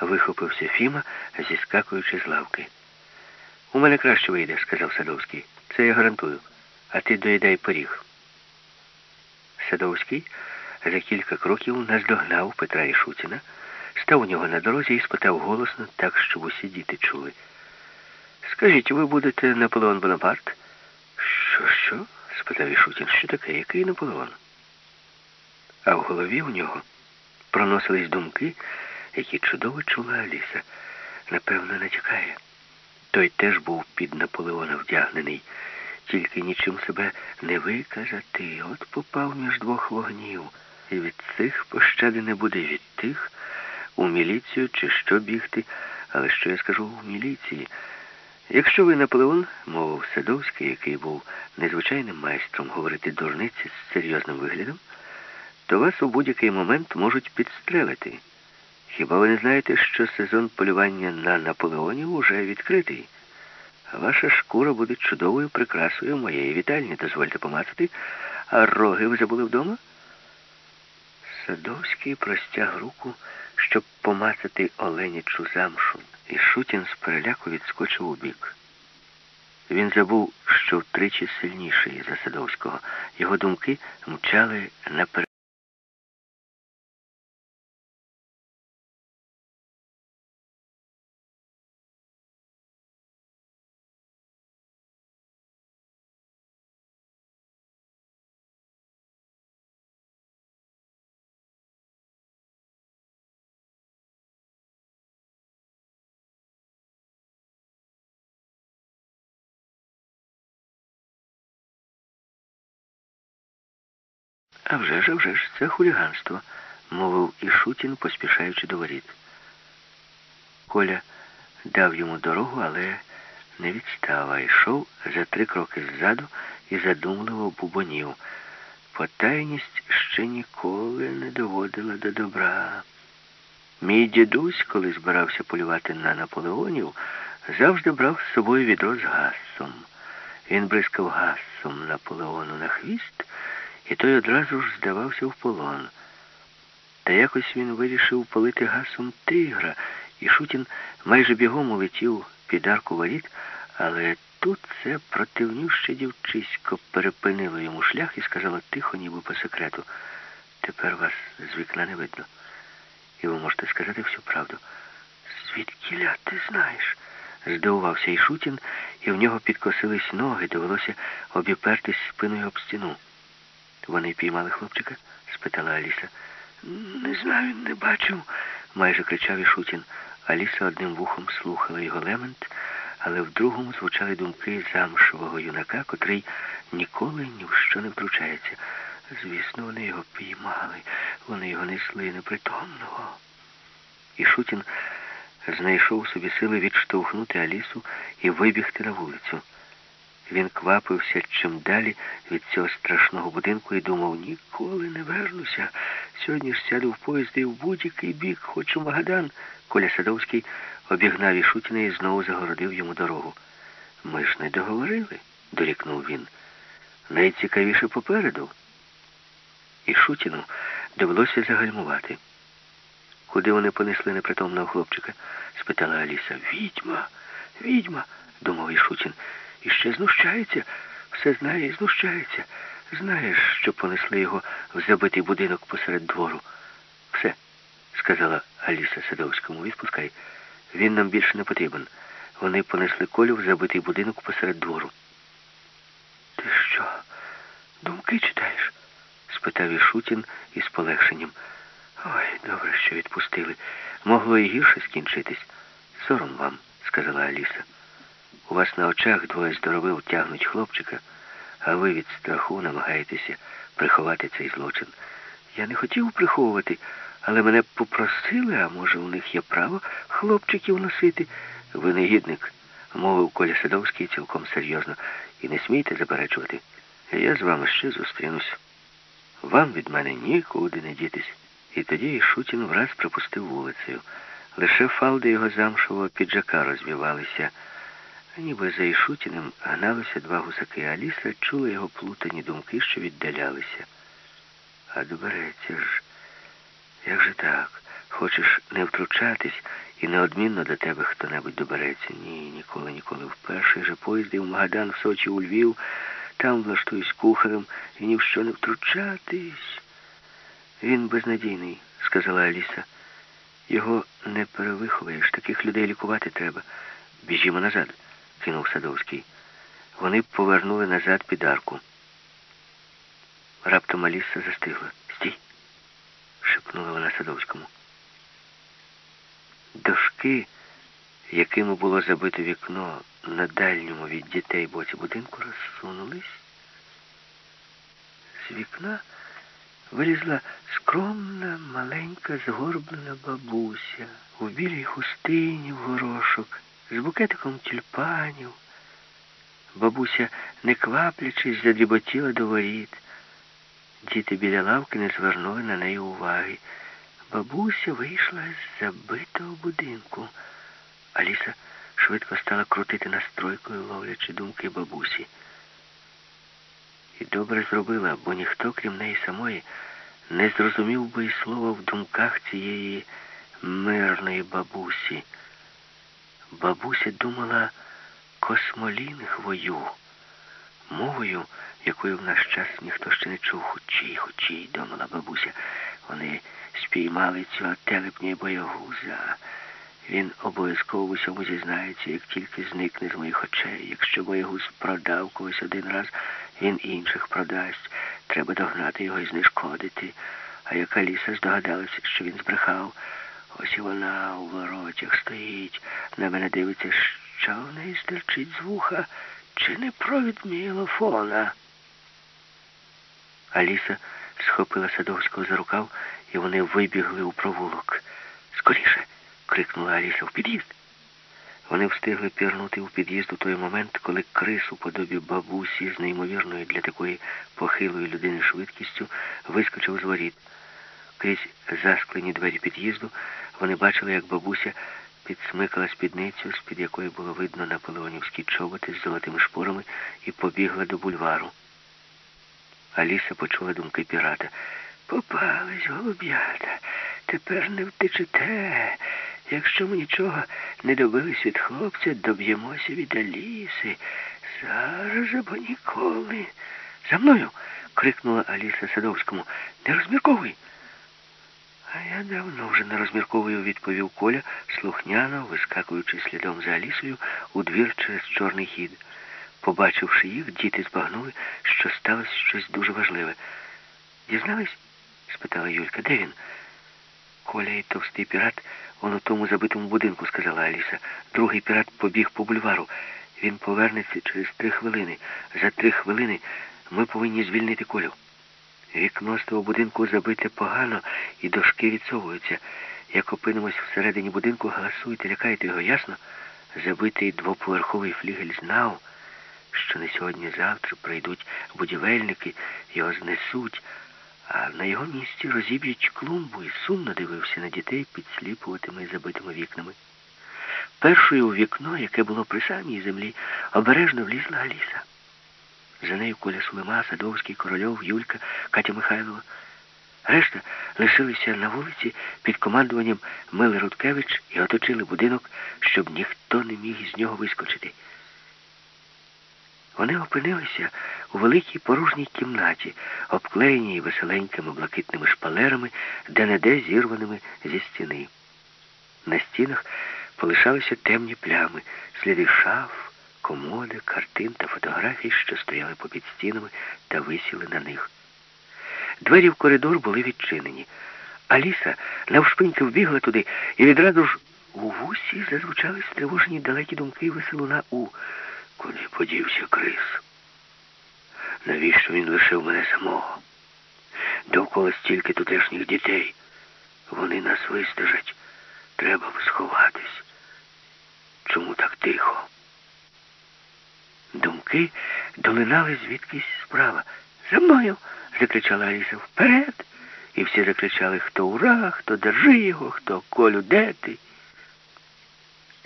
вихопився Фіма, зіскакуючи з лавки. У мене краще вийде, сказав Садовський. Це я гарантую. А ти доїдай поріг. Садовський за кілька кроків наздогнав Петра Ішуціна, став у нього на дорозі і спитав голосно, так, щоб усі діти чули. Скажіть, ви будете Наполеон Бонапарт? Що, що? спитав Ішутін. Що таке? Який Наполеон? а в голові у нього проносились думки, які чудово чула Аліса. Напевно, натякає. Той теж був під Наполеона вдягнений, тільки нічим себе не виказати. От попав між двох вогнів. І від цих пощади не буде від тих у міліцію чи що бігти. Але що я скажу в міліції? Якщо ви Наполеон, мовив Садовський, який був незвичайним майстром говорити дурниці з серйозним виглядом, то вас у будь-який момент можуть підстрелити. Хіба ви не знаєте, що сезон полювання на Наполеонів уже відкритий? Ваша шкура буде чудовою прикрасою моєї вітальні. Дозвольте помацати, а роги ви забули вдома? Садовський простяг руку, щоб помацати оленячу замшу, і Шутін з переляку відскочив у бік. Він забув, що втричі сильніший за Садовського. Його думки мчали наперед. А вже ж, а вже ж, це хуліганство, мовив Ішутін, поспішаючи до воріт. Коля дав йому дорогу, але не відстав, а йшов за три кроки ззаду і задумливо бубонів. Потайність ще ніколи не доводила до добра. Мій дідусь, коли збирався полювати на Наполеонів, завжди брав з собою відро з гасом. Він бризкав гасом Наполеону на хвіст, і той одразу ж здавався в полон. Та якось він вирішив полити гасом тигра, і Шутін майже бігом улетів під арку воріт, але тут це противнюще дівчисько перепинило йому шлях і сказало тихо, ніби по секрету. Тепер вас з вікна не видно. І ви можете сказати всю правду. Звідкіля ти знаєш? здивувався Ішутін, і в нього підкосились ноги, довелося обіпертись спиною об стіну. Вони піймали хлопчика? спитала Аліса. Не знаю, не бачив, майже кричав Ішутін. Аліса одним вухом слухала його лемент, але в другому звучали думки замшового юнака, котрий ніколи ні в що не втручається. Звісно, вони його піймали, вони його несли непритомного. І Шутін знайшов собі сили відштовхнути Алісу і вибігти на вулицю. Він квапився чим далі від цього страшного будинку і думав, ніколи не вернуся. Сьогодні ж сяду в поїзд і в будь-який бік, хоч у Магадан. Коля Садовський обігнав Ішутіна і знову загородив йому дорогу. Ми ж не договорили, дорікнув він. Найцікавіше попереду. Ішутіну довелося загальмувати. Куди вони понесли непритомного хлопчика? спитала Аліса. Відьма, відьма, думав Ішутін. І ще знущається, все знає і знущається. Знаєш, що понесли його в забитий будинок посеред двору. Все, сказала Аліса Садовському, відпускай. Він нам більше не потрібен. Вони понесли колю в забитий будинок посеред двору. Ти що, думки читаєш? спитав Ішутін із полегшенням. Ой, добре, що відпустили. Могло і гірше скінчитись. Сором вам, сказала Аліса. У вас на очах двоє здоровил тягнуть хлопчика, а ви від страху намагаєтеся приховати цей злочин. Я не хотів приховувати, але мене попросили, а може, у них є право хлопчиків носити. Ви негідник, мовив Коля Садовський цілком серйозно. І не смійте заперечувати. Я з вами ще зустрінусь. Вам від мене нікуди не дітись. І тоді Шутін враз припустив вулицею. Лише фалди його замшового піджака розвівалися. Ніби за Ішутіним гналися два гусаки, а Аліса чула його плутані думки, що віддалялися. А добереться ж, як же так? Хочеш не втручатись і неодмінно до тебе хто-небудь добереться? Ні, ніколи, ніколи. В перший же поїзд в Магадан, в Сочі, у Львів, там влаштуюсь кухарем і ні в що не втручатись. Він безнадійний, сказала Аліса. Його не перевиховуєш, таких людей лікувати треба. Біжімо назад, кинув Садовський. Вони повернули назад під арку. Раптом Аліса застигла. Стій, шепнула вона Садовському. Дошки, якими було забите вікно на дальньому від дітей боці будинку, розсунулись. З вікна вилізла скромна, маленька, згорблена бабуся у білій хустині в горошок, з букетиком тюльпанів. Бабуся, не кваплячись, задріботіла до воріт. Діти біля лавки не звернули на неї уваги. Бабуся вийшла з забитого будинку. Аліса швидко стала крутити настройкою, ловлячи думки бабусі. І добре зробила, бо ніхто, крім неї самої, не зрозумів би і слова в думках цієї мирної бабусі. Бабуся думала космолінгвою, мовою, якою в наш час ніхто ще не чув. Хочі, хочі, думала бабуся. Вони спіймали цього телепня боягуза. Він обов'язково в усьому зізнається, як тільки зникне з моїх очей. Якщо боягуз продав когось один раз, він інших продасть. Треба догнати його і знешкодити. А як Аліса здогадалася, що він збрехав, ось і вона у воротях стоїть, на мене дивиться, що в неї стерчить з вуха, чи не провід мілофона. Аліса схопила Садовського за рукав, і вони вибігли у провулок. Скоріше. крикнула Аліса в під'їзд. Вони встигли пірнути у під'їзд у той момент, коли крис у подобі бабусі з неймовірною для такої похилої людини швидкістю вискочив з воріт. Крізь засклені двері під'їзду вони бачили, як бабуся підсмикала спідницю, з-під якої було видно наполеонівські чоботи з золотими шпорами, і побігла до бульвару. Аліса почула думки пірата. Попались, голуб'ята, тепер не втечете. Якщо ми нічого не добились від хлопця, доб'ємося від Аліси. Зараз або ніколи. За мною. крикнула Аліса Садовському. Не розмірковуй. А я давно вже не розмірковую, відповів Коля, слухняно вискакуючи слідом за Алісою у двір через чорний хід. Побачивши їх, діти збагнули, що сталося щось дуже важливе. Дізнались? спитала Юлька. Де він? Коля і товстий пірат он у тому забитому будинку, сказала Аліса. Другий пірат побіг по бульвару. Він повернеться через три хвилини. За три хвилини ми повинні звільнити Колю. Вікно з того будинку забите погано і дошки відсовуються. Як опинимось всередині будинку, галасуйте, лякайте його, ясно? Забитий двоповерховий флігель знав, що не сьогодні-завтра прийдуть будівельники, його знесуть, а на його місці розіб'ють клумбу і сумно дивився на дітей під сліпуватими забитими вікнами. Першою у вікно, яке було при самій землі, обережно влізла Аліса. За нею Коля Сулима, Садовський, Корольов, Юлька, Катя Михайлова. Решта лишилися на вулиці під командуванням Мили Рудкевич і оточили будинок, щоб ніхто не міг із нього вискочити. Вони опинилися у великій порожній кімнаті, обклеєній веселенькими блакитними шпалерами, де-не-де зірваними зі стіни. На стінах полишалися темні плями, сліди шаф, комоди, картин та фотографій, що стояли попід стінами та висіли на них. Двері в коридор були відчинені. Аліса навшпиньки вбігла туди і відразу ж у вусі зазвучали стривожені далекі думки веселуна У. Куди подівся Крис? Навіщо він лишив мене самого? Довкола стільки тутешніх дітей. Вони нас вистежать. Треба сховатись. Чому так тихо? Думки долинали звідкись справа. За мною. закричала Аліса. Вперед. І всі закричали, хто ура, хто держи його, хто колю де ти.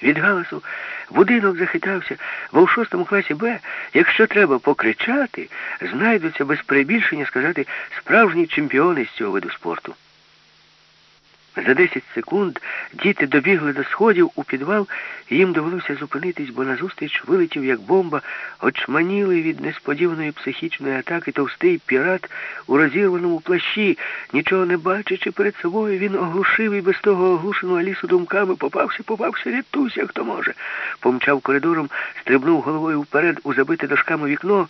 Від галасу будинок захитався, бо в шостому класі Б, якщо треба покричати, знайдуться без перебільшення сказати справжні чемпіони з цього виду спорту. За 10 секунд діти добігли до сходів у підвал, і їм довелося зупинитись, бо назустріч вилетів, як бомба, очманілий від несподіваної психічної атаки товстий пірат у розірваному плащі, нічого не бачачи перед собою, він оглушив і без того оглушену Алісу думками попався, попався, рятуйся, хто може. Помчав коридором, стрибнув головою вперед у забите дошками вікно.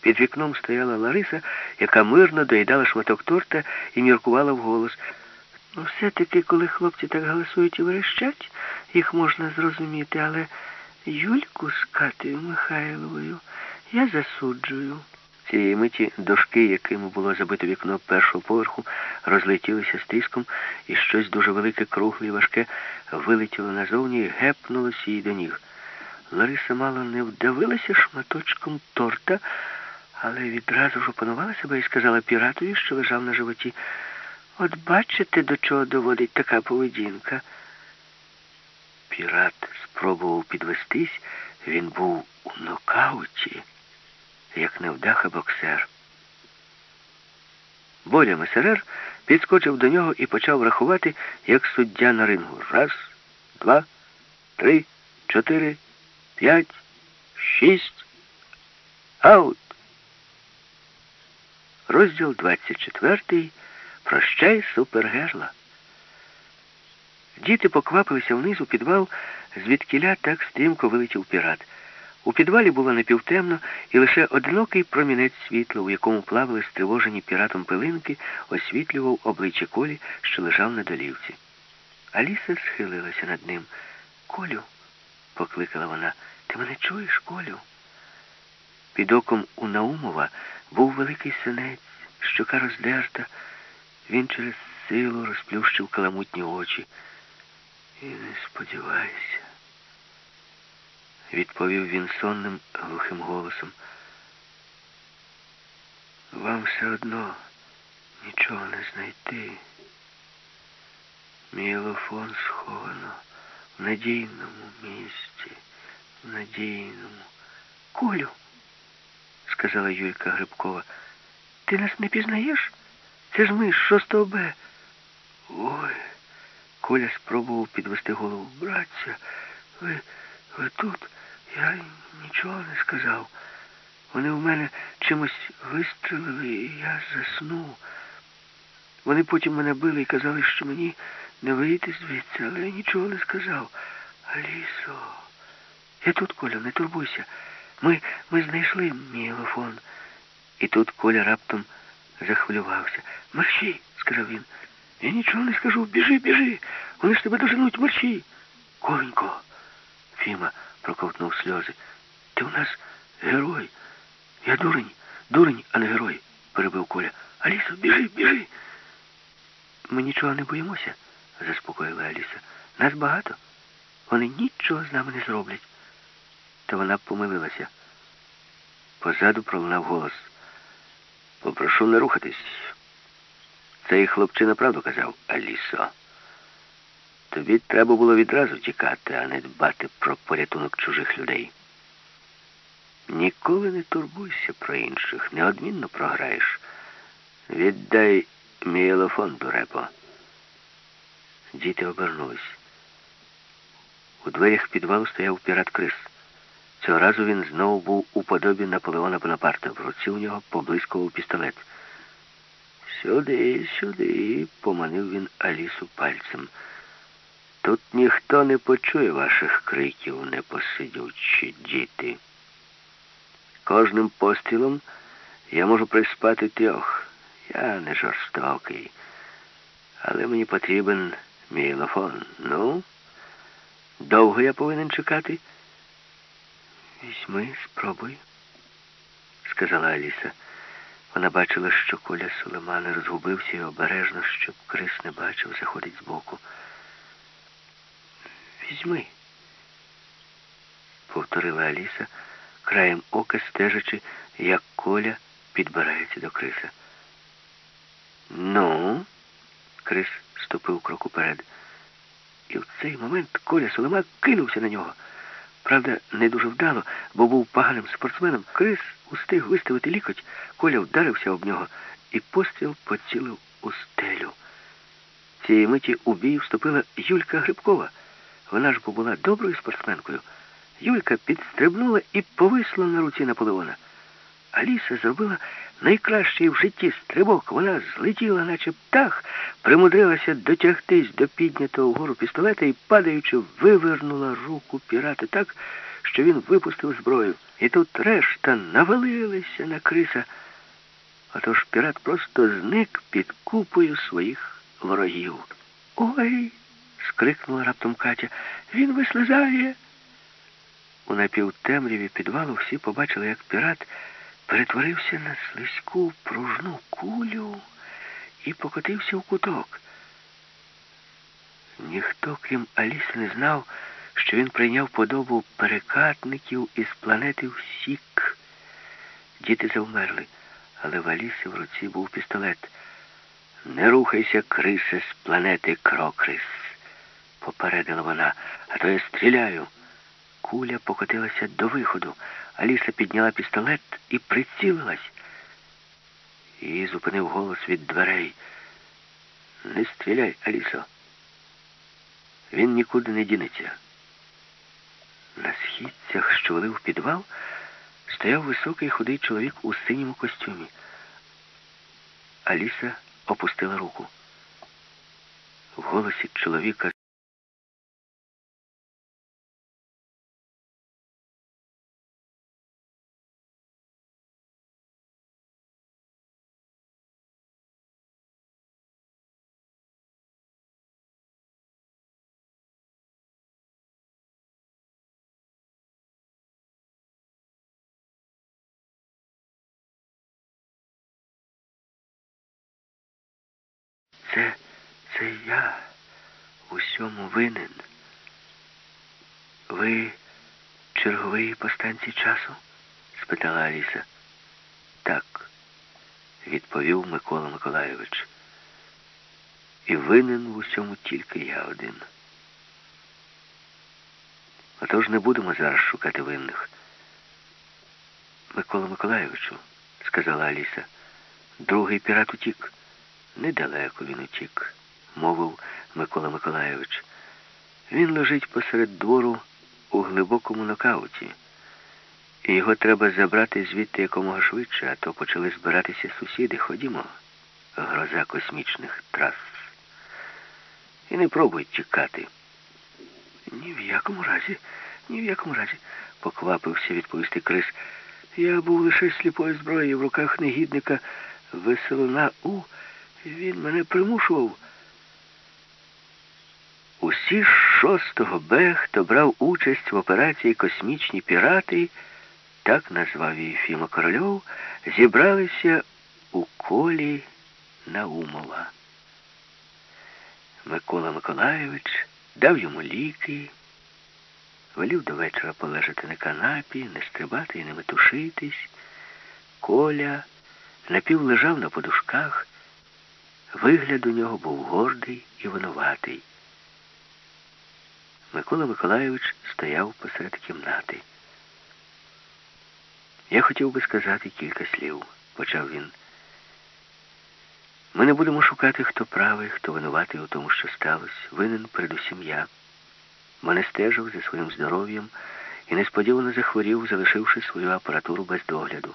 Під вікном стояла Лариса, яка мирно доїдала шматок торта і міркувала вголос. Ну, все-таки, коли хлопці так галасують і верещать, їх можна зрозуміти, але Юльку з Катею Михайловою я засуджую. Цієї миті дошки, якими було забито вікно першого поверху, розлетілися з тріском, і щось дуже велике, кругле і важке вилетіло назовні і гепнулося їй до ніг. Лариса мало не вдавилася шматочком торта, але відразу ж опанувала себе і сказала піратові, що лежав на животі. От бачите, до чого доводить така поведінка. Пірат спробував підвестись, він був у нокауті, як невдаха боксер. Боля Месерер підскочив до нього і почав рахувати, як суддя на рингу. Раз, два, три, чотири, п'ять, шість. Аут. Розділ двадцять четвертий. Прощай, супергерла. Діти поквапилися вниз у підвал, звідкіля так стрімко вилетів пірат. У підвалі було напівтемно, і лише одинокий промінець світла, у якому плавали стривожені піратом пилинки, освітлював обличчя Колі, що лежав на долівці. Аліса схилилася над ним. Колю, покликала вона, ти мене чуєш, Колю? Під оком у Наумова був великий синець щока роздерта, він через силу розплющив каламутні очі. І не сподівайся, відповів він сонним, глухим голосом. Вам все одно нічого не знайти. Мій елофон сховано в надійному місці, в надійному. Колю, сказала Юлька Грибкова, ти нас не пізнаєш? Це ж ми з 6 Б. Ой, Коля спробував підвести голову. Братця, ви, ви тут? Я нічого не сказав. Вони в мене чимось вистрелили, і я заснув. Вони потім мене били і казали, що мені не вийти звідси, але я нічого не сказав. Алісо, я тут, Коля, не турбуйся. Ми ми знайшли мій елефон. І тут Коля раптом захвилювався. Мерщій, сказав він. Я нічого не скажу. Біжи, біжи. Вони ж тебе доженуть, мерщій. Коленько, Фіма проковтнув сльози. Ти у нас герой. Я дурень, дурень, а не герой, перебив Коля. Алісо, біжи, біжи. Ми нічого не боїмося, заспокоїла Аліса. Нас багато. Вони нічого з нами не зроблять. Та вона помилилася. Позаду пролунав голос. Попрошу не рухатись. Цей хлопчина правду казав, Алісо. Тобі треба було відразу тікати, а не дбати про порятунок чужих людей. Ніколи не турбуйся про інших, неодмінно програєш. Віддай мій елефон, дурепо. Діти обернулись. У дверях підвалу стояв пірат Крис. Цього разу він знову був у подобі Наполеона Бонапарта. В руці у нього поблискував пістолет. Сюди, сюди, поманив він Алісу пальцем. Тут ніхто не почує ваших криків, непосидючі діти. Кожним пострілом я можу приспати трьох. Я не жорстокий. Але мені потрібен мій лофон. Ну, довго я повинен чекати? Візьми, спробуй, сказала Аліса. Вона бачила, що Коля Сулеймана розгубився і обережно, щоб Крис не бачив, заходить збоку. Візьми, повторила Аліса, краєм ока стежачи, як Коля підбирається до Криса. Ну, Крис ступив крок уперед. І в цей момент Коля Солома кинувся на нього. Правда, не дуже вдало, бо був поганим спортсменом. Крис устиг виставити лікоть, Коля вдарився об нього, і постріл поцілив у стелю. Цієї миті у бій вступила Юлька Грибкова. Вона ж бо була доброю спортсменкою. Юлька підстрибнула і повисла на руці Наполеона. Аліса зробила найкращий в житті стрибок. Вона злетіла, наче птах, примудрилася дотягтись до піднятого вгору пістолета і, падаючи, вивернула руку пірата так, що він випустив зброю. І тут решта навалилися на криса. Отож пірат просто зник під купою своїх ворогів. Ой! скрикнула раптом Катя. Він вислизає. У напівтемряві підвалу всі побачили, як пірат перетворився на слизьку пружну кулю і покотився в куток. Ніхто, крім Аліси, не знав, що він прийняв подобу перекатників із планети Всік. Діти завмерли, але в Аліси в руці був пістолет. Не рухайся, Крисе, з планети Крокрис, попередила вона, а то я стріляю. Куля покотилася до виходу. Аліса підняла пістолет і прицілилась. Її зупинив голос від дверей. Не стріляй, Алісо. Він нікуди не дінеться. На східцях, що вели в підвал, стояв високий худий чоловік у синьому костюмі. Аліса опустила руку. В голосі чоловіка винен. Ви черговий по станції часу? спитала Аліса. Так, відповів Микола Миколайович. І винен в усьому тільки я один. Отож не будемо зараз шукати винних. Микола Миколайовичу, сказала Аліса, другий пірат утік. Недалеко він утік, мовив Микола Миколайович. Він лежить посеред двору у глибокому нокауті. І його треба забрати звідти якомога швидше, а то почали збиратися сусіди. Ходімо, гроза космічних трас. І не пробуй тікати. Ні в якому разі, ні в якому разі, поквапився відповісти Крис. Я був лише сліпою зброєю в руках негідника Веселона У. Він мене примушував. Усі з шостого Б, хто брав участь в операції Космічні пірати, так назвав її Фіма Корольов, зібралися у колі Наумова. Микола Миколайович дав йому ліки, велів до вечора полежати на канапі, не стрибати і не метушитись. Коля напів лежав на подушках. Вигляд у нього був гордий і винуватий. Микола Миколайович стояв посеред кімнати. Я хотів би сказати кілька слів, почав він. Ми не будемо шукати, хто правий, хто винуватий у тому, що сталося. Винен передусім я. Мене стежив за своїм здоров'ям і несподівано захворів, залишивши свою апаратуру без догляду.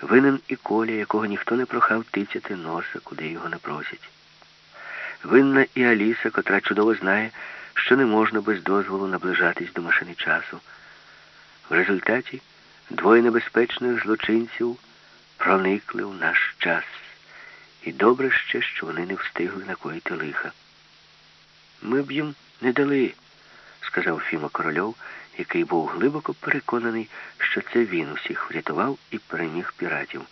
Винен і Коля, якого ніхто не прохав тицяти носа, куди його не просять. Винна і Аліса, котра чудово знає, що не можна без дозволу наближатись до машини часу. В результаті двоє небезпечних злочинців проникли в наш час. І добре ще, що вони не встигли накоїти лиха. Ми б їм не дали, сказав Фіма Корольов, який був глибоко переконаний, що це він усіх врятував і переміг піратів.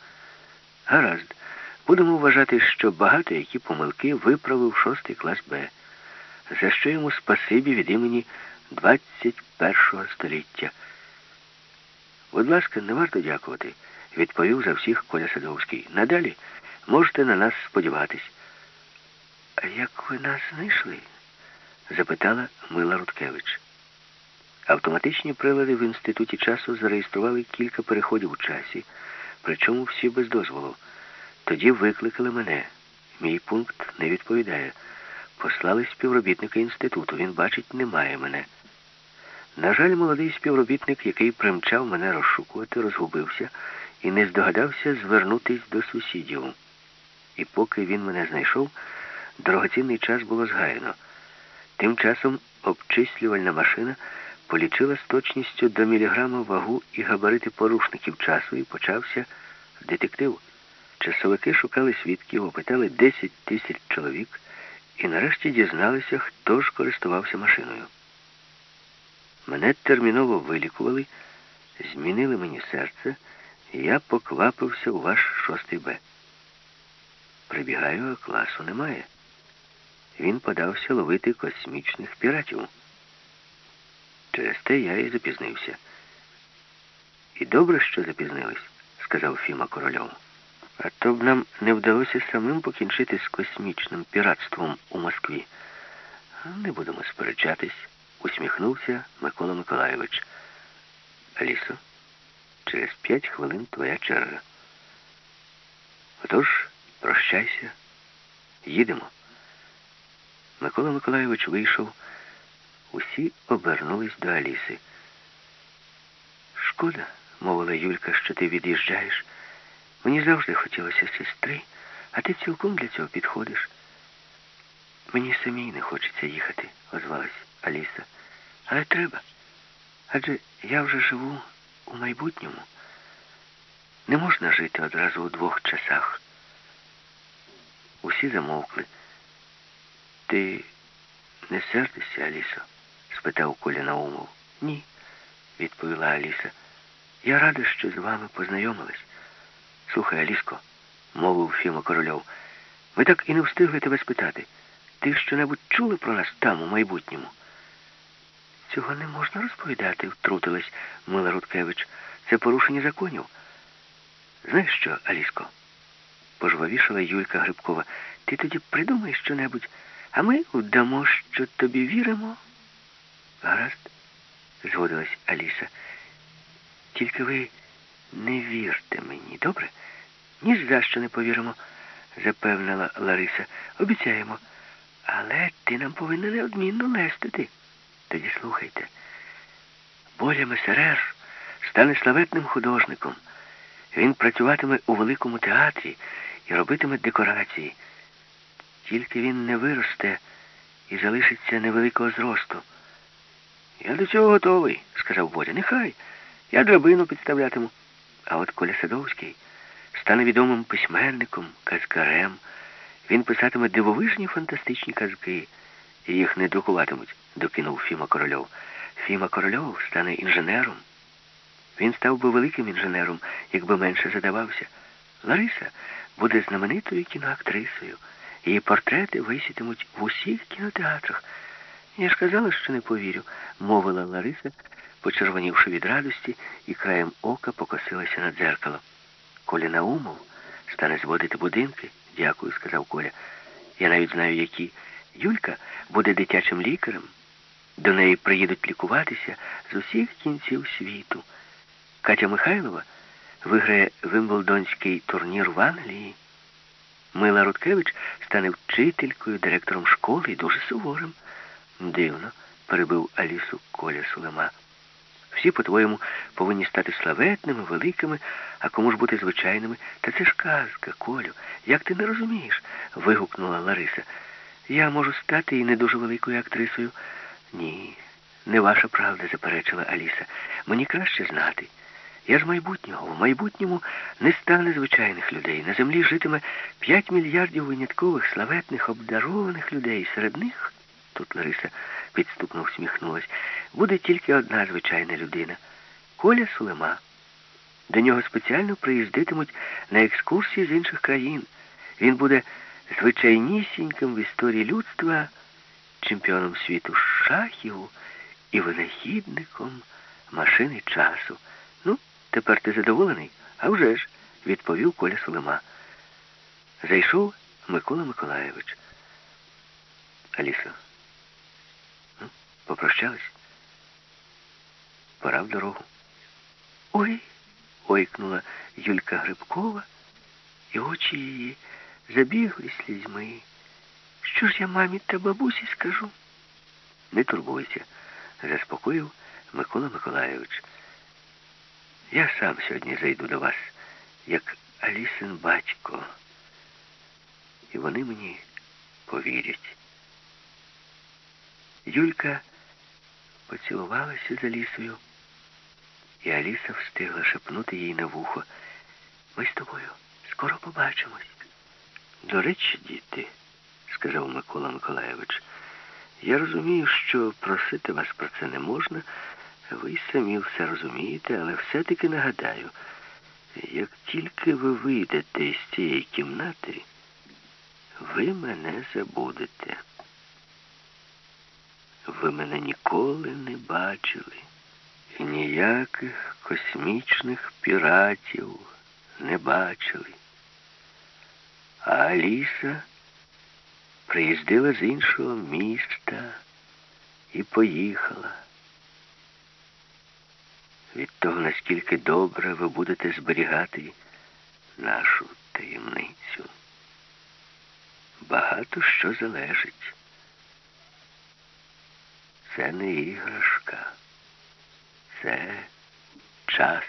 Гаразд, будемо вважати, що багато які помилки виправив шостий клас Б, за що йому спасибі від імені 21-го століття. Будь ласка, не варто дякувати, відповів за всіх Коля Садовський. Надалі можете на нас сподіватись. А як ви нас знайшли? запитала Мила Рудкевич. Автоматичні прилади в інституті часу зареєстрували кілька переходів у часі, причому всі без дозволу. Тоді викликали мене. Мій пункт не відповідає. Послали співробітника інституту. Він бачить, немає мене. На жаль, молодий співробітник, який примчав мене розшукувати, розгубився і не здогадався звернутись до сусідів. І поки він мене знайшов, дорогоцінний час було згаяно. Тим часом обчислювальна машина полічила з точністю до міліграма вагу і габарити порушників часу, і почався детектив. Часовики шукали свідків, опитали 10 тисяч чоловік і нарешті дізналися, хто ж користувався машиною. Мене терміново вилікували, змінили мені серце, і я поквапився у ваш шостий Б. Прибігаю, а класу немає. Він подався ловити космічних піратів. Через те я і запізнився. І добре, що запізнились, сказав Фіма Корольов. А то б нам не вдалося самим покінчити з космічним піратством у Москві. Не будемо сперечатись, усміхнувся Микола Миколайович. Алісо, через п'ять хвилин твоя черга. Отож, прощайся, їдемо. Микола Миколайович вийшов. Усі обернулись до Аліси. Шкода, мовила Юлька, що ти від'їжджаєш. Мені завжди хотілося сестри, а ти цілком для цього підходиш. Мені самій не хочеться їхати, озвалась Аліса. Але треба. Адже я вже живу у майбутньому. Не можна жити одразу у двох часах. Усі замовкли. Ти не сердишся, Алісо? спитав Коля Наумов. Ні, відповіла Аліса. Я рада, що з вами познайомилась. Слухай, Аліско, мовив Фіма Корольов, Ми так і не встигли тебе спитати. Ти що-небудь чула про нас там, у майбутньому? Цього не можна розповідати, втрутилась Мила Рудкевич. Це порушення законів. Знаєш що, Аліско? Пожвавішала Юлька Грибкова. Ти тоді придумай що-небудь, а ми вдамо, що тобі віримо. Гаразд, згодилась Аліса. Тільки ви не вірте мені, добре? Ні за що не повіримо, запевнила Лариса. Обіцяємо. Але ти нам повинна неодмінно лестити. Тоді слухайте. Боля Месерер стане славетним художником. Він працюватиме у великому театрі і робитиме декорації. Тільки він не виросте і залишиться невеликого зросту. Я до цього готовий, сказав Боря. Нехай. Я драбину підставлятиму. А от Коля Садовський стане відомим письменником, казкарем. Він писатиме дивовижні фантастичні казки, і їх не друкуватимуть, докинув Фіма Корольов. Фіма Корольов стане інженером. Він став би великим інженером, якби менше задавався. Лариса буде знаменитою кіноактрисою. Її портрети висітимуть в усіх кінотеатрах. Я ж казала, що не повірю, мовила Лариса, почервонівши від радості, і краєм ока покосилася на дзеркало. Коля Наумов стане зводити будинки. Дякую, сказав Коля. Я навіть знаю, які. Юлька буде дитячим лікарем. До неї приїдуть лікуватися з усіх кінців світу. Катя Михайлова виграє Вимблдонський турнір в Англії. Мила Рудкевич стане вчителькою, директором школи і дуже суворим. Дивно, перебив Алісу Коля Сулема. Всі, по-твоєму, повинні стати славетними, великими, а кому ж бути звичайними? Та це ж казка, Колю. Як ти не розумієш? вигукнула Лариса. Я можу стати і не дуже великою актрисою. Ні, не ваша правда, заперечила Аліса. Мені краще знати. Я ж майбутнього. В майбутньому не стане звичайних людей. На землі житиме п'ять мільярдів виняткових, славетних, обдарованих людей. Серед них, тут Лариса підступно всміхнулась, буде тільки одна звичайна людина Коля Сулема. До нього спеціально приїздитимуть на екскурсії з інших країн. Він буде звичайнісіньким в історії людства, чемпіоном світу шахів і винахідником машини часу. Ну, тепер ти задоволений? А вже ж, відповів Коля Сулема. Зайшов Микола Миколаєвич. Алісо, ну, попрощались? Пора в дорогу. Ой, ойкнула Юлька Грибкова, і очі її забігли слізьми. Що ж я мамі та бабусі скажу? Не турбуйся, заспокоїв Микола Миколайович. Я сам сьогодні зайду до вас, як Алісин батько. І вони мені повірять. Юлька поцілувалася за лісою, і Аліса встигла шепнути їй на вухо. Ми з тобою скоро побачимось. До речі, діти, сказав Микола Миколаєвич, я розумію, що просити вас про це не можна. Ви самі все розумієте, але все-таки нагадаю, як тільки ви вийдете з цієї кімнати, ви мене забудете. Ви мене ніколи не бачили. І ніяких космічних піратів не бачили. А Аліса приїздила з іншого міста і поїхала. Від того, наскільки добре ви будете зберігати нашу таємницю. Багато що залежить. Це не іграшка, це час.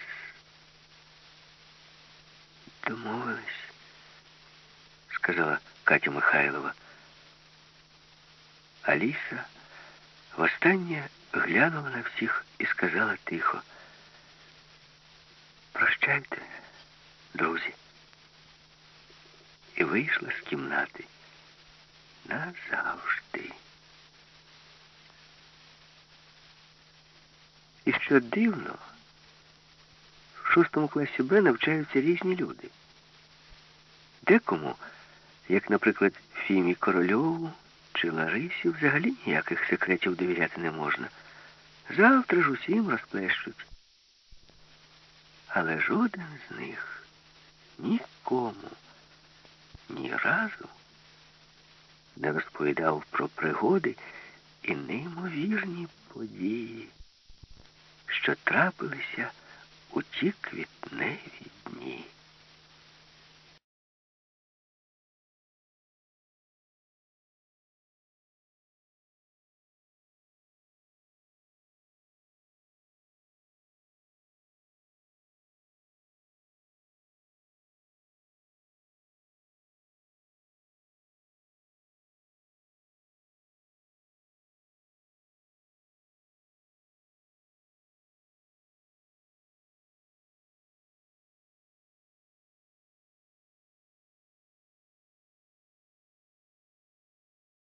Домовились, сказала Катя Михайлова. Аліса востаннє глянула на всіх і сказала тихо. Прощайте, друзі. І вийшла з кімнати назавжди. І що дивно, в шостому класі Б навчаються різні люди. Декому як, наприклад, Фімі Корольову чи Ларисі, взагалі ніяких секретів довіряти не можна. Завтра ж усім розплещуть. Але жоден з них нікому ні разу не розповідав про пригоди і неймовірні події, що трапилися у ті квітневі дні.